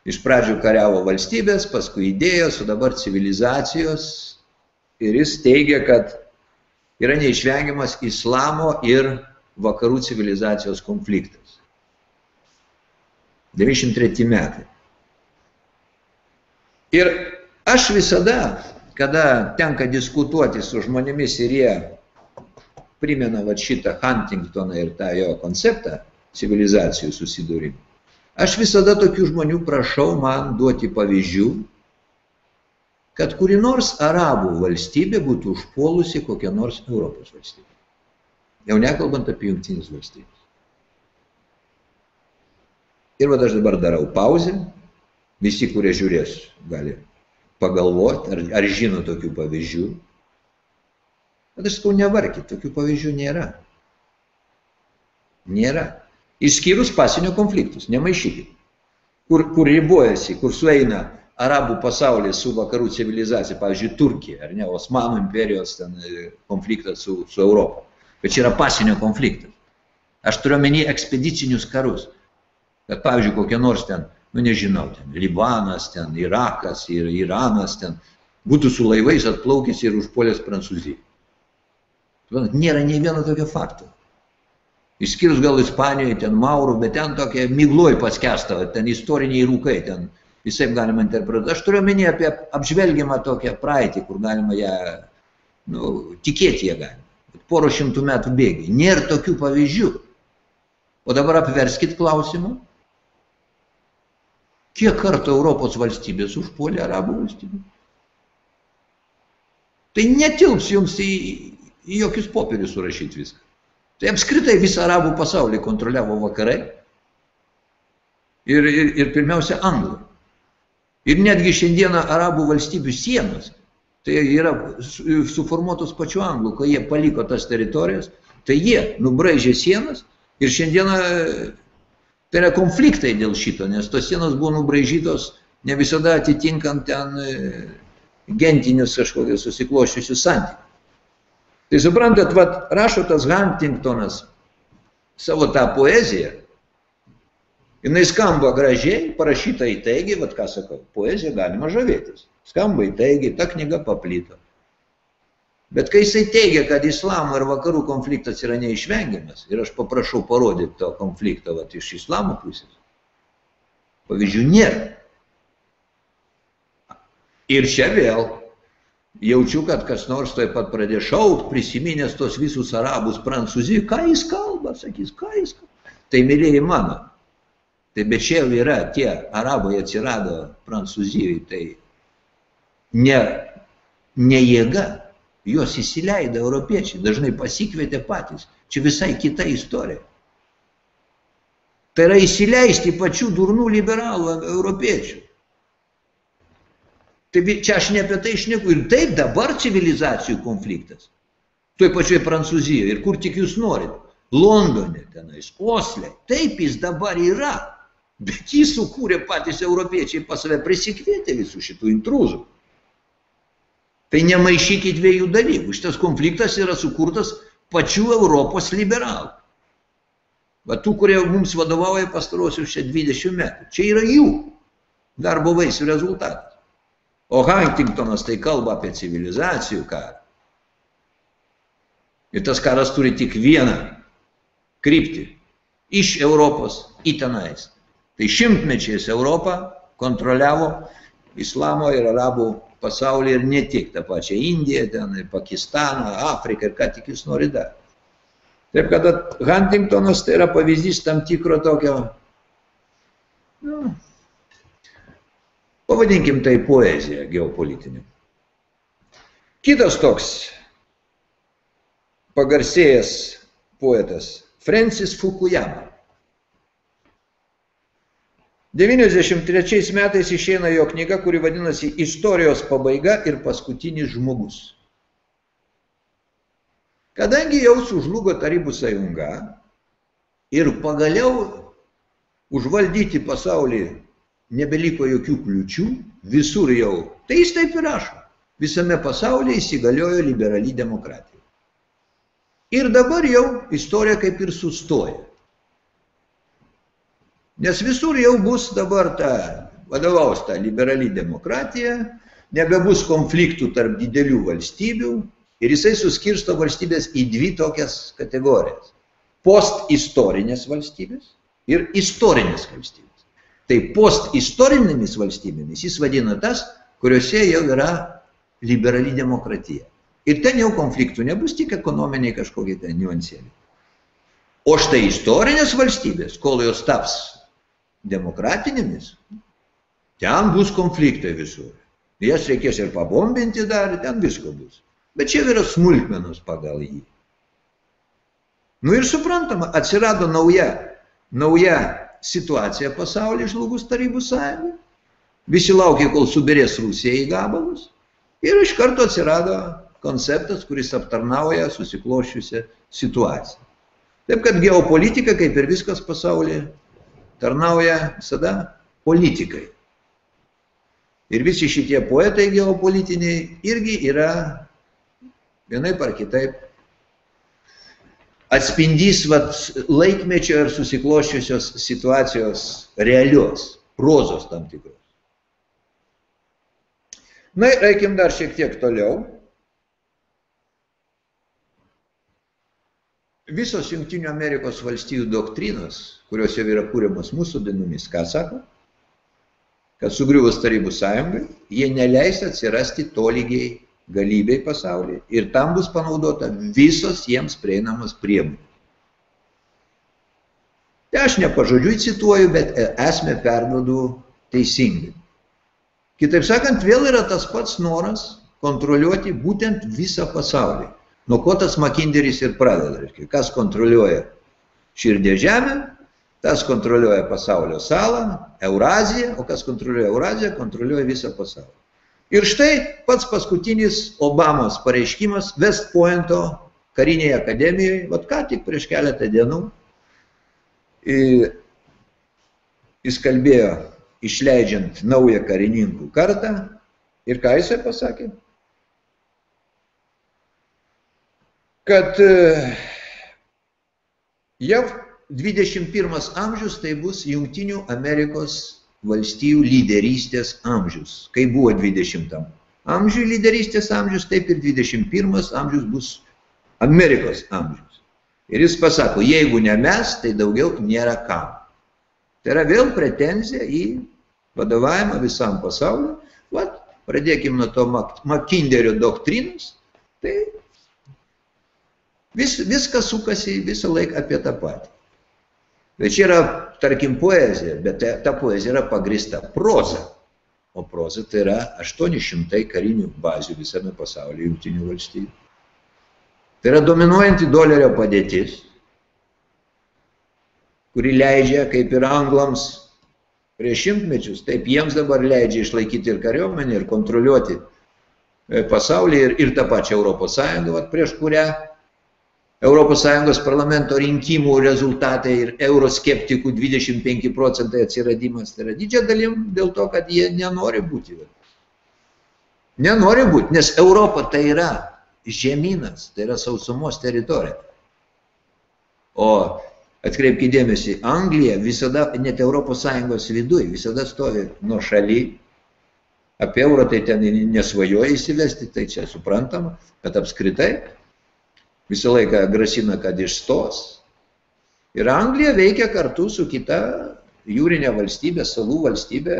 iš pradžių kariavo valstybės, paskui idėjos, o dabar civilizacijos. Ir jis teigia, kad yra neišvengiamas islamo ir vakarų civilizacijos konfliktas. 93 metai. Ir aš visada, kada tenka diskutuoti su žmonėmis ir jie primena va šitą Huntingtoną ir tą jo konceptą, civilizacijų susidūrimų. Aš visada tokių žmonių prašau man duoti pavyzdžių, kad kuri nors arabų valstybė būtų užpuolusi kokią nors Europos valstybę. Jau nekalbant apie jungtinės valstybės. Ir va aš dabar darau pauzę, visi, kurie žiūrės, gali pagalvoti, ar, ar žino tokių pavyzdžių. Bet aš sakau, nevarkit, tokių pavyzdžių nėra. Nėra. Išskyrus pasienio konfliktus, nemaišykit. Kur, kur ribojasi, kur sueina arabų pasaulis su vakarų civilizacija, pavyzdžiui, Turkija, ar ne, Osmanų imperijos ten, e, konfliktas su, su Europą. Bet čia yra pasienio konfliktas. Aš turiu menį ekspedicinius karus. Kad, pavyzdžiui, kokie nors ten, nu nežinau, ten Libanas, ten Irakas ir Iranas ten būtų su laivais atplaukęs ir užpuolęs Prancūziją. Nėra nei vieno tokio fakto. Išskyrus gal Ispanijoje, ten Maurų, bet ten tokie migloj paskesta, ten istoriniai rūkai, ten visai galima interpretuoti. Aš turiu menį apie apžvelgiamą tokią praeitį, kur galima ją, nu, tikėti ją galima. Poro šimtų metų bėgiai. Nėra tokių pavyzdžių. O dabar apverskit klausimą. Kiek kartų Europos valstybės užpuolė arabų valstybę? Tai netilps jums į, į jokius popierius surašyti viską. Tai apskritai visą arabų pasaulį kontroliavo vakarai ir, ir, ir pirmiausia anglai. Ir netgi šiandieną arabų valstybių sienos tai yra suformuotos pačių anglų, kai jie paliko tas teritorijas, tai jie nubraižė sienas ir šiandieną tai yra konfliktai dėl šito, nes tos sienos buvo nubraižytos ne visada atitinkant ten e, gentinius kažkokius susikloščiusius santykius. Tai suprantat, vat, rašo tas Huntingtonas savo tą poeziją, jinai skamba gražiai, parašyta įtaigiai, vat ką sakau, poezija galima žavėtis. Skamba įtaigiai, ta knyga paplyto. Bet kai jisai teigia, kad islamo ir vakarų konfliktas yra neišvengiamas, ir aš paprašau parodyti to konflikto vat, iš islamo pusės, pavyzdžių nėra. Ir čia vėl jaučiu, kad kas nors taip pat pradės šaukt, prisiminęs tos visus arabus Prancūzijai, ką jis kalba, sakys, ką jis kalba. Tai mylėjai mano. Tai bet čia jau yra tie arabai atsirado Prancūzijoje, tai ne, ne jėga, juos įsileido europiečiai, dažnai pasikvietė patys. Čia visai kita istorija. Tai yra įsileisti pačių durnų liberalų europiečių. Tai čia aš ne apie tai išneku. Ir taip dabar civilizacijų konfliktas. Toj pačioj Prancūzijoje ir kur tik jūs norit. Londone tenais, Osle. Taip jis dabar yra. Bet jį sukūrė patys europiečiai pas save prisikvietė visų šitų intruzų. Tai nemaišykit dviejų dalykų. Šitas konfliktas yra sukurtas pačių Europos liberalų. Va tų, kurie mums vadovauja pastarosius čia 20 metų. Čia yra jų darbo vaisių rezultatas. O Huntingtonas tai kalba apie civilizacijų karą. Ir tas karas turi tik vieną kryptį. Iš Europos į tenais. Tai šimtmečiais Europą kontroliavo islamo ir arabų pasaulyje ir ne tik, tą pačią Indiją, ten, ir Pakistaną, Afriką ir ką tik jūs nori dar. Taip kad Huntingtonas tai yra pavyzdys tam tikro tokio, nu, pavadinkim tai poezija geopolitinė. Kitas toks pagarsėjęs poetas Francis Fukuyama. 93 metais išeina jo knyga, kuri vadinasi Istorijos pabaiga ir paskutinis žmogus. Kadangi jau sužlugo Tarybų sąjunga ir pagaliau užvaldyti pasaulį nebeliko jokių kliučių, visur jau, tai jis taip ir rašo, visame pasaulyje įsigaliojo liberali demokratija. Ir dabar jau istorija kaip ir sustoja. Nes visur jau bus dabar ta, vadovaus ta liberali demokratija, nebebus konfliktų tarp didelių valstybių ir jisai suskirsto valstybės į dvi tokias kategorijas. Postistorinės valstybės ir istorinės valstybės. Tai postistorinėmis valstybėmis jis vadina tas, kuriuose jau yra liberali demokratija. Ir ten jau konfliktų nebus tik ekonominiai kažkokie ten niuansėliai. O štai istorinės valstybės, kol jos taps demokratinėmis, ten bus konfliktai visur. Jas reikės ir pabombinti dar, ten visko bus. Bet čia yra smulkmenos pagal jį. Nu ir suprantama, atsirado nauja, nauja situacija pasaulyje žlugus Tarybų sąjungai. Visi laukė, kol subirės Rusija į gabalus. Ir iš karto atsirado konceptas, kuris aptarnauja susiklošiusią situaciją. Taip kad geopolitika, kaip ir viskas pasaulyje, tarnauja visada politikai. Ir visi šitie poetai geopolitiniai irgi yra vienaip ar kitaip atspindys vat, laikmečio ir susikloščiusios situacijos realios, prozos tam tikros. Na ir eikim dar šiek tiek toliau. Visos Junktinių Amerikos valstybių doktrinos, kurios jau yra kūriamos mūsų dienomis, ką sako? Kad sugriuvus Tarybų sąjungai, jie neleis atsirasti tolygiai galybei pasaulyje ir tam bus panaudota visos jiems prieinamos priemonės. Tai aš nepažodžiui cituoju, bet esmę perduodu teisingai. Kitaip sakant, vėl yra tas pats noras kontroliuoti būtent visą pasaulį. Nuo ko tas Makinderis ir pradeda, reiškia, kas kontroliuoja širdė žemę, tas kontroliuoja pasaulio salą, Euraziją, o kas kontroliuoja Euraziją, kontroliuoja visą pasaulį. Ir štai pats paskutinis Obamos pareiškimas West Pointo karinėje akademijoje, vat ką tik prieš keletą dienų, jis kalbėjo išleidžiant naują karininkų kartą ir ką jisai pasakė? Kad JAV 21 amžius tai bus Jungtinių Amerikos valstijų lyderystės amžius, kai buvo 20 amžiui lyderystės amžius, taip ir 21 amžius bus Amerikos amžius. Ir jis pasako, jeigu ne mes, tai daugiau nėra kam. Tai yra vėl pretenzija į vadovavimą visam pasauliu. Vat, pradėkime nuo to Makinderio doktrinos. Tai vis, viskas sukasi visą laiką apie tą patį. Bet čia yra, tarkim, poezija, bet ta, ta poezija yra pagrista proza. O proza tai yra 800 karinių bazių visame pasaulyje, jungtinių valstybių. Tai yra dominuojanti dolerio padėtis, kuri leidžia, kaip ir anglams prieš šimtmečius, taip jiems dabar leidžia išlaikyti ir kariuomenį, ir kontroliuoti e, pasaulį, ir, ir tą pačią Europos Sąjungą, vat, prieš kurią Sąjungos parlamento rinkimų rezultatai ir euroskeptikų 25 procentai atsiradimas. Tai yra didžia dalim dėl to, kad jie nenori būti. Nenori būti, nes Europa tai yra žemynas, tai yra sausumos teritorija. O atkreipkite dėmesį, Anglija visada, net ES viduje, visada stovi nuo šaly. Apie eurą tai ten nesvajoja įsivesti, tai čia suprantama, bet apskritai visą laiką grasina, kad išstos. Ir Anglija veikia kartu su kita jūrinė valstybė, salų valstybė,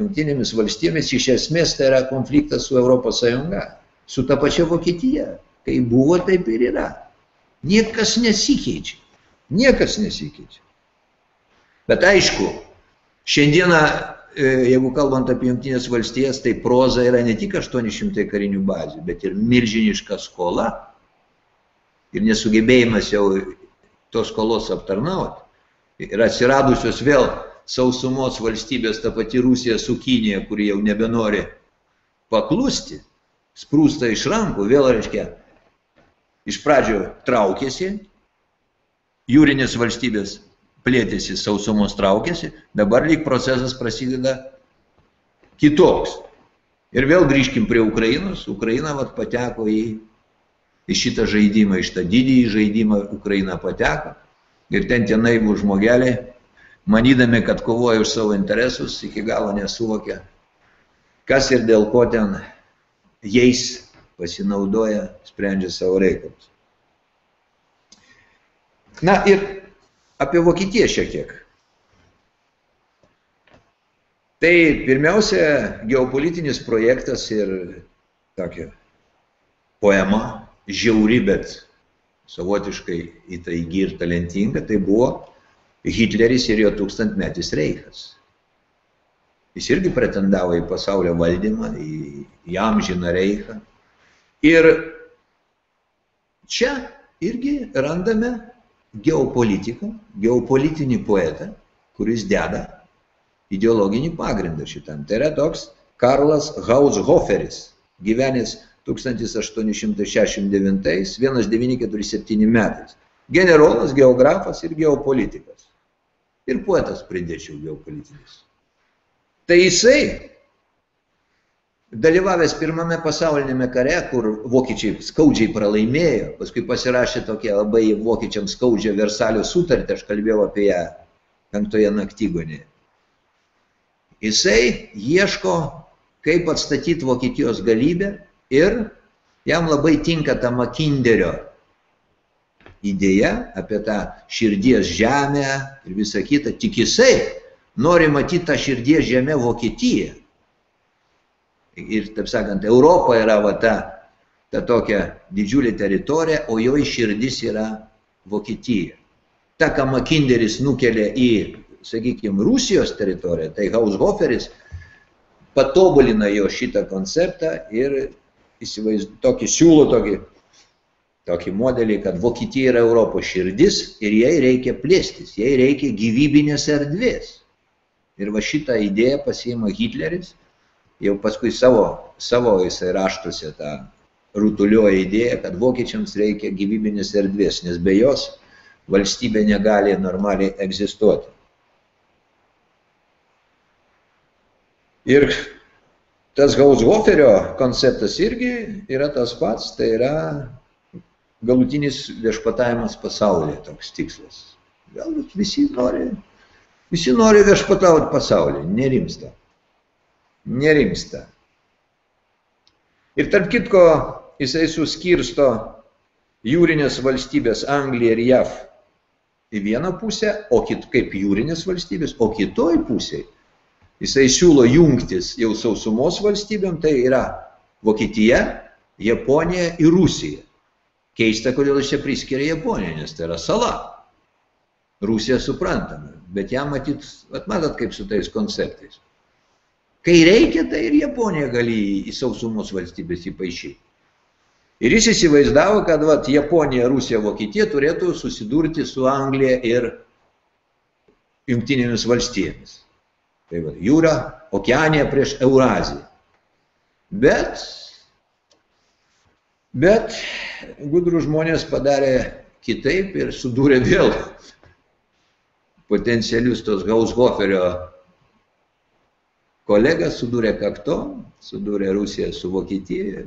jungtinėmis valstybėmis. Iš esmės tai yra konfliktas su Europos Sąjunga su ta pačia Vokietija. Kai buvo, taip ir yra. Niekas nesikeičia. Niekas nesikeičia. Bet aišku, šiandieną, e, jeigu kalbant apie Junktinės valstijas, tai proza yra ne tik 800 karinių bazių, bet ir milžiniška skola ir nesugebėjimas jau tos skolos aptarnauti. Ir atsiradusios vėl sausumos valstybės, ta pati Rusija su Kinija, kuri jau nebenori paklusti, sprūsta iš rankų, vėl reiškia, iš pradžio traukėsi, jūrinės valstybės plėtėsi, sausumos traukėsi, dabar lyg procesas prasideda kitoks. Ir vėl grįžkim prie Ukrainos. Ukraina vat, pateko į, į šitą žaidimą, iš tą didįjį žaidimą Ukraina pateko. Ir ten tie naivų žmogeliai, manydami, kad kovoja už savo interesus, iki galo nesuvokia, kas ir dėl ko ten jais pasinaudoja, sprendžia savo reikalus. Na ir apie Vokietiją šiek tiek. Tai pirmiausia, geopolitinis projektas ir tokia poema, žiauri, bet savotiškai įtaigi ir talentinga, tai buvo Hitleris ir jo tūkstantmetis reichas. Jis irgi pretendavo į pasaulio valdymą, į, į amžiną reichą. Ir čia irgi randame geopolitiką, geopolitinį poetą, kuris deda ideologinį pagrindą šitam. Tai yra toks Karlas Haushoferis, gyvenęs 1869-1947 metais. Generolas, geografas ir geopolitikas. Ir poetas pridėčiau geopolitinis. Tai jisai, dalyvavęs pirmame pasaulinėme kare, kur vokiečiai skaudžiai pralaimėjo, paskui pasirašė tokią labai vokiečiams skaudžią Versalio sutartį, aš kalbėjau apie ją penktoje naktygonėje. Jisai ieško, kaip atstatyti Vokietijos galybę ir jam labai tinka ta Makinderio idėja apie tą širdies žemę ir visą kitą, tik jisai nori matyti tą širdies žemę Vokietiją. Ir, taip sakant, Europa yra va ta, ta tokia didžiulė teritorija, o jo širdis yra Vokietija. Ta, ką Makinderis nukelia į, sakykime, Rusijos teritoriją, tai Haushoferis patobulina jo šitą konceptą ir įsivaizduoja, tokį siūlo tokį, tokį modelį, kad Vokietija yra Europos širdis ir jai reikia plėstis, jai reikia gyvybinės erdvės. Ir va šitą idėją pasiima Hitleris jau paskui savo, savo jisai raštuose tą rutulioja idėją, kad vokiečiams reikia gyvybinės erdvės, nes be jos valstybė negali normaliai egzistuoti. Ir tas Gaushoferio konceptas irgi yra tas pats, tai yra galutinis viešpatavimas pasaulyje toks tikslas. Galbūt visi nori, visi nori viešpatauti pasaulyje, nerimsta. Nerimsta. Ir tarp kitko, jisai suskirsto jūrinės valstybės Angliją ir JAV į vieną pusę, o kit, kaip jūrinės valstybės, o kitoj pusėje jisai siūlo jungtis jau sausumos valstybėm, tai yra Vokietija, Japonija ir Rusija. Keista, kodėl jis čia priskiria Japoniją, nes tai yra sala. Rusija suprantama, bet ją matyt, at matot kaip su tais konceptais. Kai reikia, tai ir Japonija gali į sausumos valstybės įpašyti. Ir jis įsivaizdavo, kad vat, Japonija, Rusija, Vokietija turėtų susidurti su Anglija ir jungtinėmis valstybėmis. Tai va, jūra, okeanija prieš Euraziją. Bet Bet gudrų žmonės padarė kitaip ir sudūrė vėl potencialius tos Gaushoferio kolegas, sudūrė kaktom, sudūrė Rusiją su Vokietija.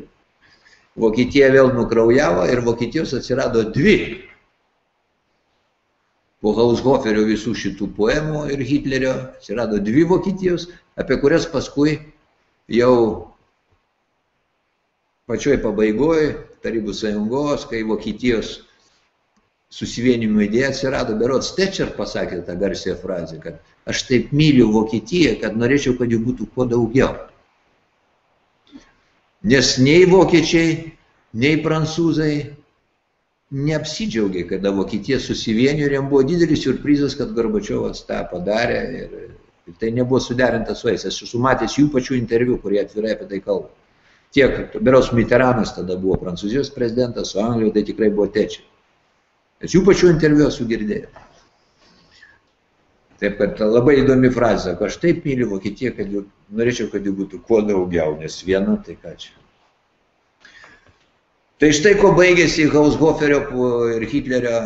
Vokietija vėl nukraujavo ir Vokietijos atsirado dvi. Po Gaushoferio visų šitų poemų ir Hitlerio atsirado dvi Vokietijos, apie kurias paskui jau pačioj pabaigoje Tarybų sąjungos, kai Vokietijos susivienimo idėja atsirado, berots Tečer pasakė tą garsią frazę, kad aš taip myliu Vokietiją, kad norėčiau, kad jų būtų kuo daugiau. Nes nei vokiečiai, nei prancūzai neapsidžiaugė, kada Vokietija susivienijo ir jam buvo didelis surprizas, kad Gorbačiovas tą padarė ir, ir tai nebuvo suderinta su jais. Esu matęs jų pačių interviu, kurie atvirai apie tai kalba. Tiek, beros Mitteranas tada buvo Prancūzijos prezidentas, o Anglijoje tai tikrai buvo tečia. Nes jų pačių interviu esu girdėjęs. Taip, kad labai įdomi frazė, aš taip myliu Vokietiją, kad jų, norėčiau, kad jų būtų kuo daugiau, nes viena, tai ką čia. Tai štai ko baigėsi Haushoferio ir Hitlerio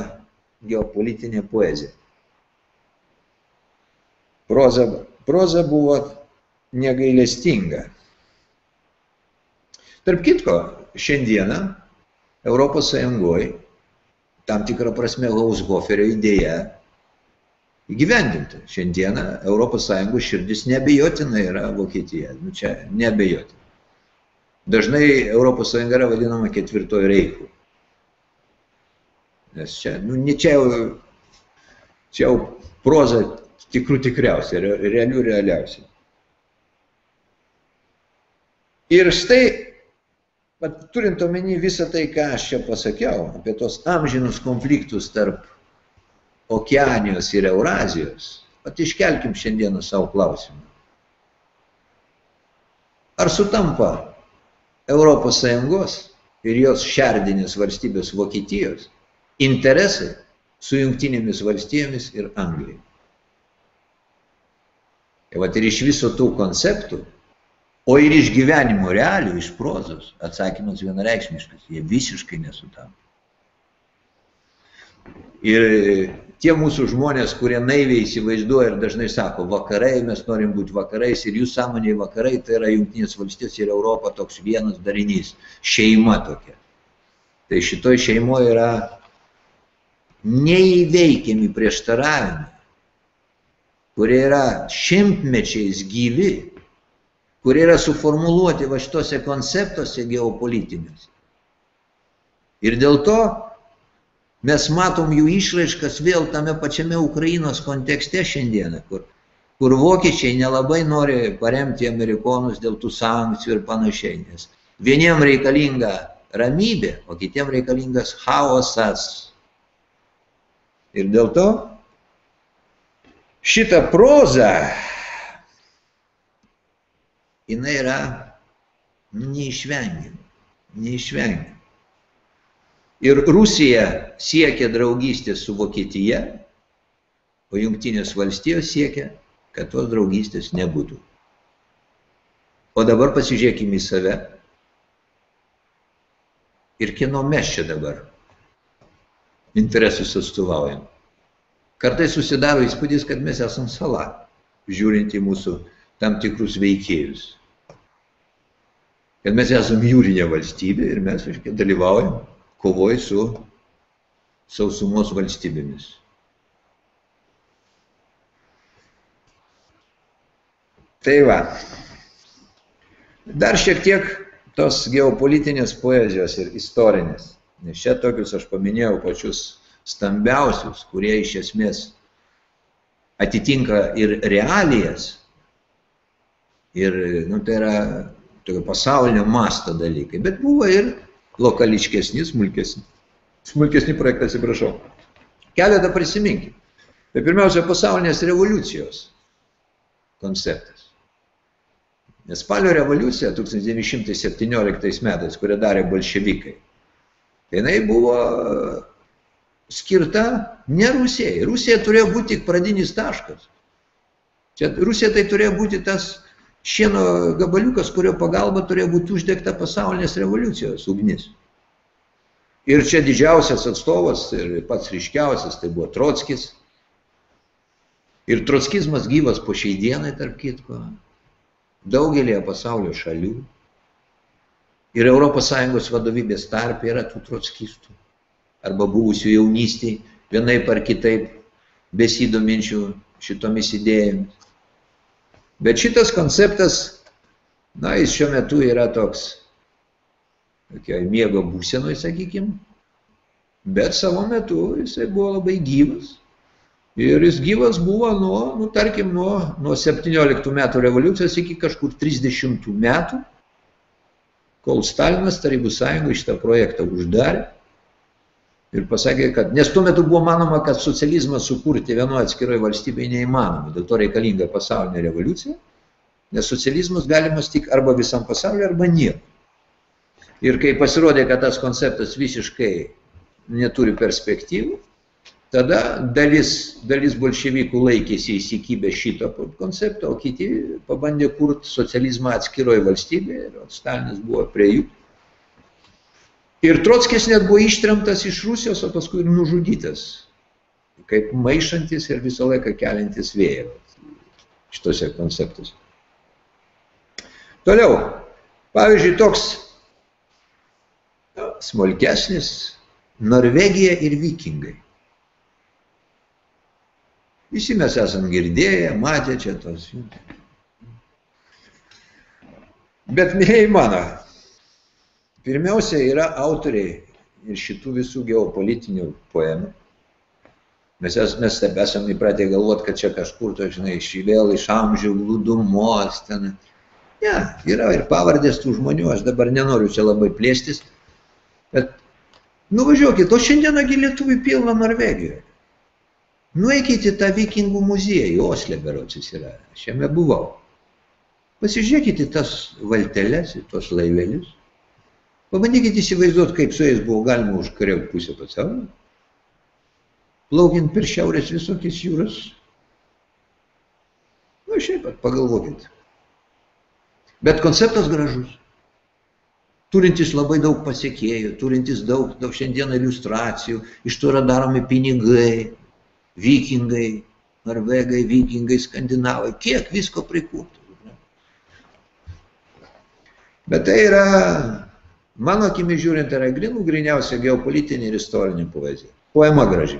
geopolitinė poezija. Proza, proza buvo negailestinga. Tarp kitko, šiandieną Europos Sąjungoje tam tikrą prasme Haushoferio idėja įgyvendinta. Šiandieną Europos Sąjungos širdis nebejotinai yra Vokietija. Nu, čia nebejotinai. Dažnai Europos Sąjunga yra vadinama ketvirtojo reichu. Nes čia, nu, ne čia jau, čia jau proza tikrų tikriausia, realių realiausia. Ir štai Bet turint omeny visą tai, ką aš čia pasakiau, apie tos amžinus konfliktus tarp Okeanijos ir Eurazijos, pat iškelkim šiandieną savo klausimą. Ar sutampa Europos Sąjungos ir jos šerdinės valstybės Vokietijos interesai su jungtinėmis valstybėmis ir Anglija? Ir vat ir iš viso tų konceptų O ir iš gyvenimo realių, iš prozos, atsakymas vienareikšmiškas, jie visiškai nesutampa. Ir tie mūsų žmonės, kurie naiviai įsivaizduoja ir dažnai sako, vakarai, mes norim būti vakarais ir jų sąmonėje vakarai, tai yra Junktinės valstijos ir Europa toks vienas darinys, šeima tokia. Tai šitoj šeimoje yra neįveikiami prieštaravimai, kurie yra šimtmečiais gyvi kurie yra suformuluoti va šitose konceptuose geopolitiniuose. Ir dėl to mes matom jų išraiškas vėl tame pačiame Ukrainos kontekste šiandieną, kur, kur vokiečiai nelabai nori paremti amerikonus dėl tų sankcijų ir panašiai, nes vieniem reikalinga ramybė, o kitiem reikalingas chaosas. Ir dėl to šitą prozą jinai yra neišvengiama. Neišvengiama. Ir Rusija siekia draugystės su Vokietija, o Junktinės valstijos siekia, kad tos draugystės nebūtų. O dabar pasižiūrėkime į save. Ir kieno mes čia dabar interesus atstovaujam. Kartais susidaro įspūdis, kad mes esam sala, žiūrint į mūsų tam tikrus veikėjus. Kad mes esam jūrinė valstybė ir mes, dalyvaujam kovoj su sausumos valstybėmis. Tai va. Dar šiek tiek tos geopolitinės poezijos ir istorinės. Nes čia tokius aš paminėjau pačius stambiausius, kurie iš esmės atitinka ir realijas. Ir nu, tai yra tokio pasaulinio masto dalykai. Bet buvo ir lokališkesni, smulkesni. Smulkesni projektai, atsiprašau. Keletą prisiminkim. Tai pirmiausia, pasaulinės revoliucijos konceptas. Nes spalio revoliucija 1917 metais, kurią darė bolševikai, tai jinai buvo skirta ne Rusijai. Rusija turėjo būti tik pradinis taškas. Čia Rusija tai turėjo būti tas šieno gabaliukas, kurio pagalba turėjo būti uždegta pasaulinės revoliucijos ugnis. Ir čia didžiausias atstovas ir pats ryškiausias tai buvo Trotskis. Ir trotskizmas gyvas po šiai dienai, tarp kitko daugelėje pasaulio šalių ir ES vadovybės tarp yra tų trotskistų arba buvusių jaunystiai vienaip ar kitaip besidominčių šitomis idėjomis. Bet šitas konceptas, na, jis šiuo metu yra toks, tokia miego būsenoj, sakykime, bet savo metu jisai buvo labai gyvas. Ir jis gyvas buvo nuo, nu, tarkim, nuo, nuo 17 metų revoliucijos iki kažkur 30 metų, kol Stalinas Tarybų sąjungoje šitą projektą uždarė ir pasakė, kad, nes tuo metu buvo manoma, kad socializmą sukurti vienoje atskiroje valstybėje neįmanoma, dėl to reikalinga pasaulinė revoliucija, nes socializmas galimas tik arba visam pasauliu, arba nieko. Ir kai pasirodė, kad tas konceptas visiškai neturi perspektyvų, Tada dalis, dalis bolševikų laikėsi įsikibę šito koncepto, o kiti pabandė kurti socializmą atskiroje valstybėje ir Stalinas buvo prie jų. Ir Trotskis net buvo ištremtas iš Rusijos, o paskui ir nužudytas, kaip maišantis ir visą laiką keliantis vėją šitose konceptuose. Toliau, pavyzdžiui, toks smulkesnis Norvegija ir vikingai. Visi mes esam girdėję, matę čia tos. Bet, mėlyjei mano, pirmiausia yra autoriai ir šitų visų geopolitinių poemų. Mes, es, mes taip esam įpratę galvoti, kad čia kažkur, to, žinai, iš vėl iš amžių glūdumos ten. Ne, yra ir pavardės tų žmonių, aš dabar nenoriu čia labai plėstis, bet nuvažiuokit, o šiandieną lietuvių pilna Norvegijoje. Nueikite į tą vikingų muziejų, Oslė berocis yra, aš jame buvau. Pasižiūrėkite tas valteles, tuos laivelius. Pabandykite įsivaizduoti, kaip su jais buvo galima užkariauti pusę pasaulio. Plaukiant per šiaurės visokias jūras. Nu, šiaip pagalvokit. Bet konceptas gražus. Turintis labai daug pasiekėjų, turintis daug, daug šiandien iliustracijų, iš to yra daromi pinigai, vikingai, norvegai, vikingai, skandinavai, kiek visko prikurta. Bet tai yra, mano akimi žiūrint, tai yra grinų griniausia geopolitinė ir istorinė poezija. Poema graži.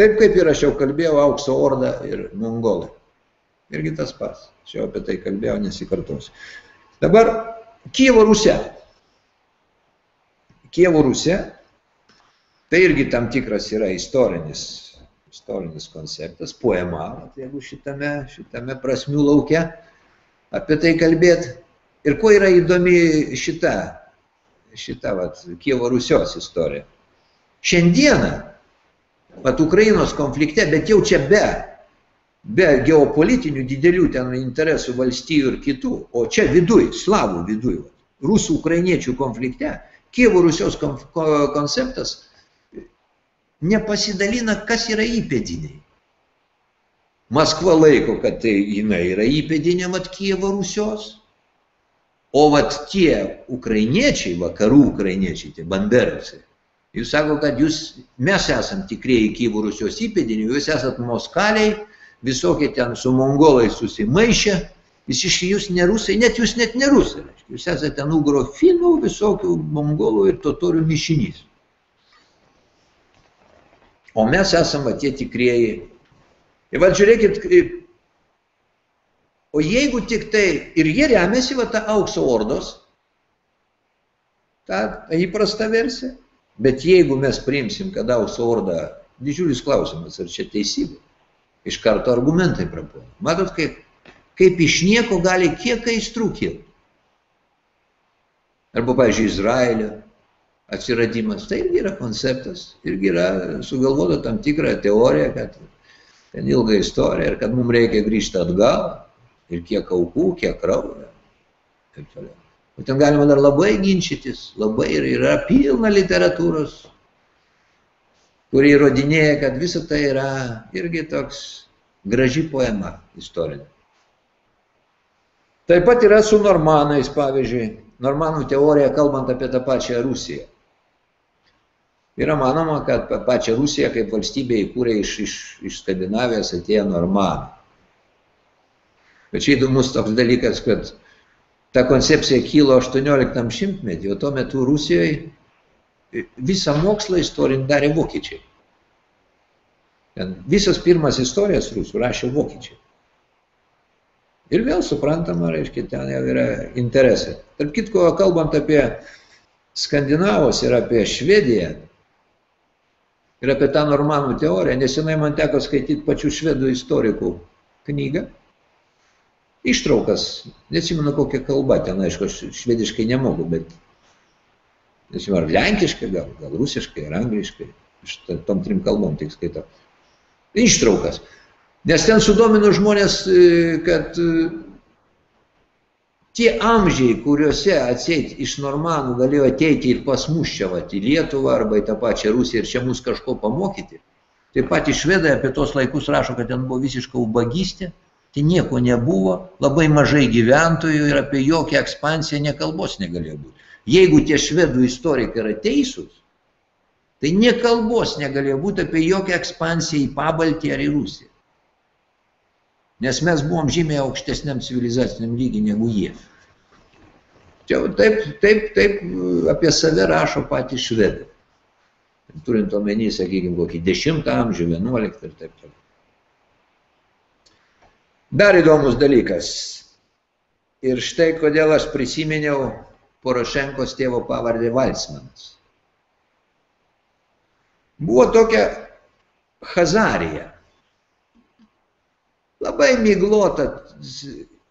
Taip kaip ir aš jau kalbėjau, aukso orda ir mongolai. Irgi tas pats. Aš jau apie tai kalbėjau, nesikartosiu. Dabar Kievo Rusija. Kievo Rusija, tai irgi tam tikras yra istorinis istorinis konceptas, poema, jeigu šitame, šitame prasmių laukia apie tai kalbėti. Ir kuo yra įdomi šita, šita vat, Kievo Rusios istorija. Šiandieną, vat Ukrainos konflikte, bet jau čia be, be geopolitinių didelių ten interesų valstybių ir kitų, o čia viduj, slavų viduj, rusų ukrainiečių konflikte, Kievo Rusios konceptas nepasidalina, kas yra įpėdiniai. Maskva laiko, kad tai jinai yra įpėdinė mat Kievo Rusios, O vat tie ukrainiečiai, vakarų ukrainiečiai, tie banderovai, jūs sako, kad jūs, mes esam tikrieji Kyvų Rusijos įpėdiniai, jūs esat moskaliai, visokie ten su mongolai susimaišę, Visi iš jūs ne rusai, net jūs net ne rusai. Jūs esate ten ugrofinų, visokių mongolų ir totorių mišinys. O mes esame tie tikrieji. Ir va žiūrėkit, o jeigu tik tai, ir jie remiasi va tą aukso ordos, tą įprastą versiją, bet jeigu mes priimsim, kad aukso orda, didžiulis klausimas, ar čia teisybė, iš karto argumentai prapuola. Matot, kaip kaip iš nieko gali kiek aistrų kilti. Arba, pavyzdžiui, Izraelio atsiradimas, tai irgi yra konceptas, irgi yra sugalvota tam tikra teorija, kad ten ilga istorija ir kad mums reikia grįžti atgal ir kiek aukų, kiek kraujo. Taip toliau. O ten galima dar labai ginčytis, labai ir yra pilna literatūros, kuri įrodinėja, kad visa tai yra irgi toks graži poema istorinė. Taip pat yra su normanais, pavyzdžiui, normanų teorija, kalbant apie tą pačią Rusiją. Yra manoma, kad pačią Rusiją kaip valstybę įkūrė iš, iš, iš Skandinavijos atėję normanai. Bet čia įdomus toks dalykas, kad ta koncepcija kilo 18 šimtmetį, o tuo metu Rusijoje visą mokslą istorinį darė vokiečiai. Ten visas pirmas istorijas rusų rašė vokiečiai. Ir vėl suprantama, reiškia, ten jau yra interesai. Tarp kitko, kalbant apie Skandinavus ir apie Švediją ir apie tą normanų teoriją, nesenai man teko skaityti pačių švedų istorikų knygą. Ištraukas, nesimenu kokią kalbą, ten aišku, aš švediškai nemoku, bet nesimenu, ar lenkiškai, gal, gal rusiškai, ar angliškai, aš tom trim kalbom tik skaitau. Ištraukas. Nes ten sudomino žmonės, e, kad e, tie amžiai, kuriuose atseit iš normanų galėjo ateiti ir pas mus čia, vat, į Lietuvą arba į tą pačią Rusiją ir čia mus kažko pamokyti. Taip pat iš švedai apie tos laikus rašo, kad ten buvo visiška ubagystė, tai nieko nebuvo, labai mažai gyventojų ir apie jokią ekspansiją nekalbos negalėjo būti. Jeigu tie švedų istorikai yra teisūs, tai nekalbos negalėjo būti apie jokią ekspansiją į Pabaltį ar į Rusiją. Nes mes buvom žymiai aukštesniam civilizaciniam lygiui negu jie. Čia taip, taip, taip apie save rašo patys švedai. Turint omeny, sakykime, kokį 10 amžių, 11 ir taip toliau. Dar įdomus dalykas. Ir štai kodėl aš prisiminiau Porošenkos tėvo pavardę Valsmanas. Buvo tokia Hazarija. Labai miglota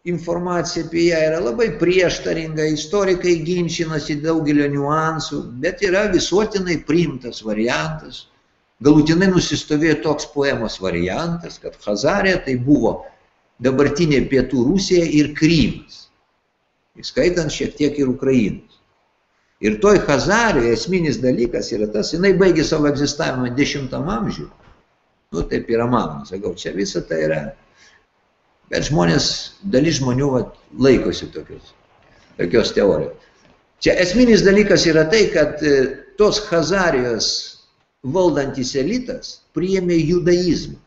informacija apie ją yra labai prieštaringa, istorikai ginčinasi daugelio niuansų, bet yra visuotinai priimtas variantas. Galutinai nusistovėjo toks poemos variantas, kad Hazarė tai buvo dabartinė pietų Rusija ir Krymas, įskaitant šiek tiek ir Ukrainos. Ir toj Hazarijoje esminis dalykas yra tas, jinai baigė savo egzistavimą 10 amžiuje. Nu, taip yra manoma, sakau, čia visa tai yra Bet žmonės, dalis žmonių vat, laikosi tokios, tokios teorijos. Čia esminis dalykas yra tai, kad e, tos Hazarijos valdantis elitas priėmė judaizmą.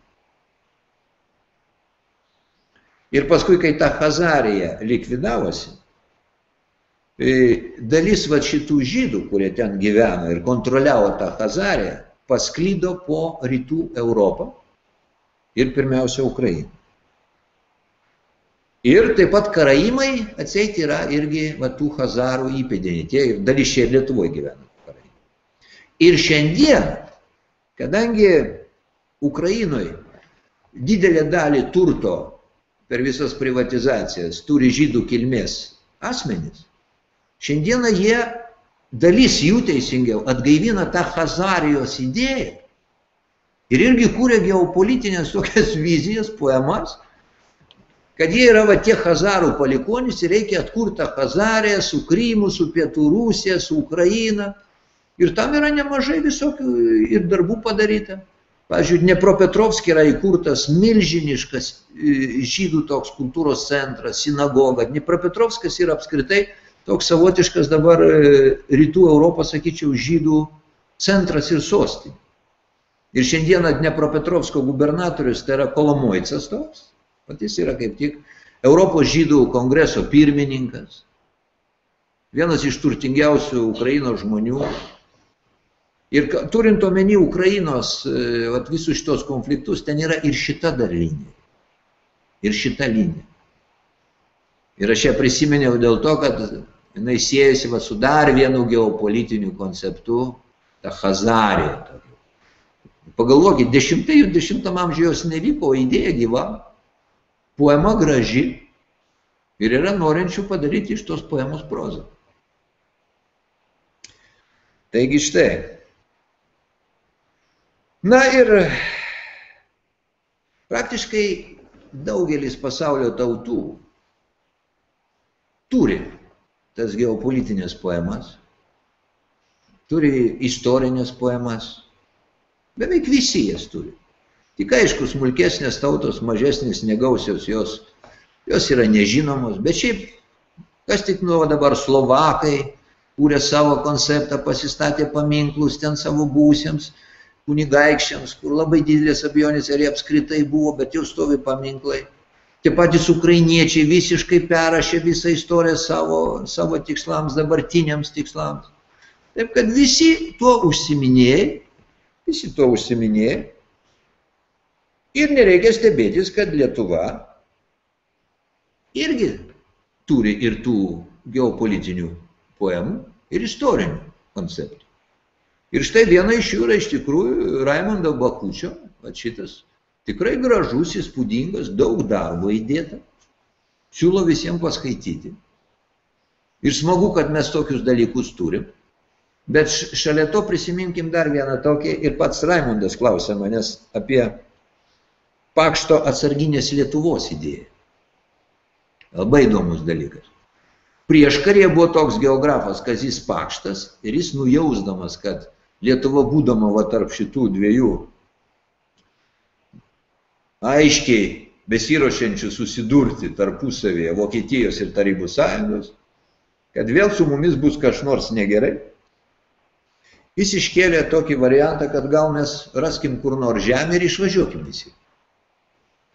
Ir paskui, kai ta Hazarija likvidavosi, e, dalis va šitų žydų, kurie ten gyveno ir kontroliavo tą Hazariją, pasklydo po rytų Europą ir pirmiausia Ukrainą. Ir taip pat karaimai atseit yra irgi va, tų hazarų įpėdiniai, tie dalis čia ir Lietuvoje gyvena. Karaimai. Ir šiandien, kadangi Ukrainoje didelę dalį turto per visas privatizacijas turi žydų kilmės asmenys, šiandieną jie, dalis jų teisingiau, atgaivina tą Hazarijos idėją ir irgi kūrė geopolitinės tokias vizijas, poemas, kad jie yra va tie Hazarų palikonys ir reikia atkurti tą Hazarę su Krymu, su Pietų Rusija, su Ukraina. Ir tam yra nemažai visokių ir darbų padaryta. Pavyzdžiui, Dnepropetrovskė yra įkurtas milžiniškas e, žydų toks kultūros centras, sinagoga. Dnepropetrovskas yra apskritai toks savotiškas dabar e, rytų Europos, sakyčiau, žydų centras ir sostinė. Ir šiandieną Dnepropetrovsko gubernatorius tai yra Kolomoicas toks, pat jis yra kaip tik Europos žydų kongreso pirmininkas, vienas iš turtingiausių Ukrainos žmonių. Ir turint omeny Ukrainos e, vat, visus šitos konfliktus, ten yra ir šita dar linija. Ir šita linija. Ir aš ją prisiminiau dėl to, kad jinai siejasi va, su dar vienu geopolitiniu konceptu, ta Hazarija. Pagalvokit, 10-10 amžiuje jos nevyko, o idėja gyva, poema graži ir yra norinčių padaryti iš tos poemos prozą. Taigi štai. Na ir praktiškai daugelis pasaulio tautų turi tas geopolitinės poemas, turi istorinės poemas, beveik visi jas turi. Tik aišku, smulkesnės tautos, mažesnės, negausios, jos, jos yra nežinomos, bet šiaip, kas tik nuo dabar Slovakai kūrė savo konceptą, pasistatė paminklus ten savo būsiems kunigaikščiams, kur labai didelės abejonės, ar jie apskritai buvo, bet jau stovi paminklai. Tie patys ukrainiečiai visiškai perrašė visą istoriją savo, savo tikslams, dabartiniams tikslams. Taip kad visi tuo užsiminėjai, visi tuo užsiminėjai. Ir nereikia stebėtis, kad Lietuva irgi turi ir tų geopolitinių poemų ir istorinių konceptų. Ir štai viena iš jų yra iš tikrųjų Raimondo Bakučio, va šitas Tikrai gražus, įspūdingas, daug darbo įdėta. Siūlo visiems paskaityti. Ir smagu, kad mes tokius dalykus turim. Bet šalia to prisiminkim dar vieną tokį ir pats Raimondas klausė manęs apie Pakšto atsarginės Lietuvos idėją. Labai įdomus dalykas. Prieš karė buvo toks geografas Kazis Pakštas ir jis nujausdamas, kad Lietuva būdama va tarp šitų dviejų aiškiai besirošiančių susidurti tarpusavėje Vokietijos ir Tarybų sąjungos, kad vėl su mumis bus kažkas nors negerai. Jis iškėlė tokį variantą, kad gal mes raskim kur nors žemę ir išvažiuokim visi.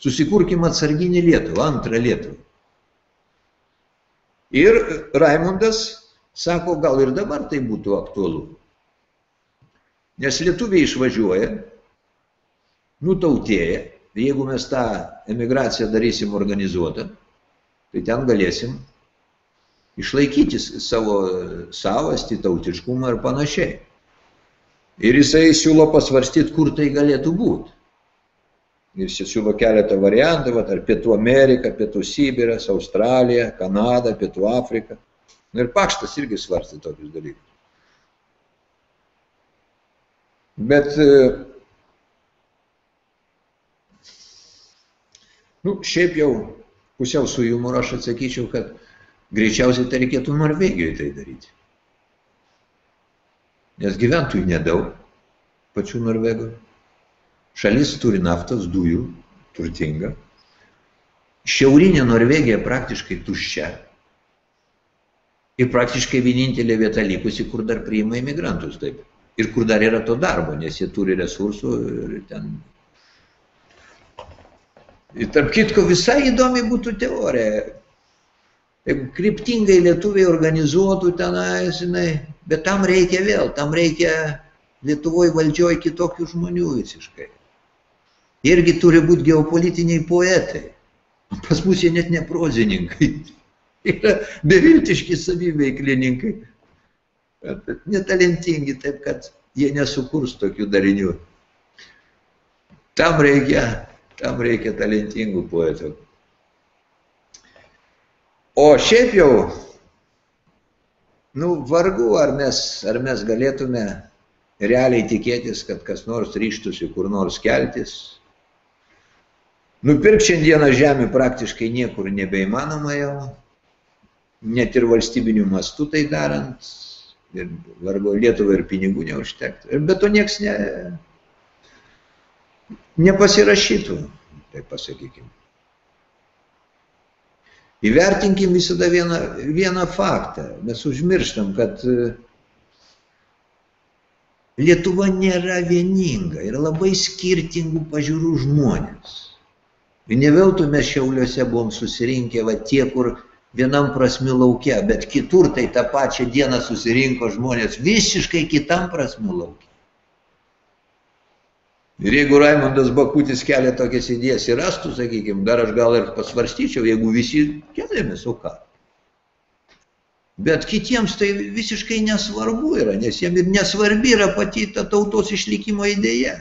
Susikurkim atsarginį Lietuvą, antrą Lietuvą. Ir Raimundas sako, gal ir dabar tai būtų aktualu. Nes lietuviai išvažiuoja, nutautėja, Tai jeigu mes tą emigraciją darysim organizuotą, tai ten galėsim išlaikyti savo savastį, tautiškumą ir panašiai. Ir jisai siūlo pasvarstyti, kur tai galėtų būti. Ir jis siūlo keletą variantų, va, ar Pietų Amerika, Pietų Sibiras, Australija, Kanada, Pietų Afrika. Ir Pakštas irgi svarstė tokius dalykus. Bet Nu, šiaip jau pusiau su jumoru aš atsakyčiau, kad greičiausiai tai reikėtų Norvegijoje tai daryti. Nes gyventojų nedaug, pačių Norvegų. Šalis turi naftos, dujų, turtinga. Šiaurinė Norvegija praktiškai tuščia. Ir praktiškai vienintelė vieta likusi, kur dar priima imigrantus taip. Ir kur dar yra to darbo, nes jie turi resursų ir ten Ir tarp kitko visai įdomi būtų teorija. Jeigu kryptingai lietuviai organizuotų tenais, žinai, bet tam reikia vėl, tam reikia Lietuvoje valdžioje kitokių žmonių visiškai. Irgi turi būti geopolitiniai poetai. Pas mus jie net ne prozininkai. Yra beviltiški saviveiklininkai. Netalentingi, taip kad jie nesukurs tokių darinių. Tam reikia Tam reikia talentingų poetų. O šiaip jau, nu, vargu, ar mes, ar mes galėtume realiai tikėtis, kad kas nors ryštųsi kur nors keltis. Nupirkti šiandieną žemę praktiškai niekur nebeįmanoma jau, net ir valstybinių mastų tai darant, ir vargu Lietuvai ir pinigų neužtektų. Ir be to nieks ne, nepasirašytų, taip pasakykime. Įvertinkim visada vieną, vieną faktą. Mes užmirštam, kad e, Lietuva nėra vieninga, yra labai skirtingų pažiūrų žmonės. Ir ne veltui mes šiauliuose buvom susirinkę, va tie, kur vienam prasmių laukia, bet kitur tai tą pačią dieną susirinko žmonės visiškai kitam prasmių laukia. Ir jeigu Raimondas Bakutis kelia tokias idėjas ir rastų, sakykime, dar aš gal ir pasvarstyčiau, jeigu visi keliamės, o ką. Bet kitiems tai visiškai nesvarbu yra, nes jiems ir nesvarbi yra pati ta tautos išlikimo idėja.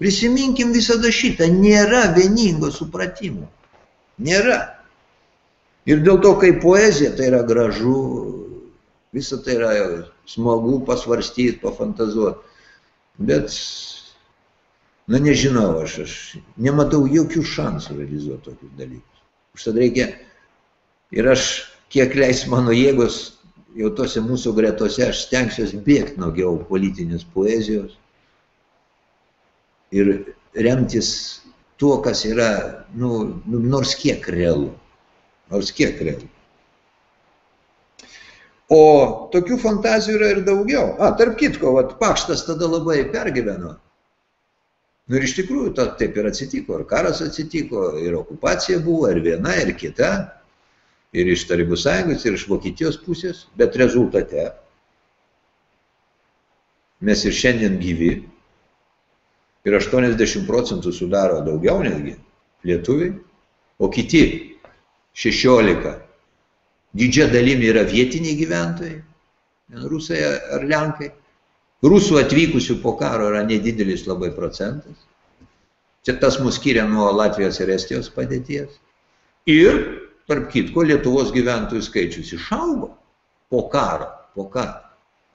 Prisiminkim visada šitą, nėra vieningo supratimo. Nėra. Ir dėl to, kai poezija, tai yra gražu, visą tai yra smagu pasvarstyti, pafantazuoti. Bet Na nežinau, aš, aš nematau jokių šansų realizuoti tokius dalykus. Užtat reikia, ir aš, kiek leis mano jėgos, jau tose mūsų gretose, aš stengsiuosi bėgti nuo geopolitinės poezijos ir remtis tuo, kas yra, nu, nu, nors kiek realu. Nors kiek realu. O tokių fantazijų yra ir daugiau. A, tarp kitko, vat, pakštas tada labai pergyveno. Nu ir iš tikrųjų ta, taip ir atsitiko, ir karas atsitiko, ir okupacija buvo, ir viena, ir kita, ir iš Tarybų sąjungos, ir iš Vokietijos pusės, bet rezultate mes ir šiandien gyvi, ir 80 procentų sudaro daugiau netgi lietuviai, o kiti 16 didžia dalimi yra vietiniai gyventojai, rusai ar lenkai. Rusų atvykusių po karo yra nedidelis labai procentas. Čia tas mus skiria nuo Latvijos ir Estijos padėties. Ir, tarp kitko, Lietuvos gyventojų skaičius išaugo po karo. Po karo.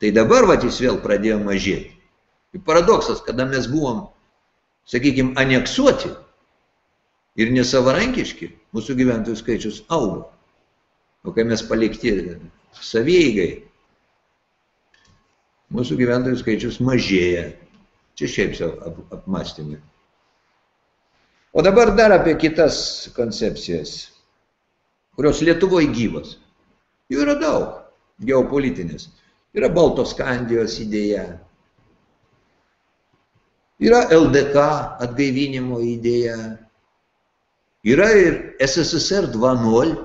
Tai dabar vat, jis vėl pradėjo mažėti. Ir paradoksas, kada mes buvom, sakykime, aneksuoti ir nesavarankiški, mūsų gyventojų skaičius augo. O kai mes palikti savieigai, mūsų gyventojų skaičius mažėja. Čia šiaip savo apmastymai. O dabar dar apie kitas koncepcijas, kurios Lietuvoje gyvos. Jų yra daug, geopolitinės. Yra Baltoskandijos idėja, yra LDK atgaivinimo idėja, yra ir SSSR 2.0,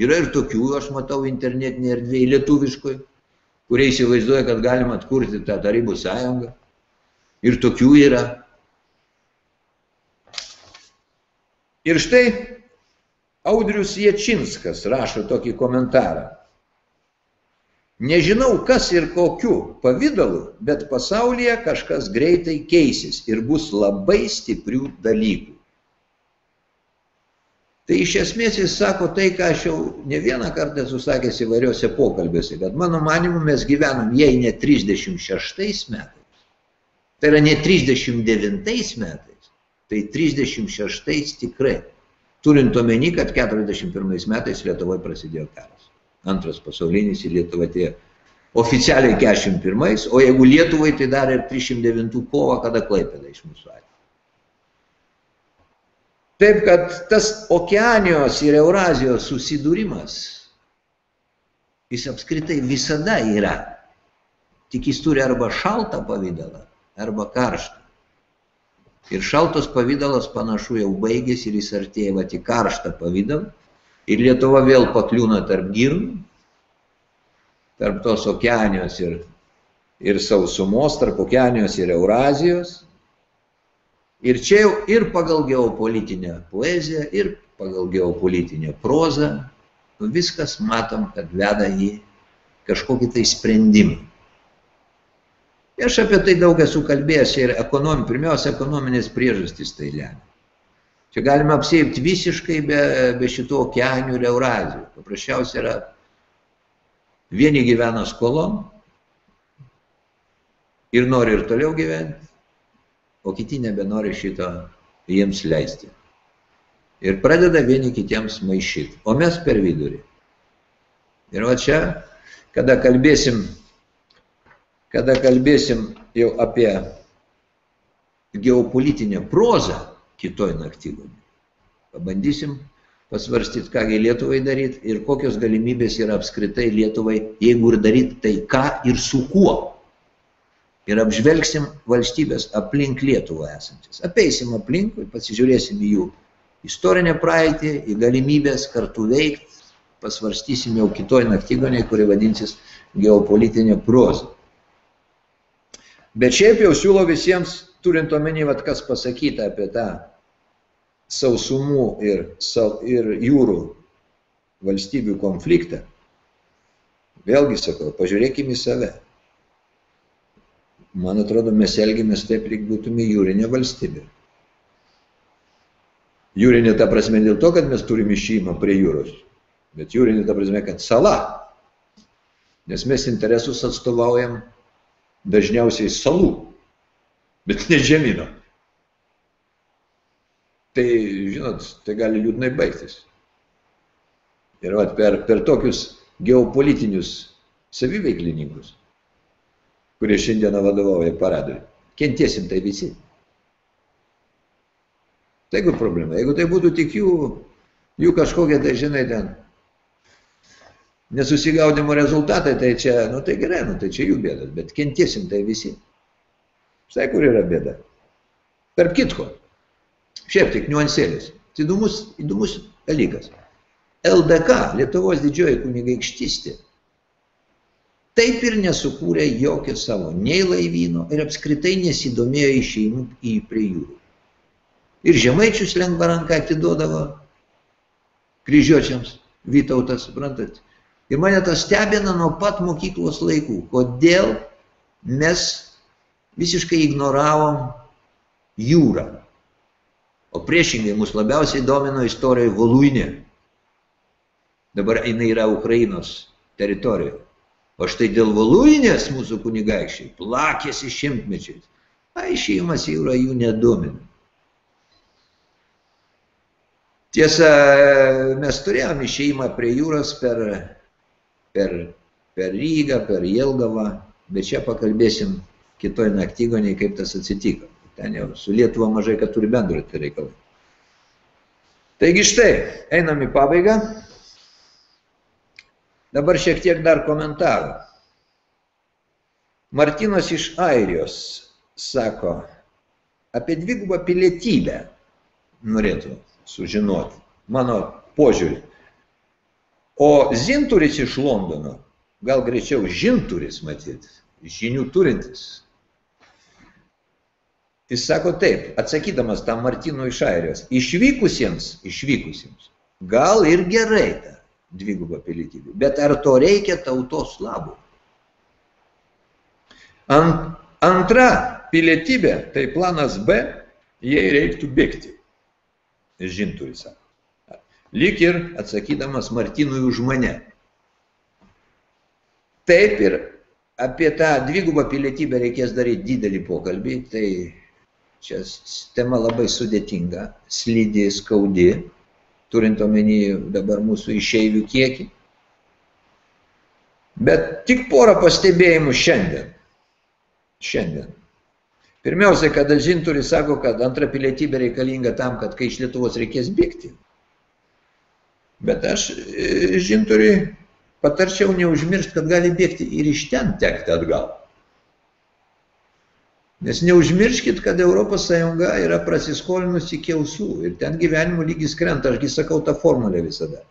yra ir tokių, aš matau, internetinėje erdvėje lietuviškoje kurie įsivaizduoja, kad galima atkurti tą Tarybų sąjungą. Ir tokių yra. Ir štai Audrius Ječinskas rašo tokį komentarą. Nežinau, kas ir kokiu pavydalu, bet pasaulyje kažkas greitai keisis ir bus labai stiprių dalykų. Tai iš esmės jis sako tai, ką aš jau ne vieną kartą esu sakęs įvairiuose pokalbiuose, kad mano manimu mes gyvenam, jei ne 36 metais, tai yra ne 39 metais, tai 36 tikrai. Turint omeny, kad 41 metais Lietuvoje prasidėjo karas. Antras pasaulinis į Lietuvą atėjo oficialiai 41, o jeigu Lietuvai, tai dar ir 309 kovo, kada Klaipėda iš mūsų atėjo. Taip kad tas okeanijos ir Eurazijos susidūrimas, jis apskritai visada yra. Tik jis turi arba šaltą pavydalą, arba karštą. Ir šaltas pavydalas panašu jau baigėsi ir jis artėja va į karštą pavydalą. Ir Lietuva vėl pakliūna tarp girnų, tarp tos okeanijos ir, ir sausumos, tarp okeanijos ir Eurazijos. Ir čia jau ir pagal geopolitinę poeziją, ir pagal geopolitinę prozą, nu, viskas matom, kad veda į kažkokį tai sprendimą. Aš apie tai daug esu kalbėjęs ir ekonomi, pirmiausia, ekonominės priežastys tai lemia. Čia galima apsėpti visiškai be, be šito okeanių ir Eurazijų. Paprasčiausia yra, vieni gyvena skolom ir nori ir toliau gyventi, o kiti nebenori šito jiems leisti. Ir pradeda vieni kitiems maišyti, o mes per vidurį. Ir va čia, kada kalbėsim, kada kalbėsim jau apie geopolitinę prozą kitoj naktygonį, pabandysim pasvarstyti, kągi Lietuvai daryti ir kokios galimybės yra apskritai Lietuvai, jeigu ir daryti, tai ką ir su kuo. Ir apžvelgsim valstybės aplink Lietuvą esančias. Apeisim aplinkui, pasižiūrėsim į jų istorinę praeitį, į galimybės kartu veikti, pasvarstysim jau kitoj naktygonėje, kuri vadinsis geopolitinė proza. Bet šiaip jau siūlau visiems, turint omeny, vad kas pasakyta apie tą sausumų ir, ir jūrų valstybių konfliktą, vėlgi sakau, pažiūrėkime į save. Man atrodo, mes elgiamės taip, lyg būtume jūrinė valstybė. Jūrinė ta prasme dėl to, kad mes turime išėjimą prie jūros, bet jūrinė ta prasme, kad sala. Nes mes interesus atstovaujam dažniausiai salų, bet ne žemino. Tai, žinot, tai gali liūdnai baigtis. Ir vat, per, per tokius geopolitinius saviveiklinininkus, kurie šiandieną vadovauja paradui, kentėsim tai visi. Tai jeigu problema, jeigu tai būtų tik jų, jų kažkokie, tai žinai, ten nesusigaudimo rezultatai, tai čia, nu tai gerai, nu tai čia jų bėdas, bet kentėsim tai visi. Štai kur yra bėda. Per kitko, šiaip tik niuansėlis, įdomus, įdomus dalykas. LDK, Lietuvos didžioji kunigaikštystė, taip ir nesukūrė jokio savo, nei laivyno ir apskritai nesidomėjo išeimu į prie jūrų. Ir žemaičius lengva ranką atiduodavo kryžiuočiams, Vytautas, suprantat, Ir mane tas stebina nuo pat mokyklos laikų. Kodėl mes visiškai ignoravom jūrą. O priešingai mus labiausiai domino istorija Voluinė. Dabar jinai yra Ukrainos teritorijoje. O štai dėl Voluinės mūsų kunigaikščiai plakėsi šimtmečiais. A, išėjimas į jūrą jų nedomina. Tiesa, mes turėjom išėjimą prie jūros per per, per Rygą, per Jelgavą, bet čia pakalbėsim kitoj naktygoniai, kaip tas atsitiko. Ten jau su Lietuva mažai, kad turi bendro tai reikalai. Taigi štai, einam į pabaigą. Dabar šiek tiek dar komentarų. Martinas iš Airijos sako, apie dvigubą pilietybę norėtų sužinoti. Mano požiūrį. O zinturis iš Londono, gal greičiau žinturis matyt, žinių turintis. Jis sako taip, atsakydamas tam Martino iš Airijos, išvykusiems, išvykusiems, gal ir gerai ta dviguba pilietybė, bet ar to reikia tautos labų? Ant, antra pilietybė, tai planas B, jai reiktų bėgti. Žinturis sako lyg ir atsakydamas Martinui už mane. Taip ir apie tą dvigubą pilietybę reikės daryti didelį pokalbį, tai čia tema labai sudėtinga, slidi, skaudi, turint omeny dabar mūsų išeivių kiekį. Bet tik porą pastebėjimų šiandien. Šiandien. Pirmiausia, kad Alžinturis sako, kad antra pilietybė reikalinga tam, kad kai iš Lietuvos reikės bėgti, Bet aš e, žinturiui patarčiau neužmiršti, kad gali bėgti ir iš ten tekti atgal. Nes neužmirškit, kad ES yra prasiskolinusi iki ausų ir ten gyvenimo lygis krenta, ašgi sakau tą formulę visada.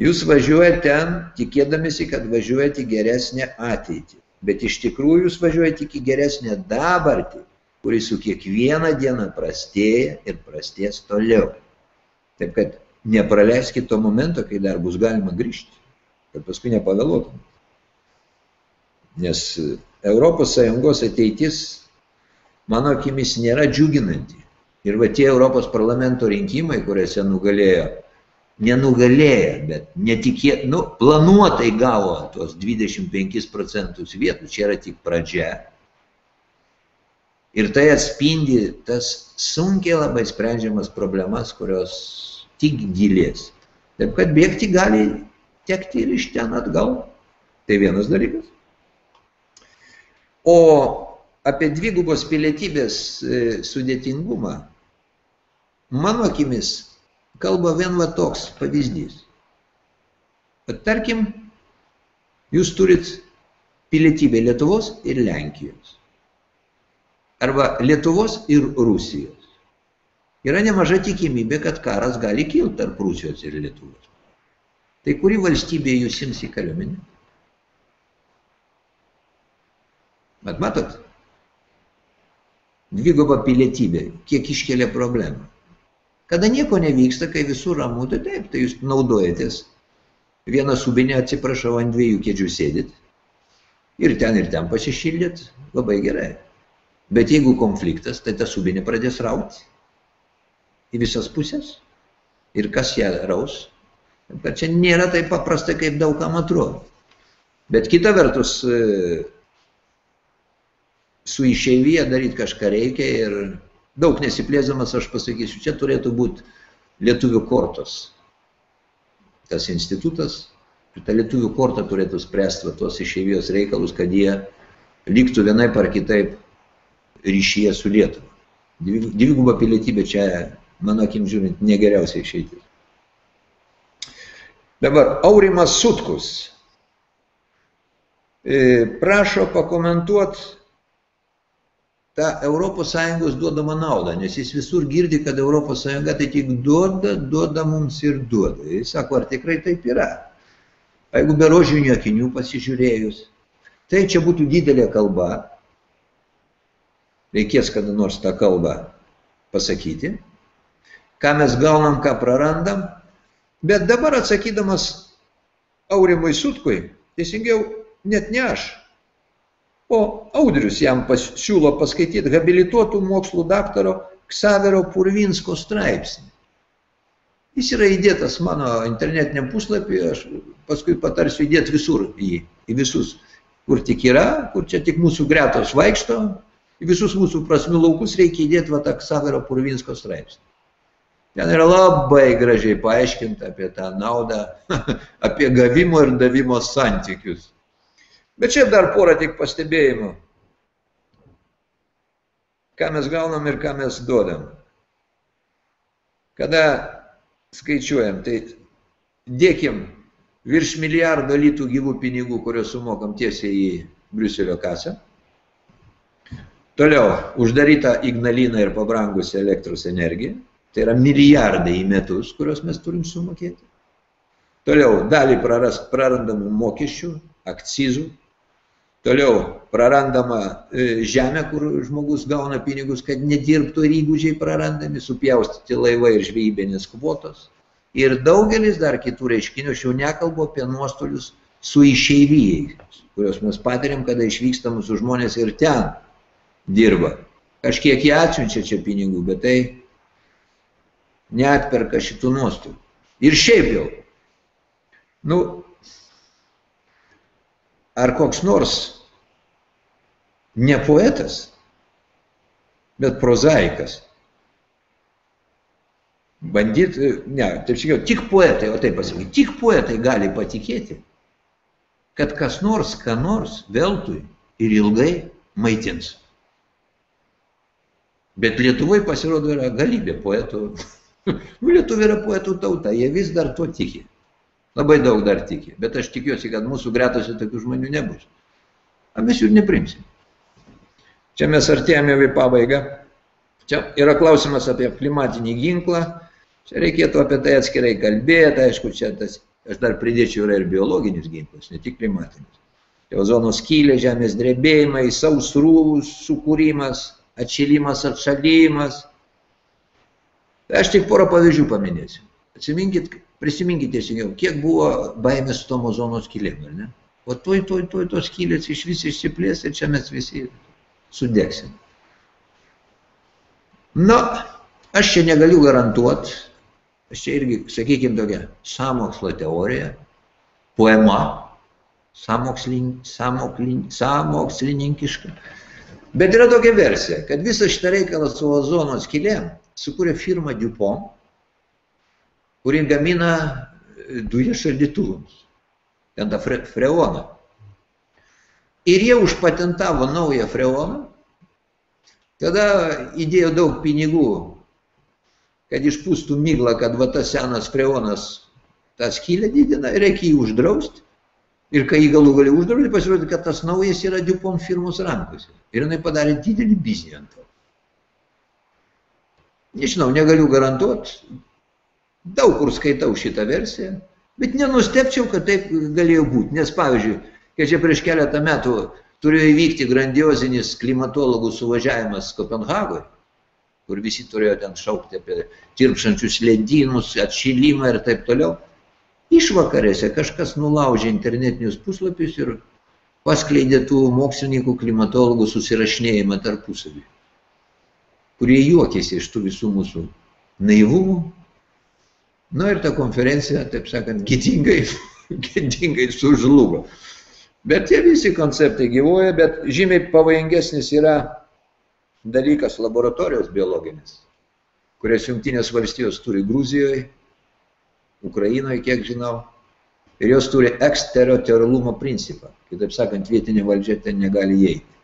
Jūs važiuojate ten, tikėdamėsi, kad važiuojate į geresnę ateitį. Bet iš tikrųjų jūs važiuojate į geresnę dabartį, kuri su kiekviena diena prastėja ir prastės toliau. Taip kad nepraleiskit to momento, kai dar bus galima grįžti, kad paskui nepavėluotum. Nes ES ateitis, mano akimis, nėra džiuginanti. Ir va tie Europos parlamento rinkimai, kuriuose nugalėjo, nenugalėjo, bet netikėt, nu, planuotai gavo tuos 25 procentus vietų, čia yra tik pradžia. Ir tai atspindi tas sunkiai labai sprendžiamas problemas, kurios tik gilės. Taip kad bėgti gali tekti ir iš ten atgal. Tai vienas dalykas. O apie dvigubos pilietybės e, sudėtingumą, mano akimis, kalba vien va toks pavyzdys. Bet tarkim, jūs turit pilietybę Lietuvos ir Lenkijos. Arba Lietuvos ir Rusijos. Yra nemaža tikimybė, kad karas gali kilti tarp Rusijos ir Lietuvos. Tai kuri valstybė jūs sims į kariuomenę? Bet matot, dviguba pilietybė, kiek iškelia problemą. Kada nieko nevyksta, kai visur ramu, tai taip, tai jūs naudojatės. Vieną subinę, atsiprašau, ant dviejų kėdžių sėdit. Ir ten, ir ten pasišildėt, labai gerai. Bet jeigu konfliktas, tai ta subinė pradės rauti. Į visas pusės. Ir kas ją raus? Kad čia nėra taip paprasta, kaip daugam atrodo. Bet kita vertus, su išeivyje daryti kažką reikia ir daug nesiplėsdamas aš pasakysiu, čia turėtų būti lietuvių kortos. Tas institutas, ir ta lietuvių korta turėtų spręsti tos išeivijos reikalus, kad jie liktų vienaip ar kitaip ryšyje su Lietuva. Dviguba pilietybė čia, mano akim žiūrint, negeriausiai išeitis. Dabar Aurimas Sutkus e, prašo pakomentuoti tą ES duodamą naudą, nes jis visur girdi, kad ES tai tik duoda, duoda mums ir duoda. Jis sako, ar tikrai taip yra? Jeigu be rožinių akinių pasižiūrėjus, tai čia būtų didelė kalba, reikės kada nors tą kalbą pasakyti, ką mes gaunam, ką prarandam, bet dabar atsakydamas Aurimui Sutkui, teisingiau, net ne aš, O Audrius jam pas, siūlo paskaityti habilituotų mokslų daktaro Ksavero Purvinsko straipsnį. Jis yra įdėtas mano internetiniam puslapį, aš paskui patarsiu įdėti visur jį, į visus, kur tik yra, kur čia tik mūsų gretos vaikšto, į visus mūsų prasmių laukus reikia įdėti va tą Ksavero Purvinsko straipsnį. Ten yra labai gražiai paaiškinta apie tą naudą, apie gavimo ir davimo santykius. Bet čia dar porą tik pastebėjimų. Ką mes gaunam ir ką mes duodam. Kada skaičiuojam, tai dėkim virš milijardo litų gyvų pinigų, kuriuos sumokam tiesiai į Briuselio kasą. Toliau, uždaryta Ignalina ir pabrangusi elektros energija. Tai yra milijardai į metus, kuriuos mes turim sumokėti. Toliau, dalį praras, prarandamų mokesčių, akcizų, Toliau prarandama e, žemė, kur žmogus gauna pinigus, kad nedirbtų ir įgūdžiai prarandami, supjaustyti laivai ir žvejybinės kvotos. Ir daugelis dar kitų reiškinių, aš jau nekalbu apie nuostolius su išeivijai, kuriuos mes patiriam, kada išvyksta mūsų žmonės ir ten dirba. Kažkiek jie atsiunčia čia pinigų, bet tai neatperka šitų nuostolių. Ir šiaip jau, nu, ar koks nors ne poetas, bet prozaikas. Bandyt, ne, taip sakiau, tik poetai, o taip pasakyti, tik poetai gali patikėti, kad kas nors, ką nors veltui ir ilgai maitins. Bet Lietuvoje pasirodo yra galybė poetų. Nu, Lietuvė yra poetų tauta, jie vis dar tuo tiki. Labai daug dar tiki, bet aš tikiuosi, kad mūsų gretose tokių žmonių nebus. O mes jų neprimsim. Čia mes artėjame į pabaigą. Čia yra klausimas apie klimatinį ginklą. Čia reikėtų apie tai atskirai kalbėti. Aišku, čia tas, aš dar pridėčiau yra ir biologinis ginklas, ne tik klimatinis. Tai ozono skylė, žemės drebėjimai, sausrų sukūrimas, atšilimas, atšalymas. Tai aš tik porą pavyzdžių paminėsiu. Atsiminkit, prisiminkite teisingiau, kiek buvo baimės su tom ozono skylėm, ar ne? O toj, toj, toj tos skylės iš vis išsiplės ir čia mes visi sudegsim. Na, aš čia negaliu garantuoti, aš čia irgi, sakykime, tokia samokslo teorija, poema, samokslin, samoklin, samokslininkiška. Bet yra tokia versija, kad visą šitą reikalą su ozono skylėm sukūrė firma Dupont, kuri gamina dujas šaldytuvams. Ten tą fre, freoną. Ir jie užpatentavo naują freoną, tada įdėjo daug pinigų kad išpūstų myglą, kad va tas senas freonas tą skylę didina, reikia jį uždrausti. Ir kai jį galų gali uždrausti, pasirodė, kad tas naujas yra Dupont firmos rankose. Ir jinai padarė didelį biznį ant to. Nežinau, negaliu garantuoti. Daug kur skaitau šitą versiją, bet nenustepčiau, kad taip galėjo būti. Nes pavyzdžiui, kai čia prieš keletą metų turėjo įvykti grandiozinis klimatologų suvažiavimas Kopenhagoje, kur visi turėjo ten šaukti apie tirpšančius ledynus, atšilimą ir taip toliau. Išvakarėse kažkas nulaužė internetinius puslapius ir paskleidė tų mokslininkų klimatologų susirašinėjimą tarpusavį, kurie juokėsi iš tų visų mūsų naivumų. Na ir ta konferencija, taip sakant, gėdingai, gėdingai sužlugo. Bet tie visi konceptai gyvoja, bet žymiai pavojingesnis yra dalykas laboratorijos biologinis, kurias Junktinės valstijos turi Gruzijoje, Ukrainoje, kiek žinau, ir jos turi eksteritorialumo principą. Kitaip sakant, vietinė valdžia ten negali įeiti.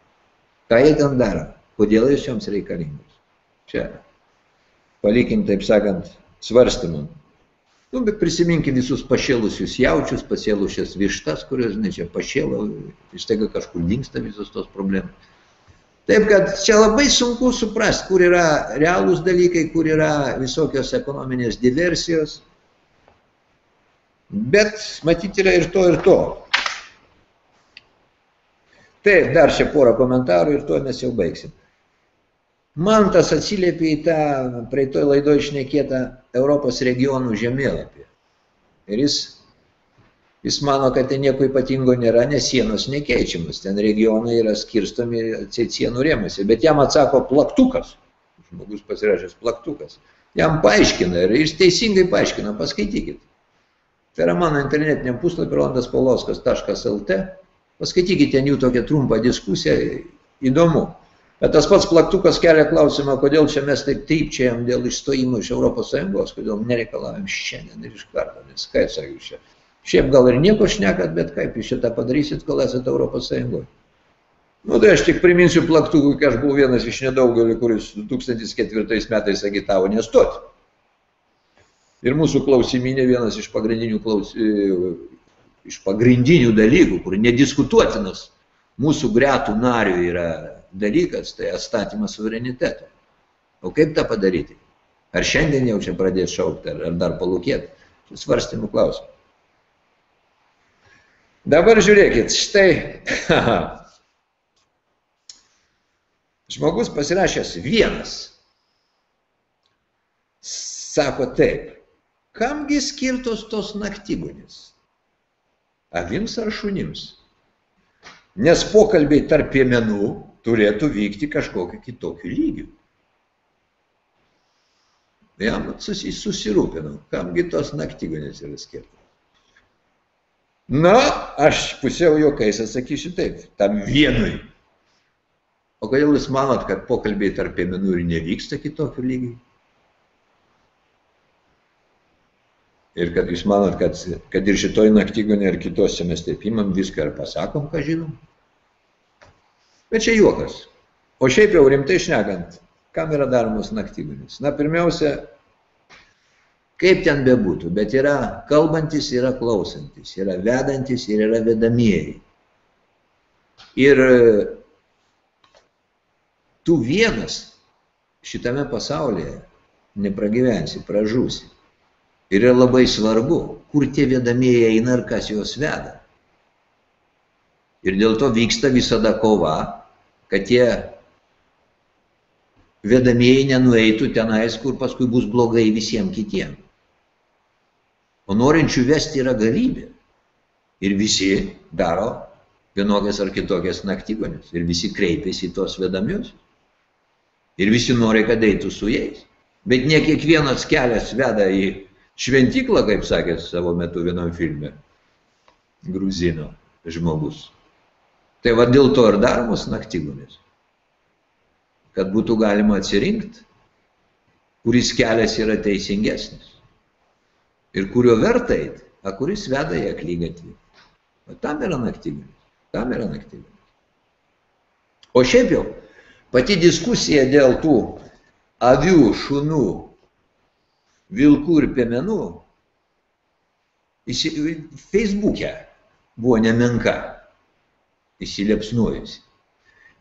Ką jie ten daro? Kodėl jos joms reikalingos? Čia palikim, taip sakant, svarstymam. Nu, bet prisiminkim visus pašėlusius jaučius, pasėlusias vištas, kurios, žinai, čia pašėlo, iš taiga kažkur dinksta visos tos problemos. Taip kad čia labai sunku suprasti, kur yra realūs dalykai, kur yra visokios ekonominės diversijos. Bet matyti yra ir to, ir to. Taip, dar čia porą komentarų ir tuo mes jau baigsim. Mantas atsiliepė į tą praeitoj laidoje išnekėtą Europos regionų žemėlapį. Ir jis Jis mano, kad ten nieko ypatingo nėra, nes sienos nekeičiamas. Ten regionai yra skirstomi sienų rėmose. Bet jam atsako plaktukas. Žmogus pasirašęs plaktukas. Jam paaiškina ir jis teisingai paaiškina, paskaitykit. Tai yra mano internetiniam puslapį rondaspoloskas.lt. Paskaitykite ten jų tokią trumpą diskusiją, įdomu. Bet tas pats plaktukas kelia klausimą, kodėl čia mes taip teipčiajam dėl išstojimo iš ES, kodėl nereikalavim šiandien ir iš karto, nes ką jūs sakė čia. Šiaip gal ir nieko šnekat, bet kaip jūs šitą padarysit, kol esate Sąjungoje. Nu, tai aš tik priminsiu plaktukų, kai aš buvau vienas iš nedaugelio, kuris 2004 metais agitavo nestoti. Ir mūsų klausiminė vienas iš pagrindinių, klaus... iš pagrindinių dalykų, kur nediskutuotinas mūsų gretų narių yra dalykas, tai atstatymas suvereniteto. O kaip tą padaryti? Ar šiandien jau čia pradės šaukti, ar, ar dar palūkėti? Čia svarstymų klausimas. Dabar žiūrėkit, štai žmogus pasirašęs vienas sako taip, kamgi skirtos tos naktygunis? Avims ar šunims? Nes pokalbiai tarp piemenų turėtų vykti kažkokiu kitokiu lygiu. Jam susirūpinau, kamgi tos naktygunės yra skirtos. Na, aš pusiau juokais atsakysiu taip, tam vienui. O kodėl jūs manot, kad pokalbiai tarp piemenų ir nevyksta kitokiu lygiai? Ir kad jūs manot, kad, kad ir šitoj naktygonė ir kitose mes taip imam viską ir pasakom, ką žinom. Bet čia juokas. O šiaip jau rimtai šnekant, kam yra daromos naktygonės? Na, pirmiausia, Kaip ten bebūtų, bet yra kalbantis, yra klausantis, yra vedantis ir yra vedamieji. Ir tu vienas šitame pasaulyje nepragyvensi, pražūsi. Ir yra labai svarbu, kur tie vedamieji eina ir kas juos veda. Ir dėl to vyksta visada kova, kad tie vedamieji nenueitų tenais, kur paskui bus blogai visiems kitiems. O norinčių vesti yra galybė. Ir visi daro vienokias ar kitokias naktygonės. Ir visi kreipiasi į tos vedamius. Ir visi nori, kad eitų su jais. Bet ne kiekvienas kelias veda į šventyklą, kaip sakė savo metu vienam filme. Gruzino žmogus. Tai va dėl to ir daromos naktygonės. Kad būtų galima atsirinkti, kuris kelias yra teisingesnis ir kurio verta eiti, a kuris veda į aklygatvį. O tam yra naktinis. Tam yra naktinis. O šiaip jau, pati diskusija dėl tų avių, šunų vilkų ir piemenų. Facebook'e buvo nemenka įsiliepsnuojusi.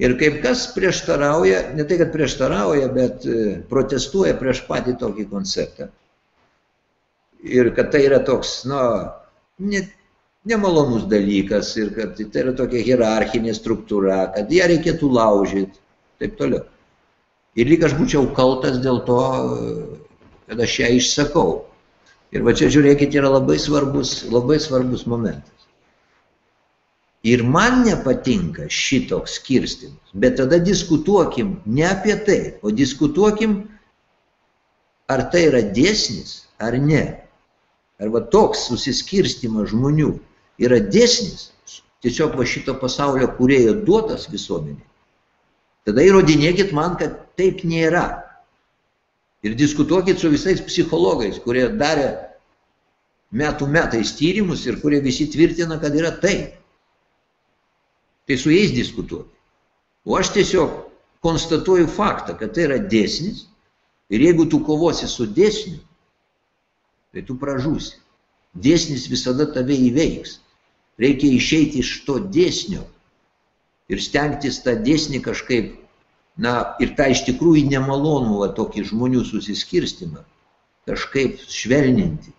Ir kaip kas prieštarauja, ne tai kad prieštarauja, bet e, protestuoja prieš patį tokį konceptą. Ir kad tai yra toks, na, ne, nemalonus dalykas ir kad tai yra tokia hierarchinė struktūra, kad ją reikėtų laužyti, taip toliau. Ir lyg aš būčiau kaltas dėl to, kad aš ją išsakau. Ir va čia žiūrėkit, yra labai svarbus, labai svarbus momentas. Ir man nepatinka šitoks skirstimas, bet tada diskutuokim ne apie tai, o diskutuokim, ar tai yra dėsnis ar ne. Arba toks susiskirstimas žmonių yra dėsnis, tiesiog va šito pasaulio kurėjo duotas visuomeniai. Tada įrodinėkit man, kad taip nėra. Ir diskutuokit su visais psichologais, kurie darė metų metais tyrimus ir kurie visi tvirtina, kad yra taip tai su jais diskutuoti. O aš tiesiog konstatuoju faktą, kad tai yra dėsnis ir jeigu tu kovosi su dėsniu, tai tu pražūsi. Dėsnis visada tave įveiks. Reikia išeiti iš to dėsnio ir stengtis tą dėsnį kažkaip, na, ir tą iš tikrųjų nemalonų, va, tokį žmonių susiskirstimą, kažkaip švelninti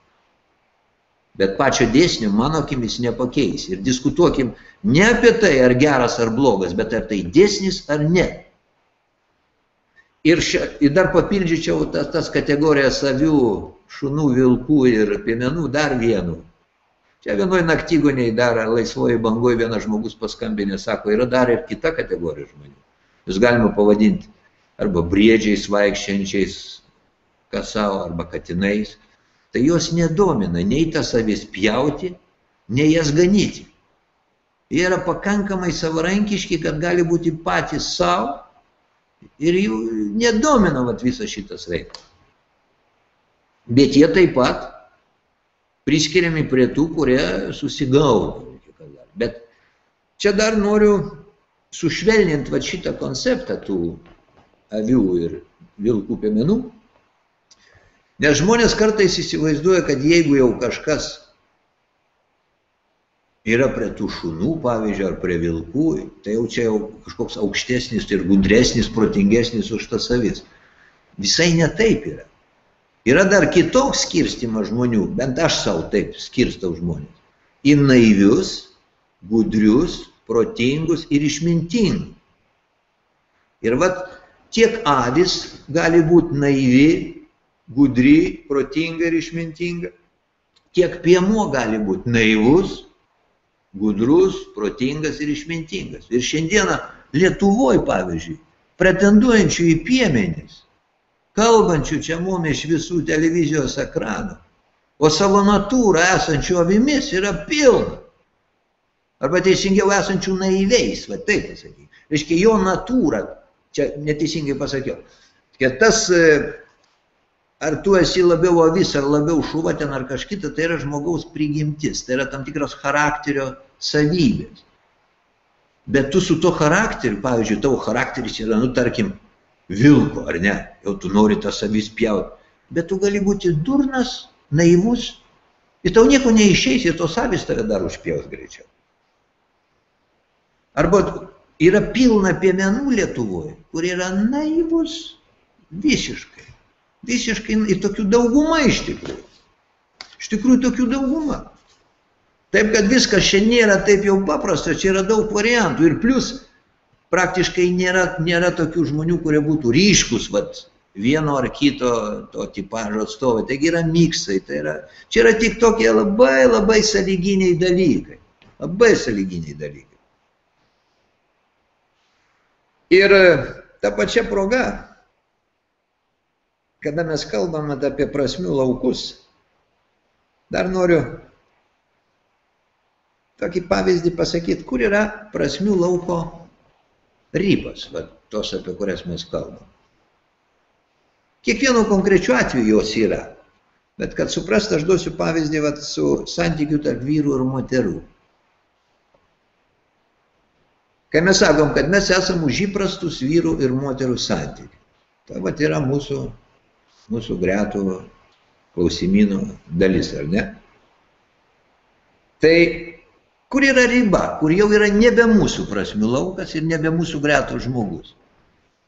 bet pačio dėsnio mano akimis nepakeis. Ir diskutuokim ne apie tai, ar geras ar blogas, bet ar tai dėsnis ar ne. Ir, šia, ir dar papildyčiau tas, tas kategorijas avių, šunų, vilkų ir piemenų dar vienu. Čia vienoj naktygoniai dar laisvoji bangoje vienas žmogus paskambinė, sako, yra dar ir kita kategorija žmonių. Jūs galima pavadinti arba briedžiais vaikščiančiais kasau, arba katinais tai jos nedomina nei tas avis pjauti, nei jas ganyti. Jie yra pakankamai savarankiški, kad gali būti patys savo ir jų nedomina vat, visas šitas reikalas. Bet jie taip pat priskiriami prie tų, kurie susigaudo. Bet čia dar noriu sušvelninti vat, šitą konceptą tų avių ir vilkų piemenų Nes žmonės kartais įsivaizduoja, kad jeigu jau kažkas yra prie tų šunų, pavyzdžiui, ar prie vilkų, tai jau čia jau kažkoks aukštesnis ir gudresnis, protingesnis už tas avis. Visai ne taip yra. Yra dar kitoks skirstimas žmonių, bent aš savo taip skirstau žmonės. Į naivius, gudrius, protingus ir išmintingus. Ir vat tiek avis gali būti naivi, gudri, protinga ir išmintinga. Tiek piemuo gali būti naivus, gudrus, protingas ir išmintingas. Ir šiandieną Lietuvoje, pavyzdžiui, pretenduojančių į piemenis, kalbančių čia mum iš visų televizijos ekranų, o savo natūrą esančių avimis yra pilna. Arba teisingiau esančių naiviais, va taip pasakyti. Reiškia, jo natūra, čia neteisingai pasakiau. Tas ar tu esi labiau avis, ar labiau šuva ten ar kažkita, tai yra žmogaus prigimtis, tai yra tam tikros charakterio savybės. Bet tu su to charakteriu, pavyzdžiui, tavo charakteris yra, nu tarkim, vilko, ar ne, jau tu nori tas avis pjauti, bet tu gali būti durnas, naivus, ir tau nieko neišeis, ir tos avis tave dar užpjaus greičiau. Arba yra pilna piemenų Lietuvoje, kur yra naivus visiškai. Visiškai ir tokių dauguma iš tikrųjų. Iš tikrųjų tokių dauguma. Taip, kad viskas čia nėra taip jau paprasta, čia yra daug variantų. Ir plus, praktiškai nėra, nėra tokių žmonių, kurie būtų ryškus, vat, vieno ar kito to tipažo atstovai. Taigi yra miksai. Tai yra, čia yra tik tokie labai labai sąlyginiai dalykai. Labai sąlyginiai dalykai. Ir ta pačia proga kada mes kalbam apie prasmių laukus, dar noriu tokį pavyzdį pasakyti, kur yra prasmių lauko ribos, va, tos, apie kurias mes kalbam. Kiekvieno konkrečiu atveju jos yra. Bet kad suprast, aš duosiu pavyzdį vat, su santykiu tarp vyrų ir moterų. Kai mes sakom, kad mes esame už įprastus vyrų ir moterų santykių. Tai vat yra mūsų mūsų gretų klausimynų dalis, ar ne? Tai kur yra riba, kur jau yra nebe mūsų prasmių laukas ir nebe mūsų gretų žmogus.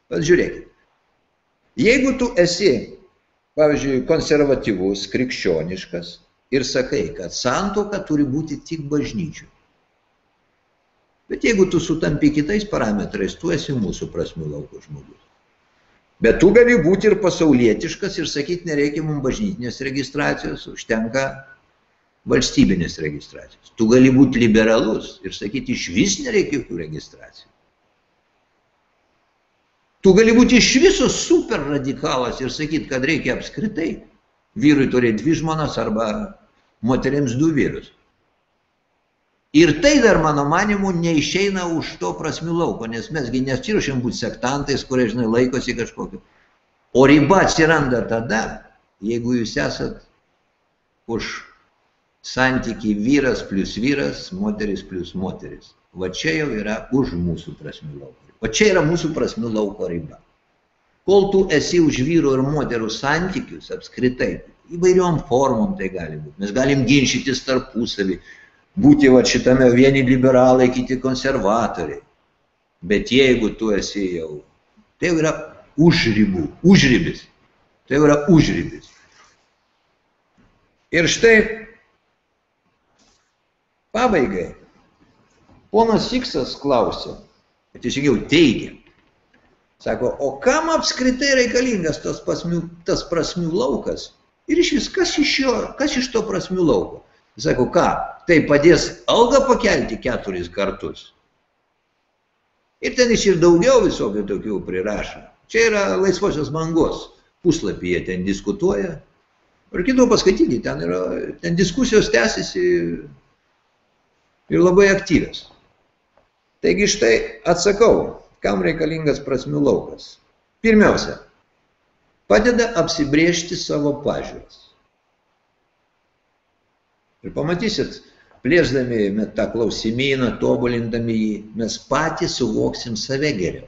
Pažiūrėkit, jeigu tu esi, pavyzdžiui, konservatyvus, krikščioniškas ir sakai, kad santoka turi būti tik bažnyčių. Bet jeigu tu sutampi kitais parametrais, tu esi mūsų prasmių lauko žmogus. Bet tu gali būti ir pasaulietiškas ir sakyti, nereikia mums bažnytinės registracijos, užtenka valstybinės registracijos. Tu gali būti liberalus ir sakyti, iš vis nereikia jokių registracijų. Tu gali būti iš viso super radikalas ir sakyti, kad reikia apskritai vyrui turėti dvi žmonas arba moteriams du vyrus. Ir tai dar, mano manimu, neišeina už to prasmių lauko, nes mesgi nesiruošiam būti sektantais, kurie, žinai, laikosi kažkokiu. O riba atsiranda tada, jeigu jūs esat už santyki vyras plus vyras, moteris plus moteris. Va čia jau yra už mūsų prasmių lauko. O čia yra mūsų prasmių lauko riba. Kol tu esi už vyro ir moterų santykius apskritai, įvairiom formom tai gali būti. Mes galim ginčytis tarpusavį, būti va šitame vieni liberalai, kiti konservatoriai. Bet jeigu tu esi jau, tai yra užribų, užribis. Tai yra užribis. Ir štai pabaigai. Ponas Siksas klausė, bet išgiau teigia. Sako, o kam apskritai reikalingas tas, pasmių, tas prasmių laukas? Ir iš vis, kas iš, jo, kas iš to prasmių lauko? Sako, ką, tai padės algą pakelti keturis kartus. Ir ten iš ir daugiau visokių tokių prirašo. Čia yra laisvosios bangos puslapyje, ten diskutuoja. Ir kitų paskaityti, ten, yra, ten diskusijos tęsiasi ir labai aktyvios. Taigi štai atsakau, kam reikalingas prasmių laukas. Pirmiausia, padeda apsibriežti savo pažiūras. Ir pamatysit, plėsdami tą klausimyną, tobulindami jį, mes patys suvoksim save geriau.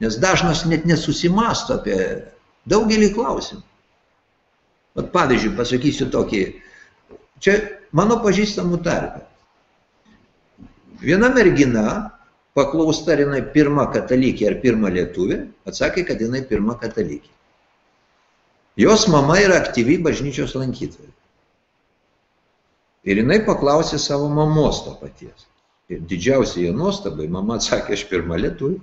Nes dažnas net nesusimasto apie daugelį klausimų. Vat pavyzdžiui, pasakysiu tokį, čia mano pažįstamų tarpe. Viena mergina, paklausta, ar jinai pirma katalikė ar pirma lietuvė, atsakė, kad jinai pirma katalikė. Jos mama yra aktyvi bažnyčios lankytoja. Ir jinai paklausė savo mamos to paties. Ir didžiausiai jo nuostabai, mama atsakė, aš pirmą lietuvį.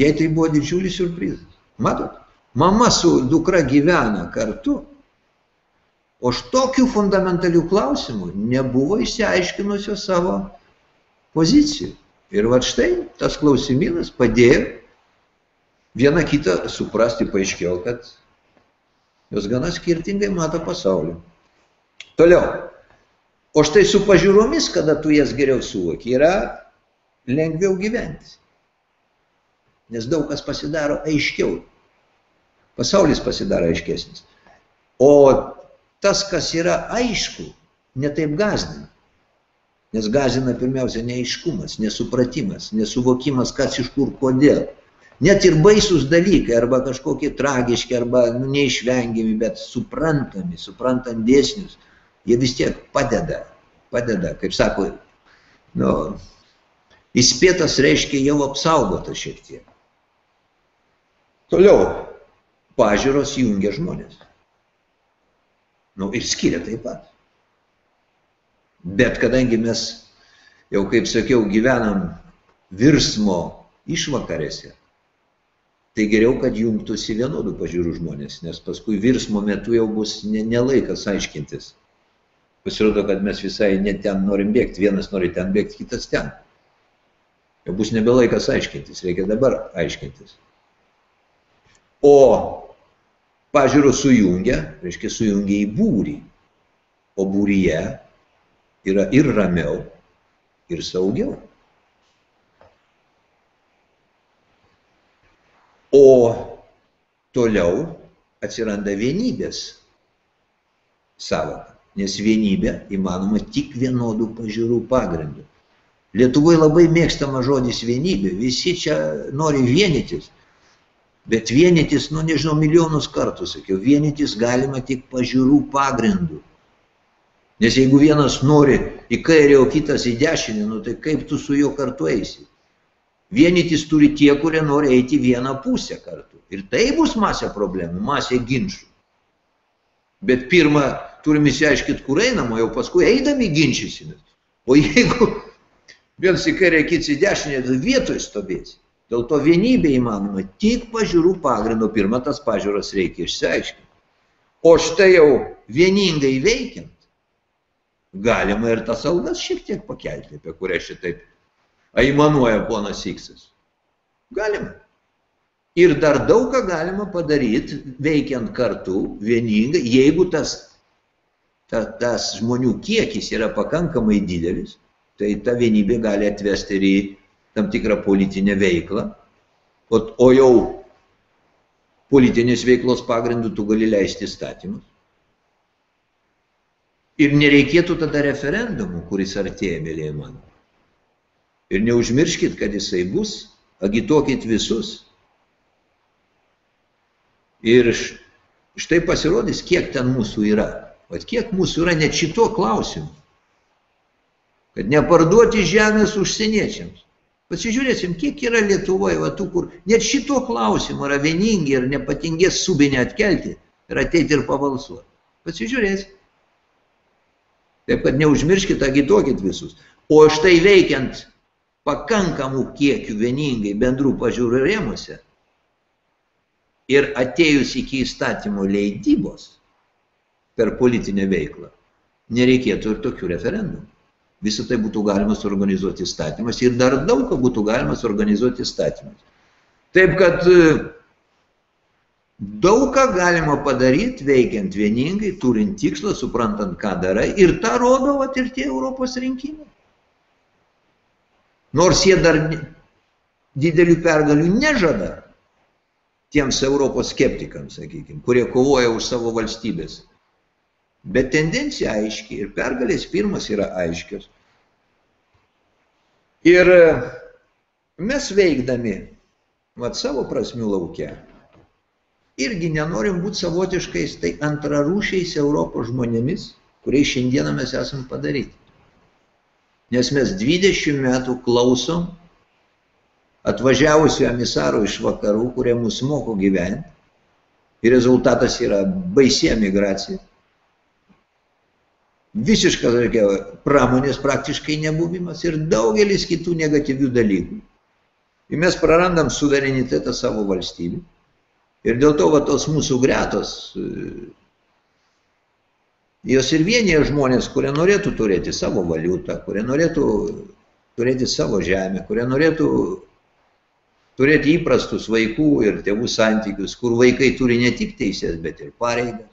Jai tai buvo didžiulis surprizas. Matot, mama su dukra gyvena kartu, o štokių fundamentalių klausimų nebuvo išsiaiškinusio savo pozicijų. Ir va štai tas klausimynas padėjo vieną kitą suprasti, paaiškėjo, kad jos gana skirtingai mato pasaulį. Toliau. O štai su pažiūromis, kada tu jas geriau suvoki, yra lengviau gyventi. Nes daug kas pasidaro aiškiau. Pasaulis pasidaro aiškesnis. O tas, kas yra aišku, netaip gazdina. Nes gazina pirmiausia neaiškumas, nesupratimas, nesuvokimas, kas iš kur, kodėl. Net ir baisus dalykai, arba kažkokie tragiški, arba nu, neišvengiami, bet suprantami, suprantant dėsnius jie vis tiek padeda, padeda, kaip sako, nu, įspėtas reiškia jau apsaugotas šiek tiek. Toliau, pažiūros jungia žmonės. Nu, ir skiria taip pat. Bet kadangi mes, jau kaip sakiau, gyvenam virsmo išvakarėse, tai geriau, kad jungtųsi vienodų pažiūrų žmonės, nes paskui virsmo metu jau bus nelaikas ne aiškintis Pasirodo, kad mes visai ne ten norim bėgti, vienas nori ten bėgti, kitas ten. Jau bus nebelaikas aiškintis, reikia dabar aiškintis. O pažiūros sujungia, reiškia sujungia į būrį. O būryje yra ir ramiau, ir saugiau. O toliau atsiranda vienybės savoka nes vienybė įmanoma tik vienodų pažiūrų pagrindų. Lietuvoje labai mėgstama žodis vienybė, visi čia nori vienytis. Bet vienytis, nu nežinau, milijonus kartų sakiau, vienytis galima tik pažiūrų pagrindų. Nes jeigu vienas nori į kairę, o kitas į dešinę, nu tai kaip tu su juo kartu eisi? Vienytis turi tie, kurie nori eiti vieną pusę kartu. Ir tai bus masė problemų, masė ginčių. Bet pirmą turim įsiaiškinti, kur einam, o jau paskui eidami ginčysimės. O jeigu viens į kairę, kitas į dešinę, tai vietoj stovėsi. Dėl to vienybė įmanoma tik pažiūrų pagrindo. Pirmą tas pažiūras reikia išsiaiškinti. O štai jau vieningai veikiant, galima ir tas algas šiek tiek pakelti, apie kurią šitaip aimanuoja ponas Iksas. Galima. Ir dar daug ką galima padaryti, veikiant kartu, vieningai, jeigu tas, ta, tas žmonių kiekis yra pakankamai didelis, tai ta vienybė gali atvesti ir į tam tikrą politinę veiklą, o, o jau politinės veiklos pagrindų tu gali leisti įstatymus. Ir nereikėtų tada referendumų, kuris artėja, mėlyje mano. Ir neužmirškit, kad jisai bus, agituokit visus. Ir štai pasirodys, kiek ten mūsų yra. O kiek mūsų yra net šito klausimu. Kad neparduoti žemės užsieniečiams. Pasižiūrėsim, kiek yra Lietuvoje, va, tų, kur net šito klausimu yra vieningi ir nepatingės subinę atkelti ir ateiti ir pavalsuoti. Pasižiūrėsim. Taip kad neužmirškite, agituokit visus. O štai veikiant pakankamų kiekių vieningai bendrų pažiūrų rėmuose ir atėjus iki įstatymo leidybos per politinę veiklą, nereikėtų ir tokių referendumų. Visą tai būtų galima suorganizuoti įstatymas ir dar daug ką būtų galima suorganizuoti įstatymas. Taip kad e, daug ką galima padaryti, veikiant vieningai, turint tikslą, suprantant, ką darai. Ir tą rodo vat, ir tie Europos rinkimai. Nors jie dar didelių pergalių nežada tiems Europos skeptikams, sakykime, kurie kovoja už savo valstybės. Bet tendencija aiški ir pergalės pirmas yra aiškios. Ir e, mes veikdami vat, savo prasmių laukia irgi nenorim būti savotiškais tai antrarūšiais Europos žmonėmis, kuriais šiandieną mes esam padaryti. Nes mes 20 metų klausom atvažiavusių emisarų iš vakarų, kurie mus moko gyventi. Ir rezultatas yra baisi emigracija visiškas reikia, pramonės praktiškai nebuvimas ir daugelis kitų negatyvių dalykų. Ir mes prarandam suverenitetą savo valstybių. Ir dėl to va, tos mūsų gretos, jos ir vienyje žmonės, kurie norėtų turėti savo valiutą, kurie norėtų turėti savo žemę, kurie norėtų turėti įprastus vaikų ir tėvų santykius, kur vaikai turi ne tik teisės, bet ir pareigas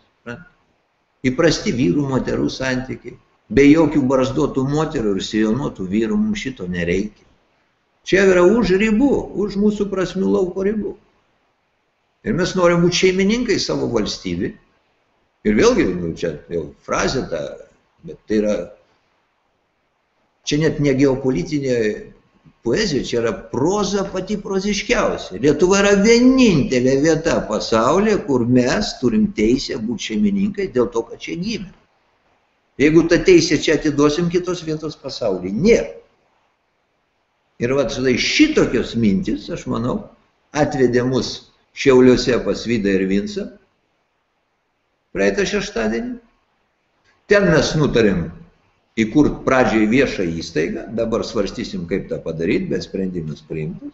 įprasti vyrų moterų santykiai. Be jokių barzduotų moterų ir sijonuotų vyrų mums šito nereikia. Čia yra už ribų, už mūsų prasmių lauko ribų. Ir mes norim būti šeimininkai savo valstybį. Ir vėlgi, nu, čia jau frazė ta, bet tai yra, čia net ne geopolitinė poezija, čia yra proza pati proziškiausia. Lietuva yra vienintelė vieta pasaulyje, kur mes turim teisę būti šeimininkai dėl to, kad čia gimė. Jeigu tą teisę čia atiduosim kitos vietos pasaulyje, nėra. Ir va, štai šitokios mintis, aš manau, atvedė mus Šiauliuose pas Vydą ir Vinsą praeitą šeštadienį. Ten mes nutarėm įkurt pradžiai viešą įstaigą, dabar svarstysim, kaip tą padaryti, bet sprendimas priimtas.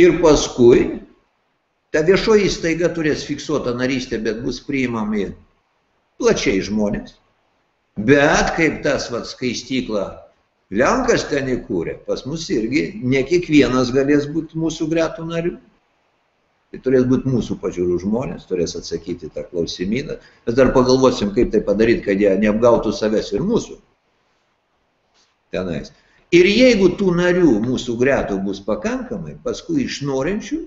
Ir paskui ta viešoji įstaiga turės fiksuotą narystę, bet bus priimami plačiai žmonės. Bet kaip tas vat, skaistykla Lenkas ten įkūrė, pas mus irgi ne kiekvienas galės būti mūsų gretų narių. Tai turės būti mūsų pažiūrų žmonės, turės atsakyti tą klausimyną. Mes dar pagalvosim, kaip tai padaryti, kad jie neapgautų savęs ir mūsų tenais. Ir jeigu tų narių mūsų gretų bus pakankamai, paskui iš norinčių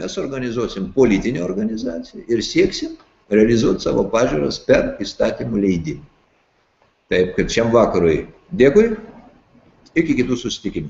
mes organizuosim politinę organizaciją ir sieksim realizuoti savo pažiūras per įstatymų leidimą. Taip, kad šiam vakarui dėkui, iki kitų susitikimų.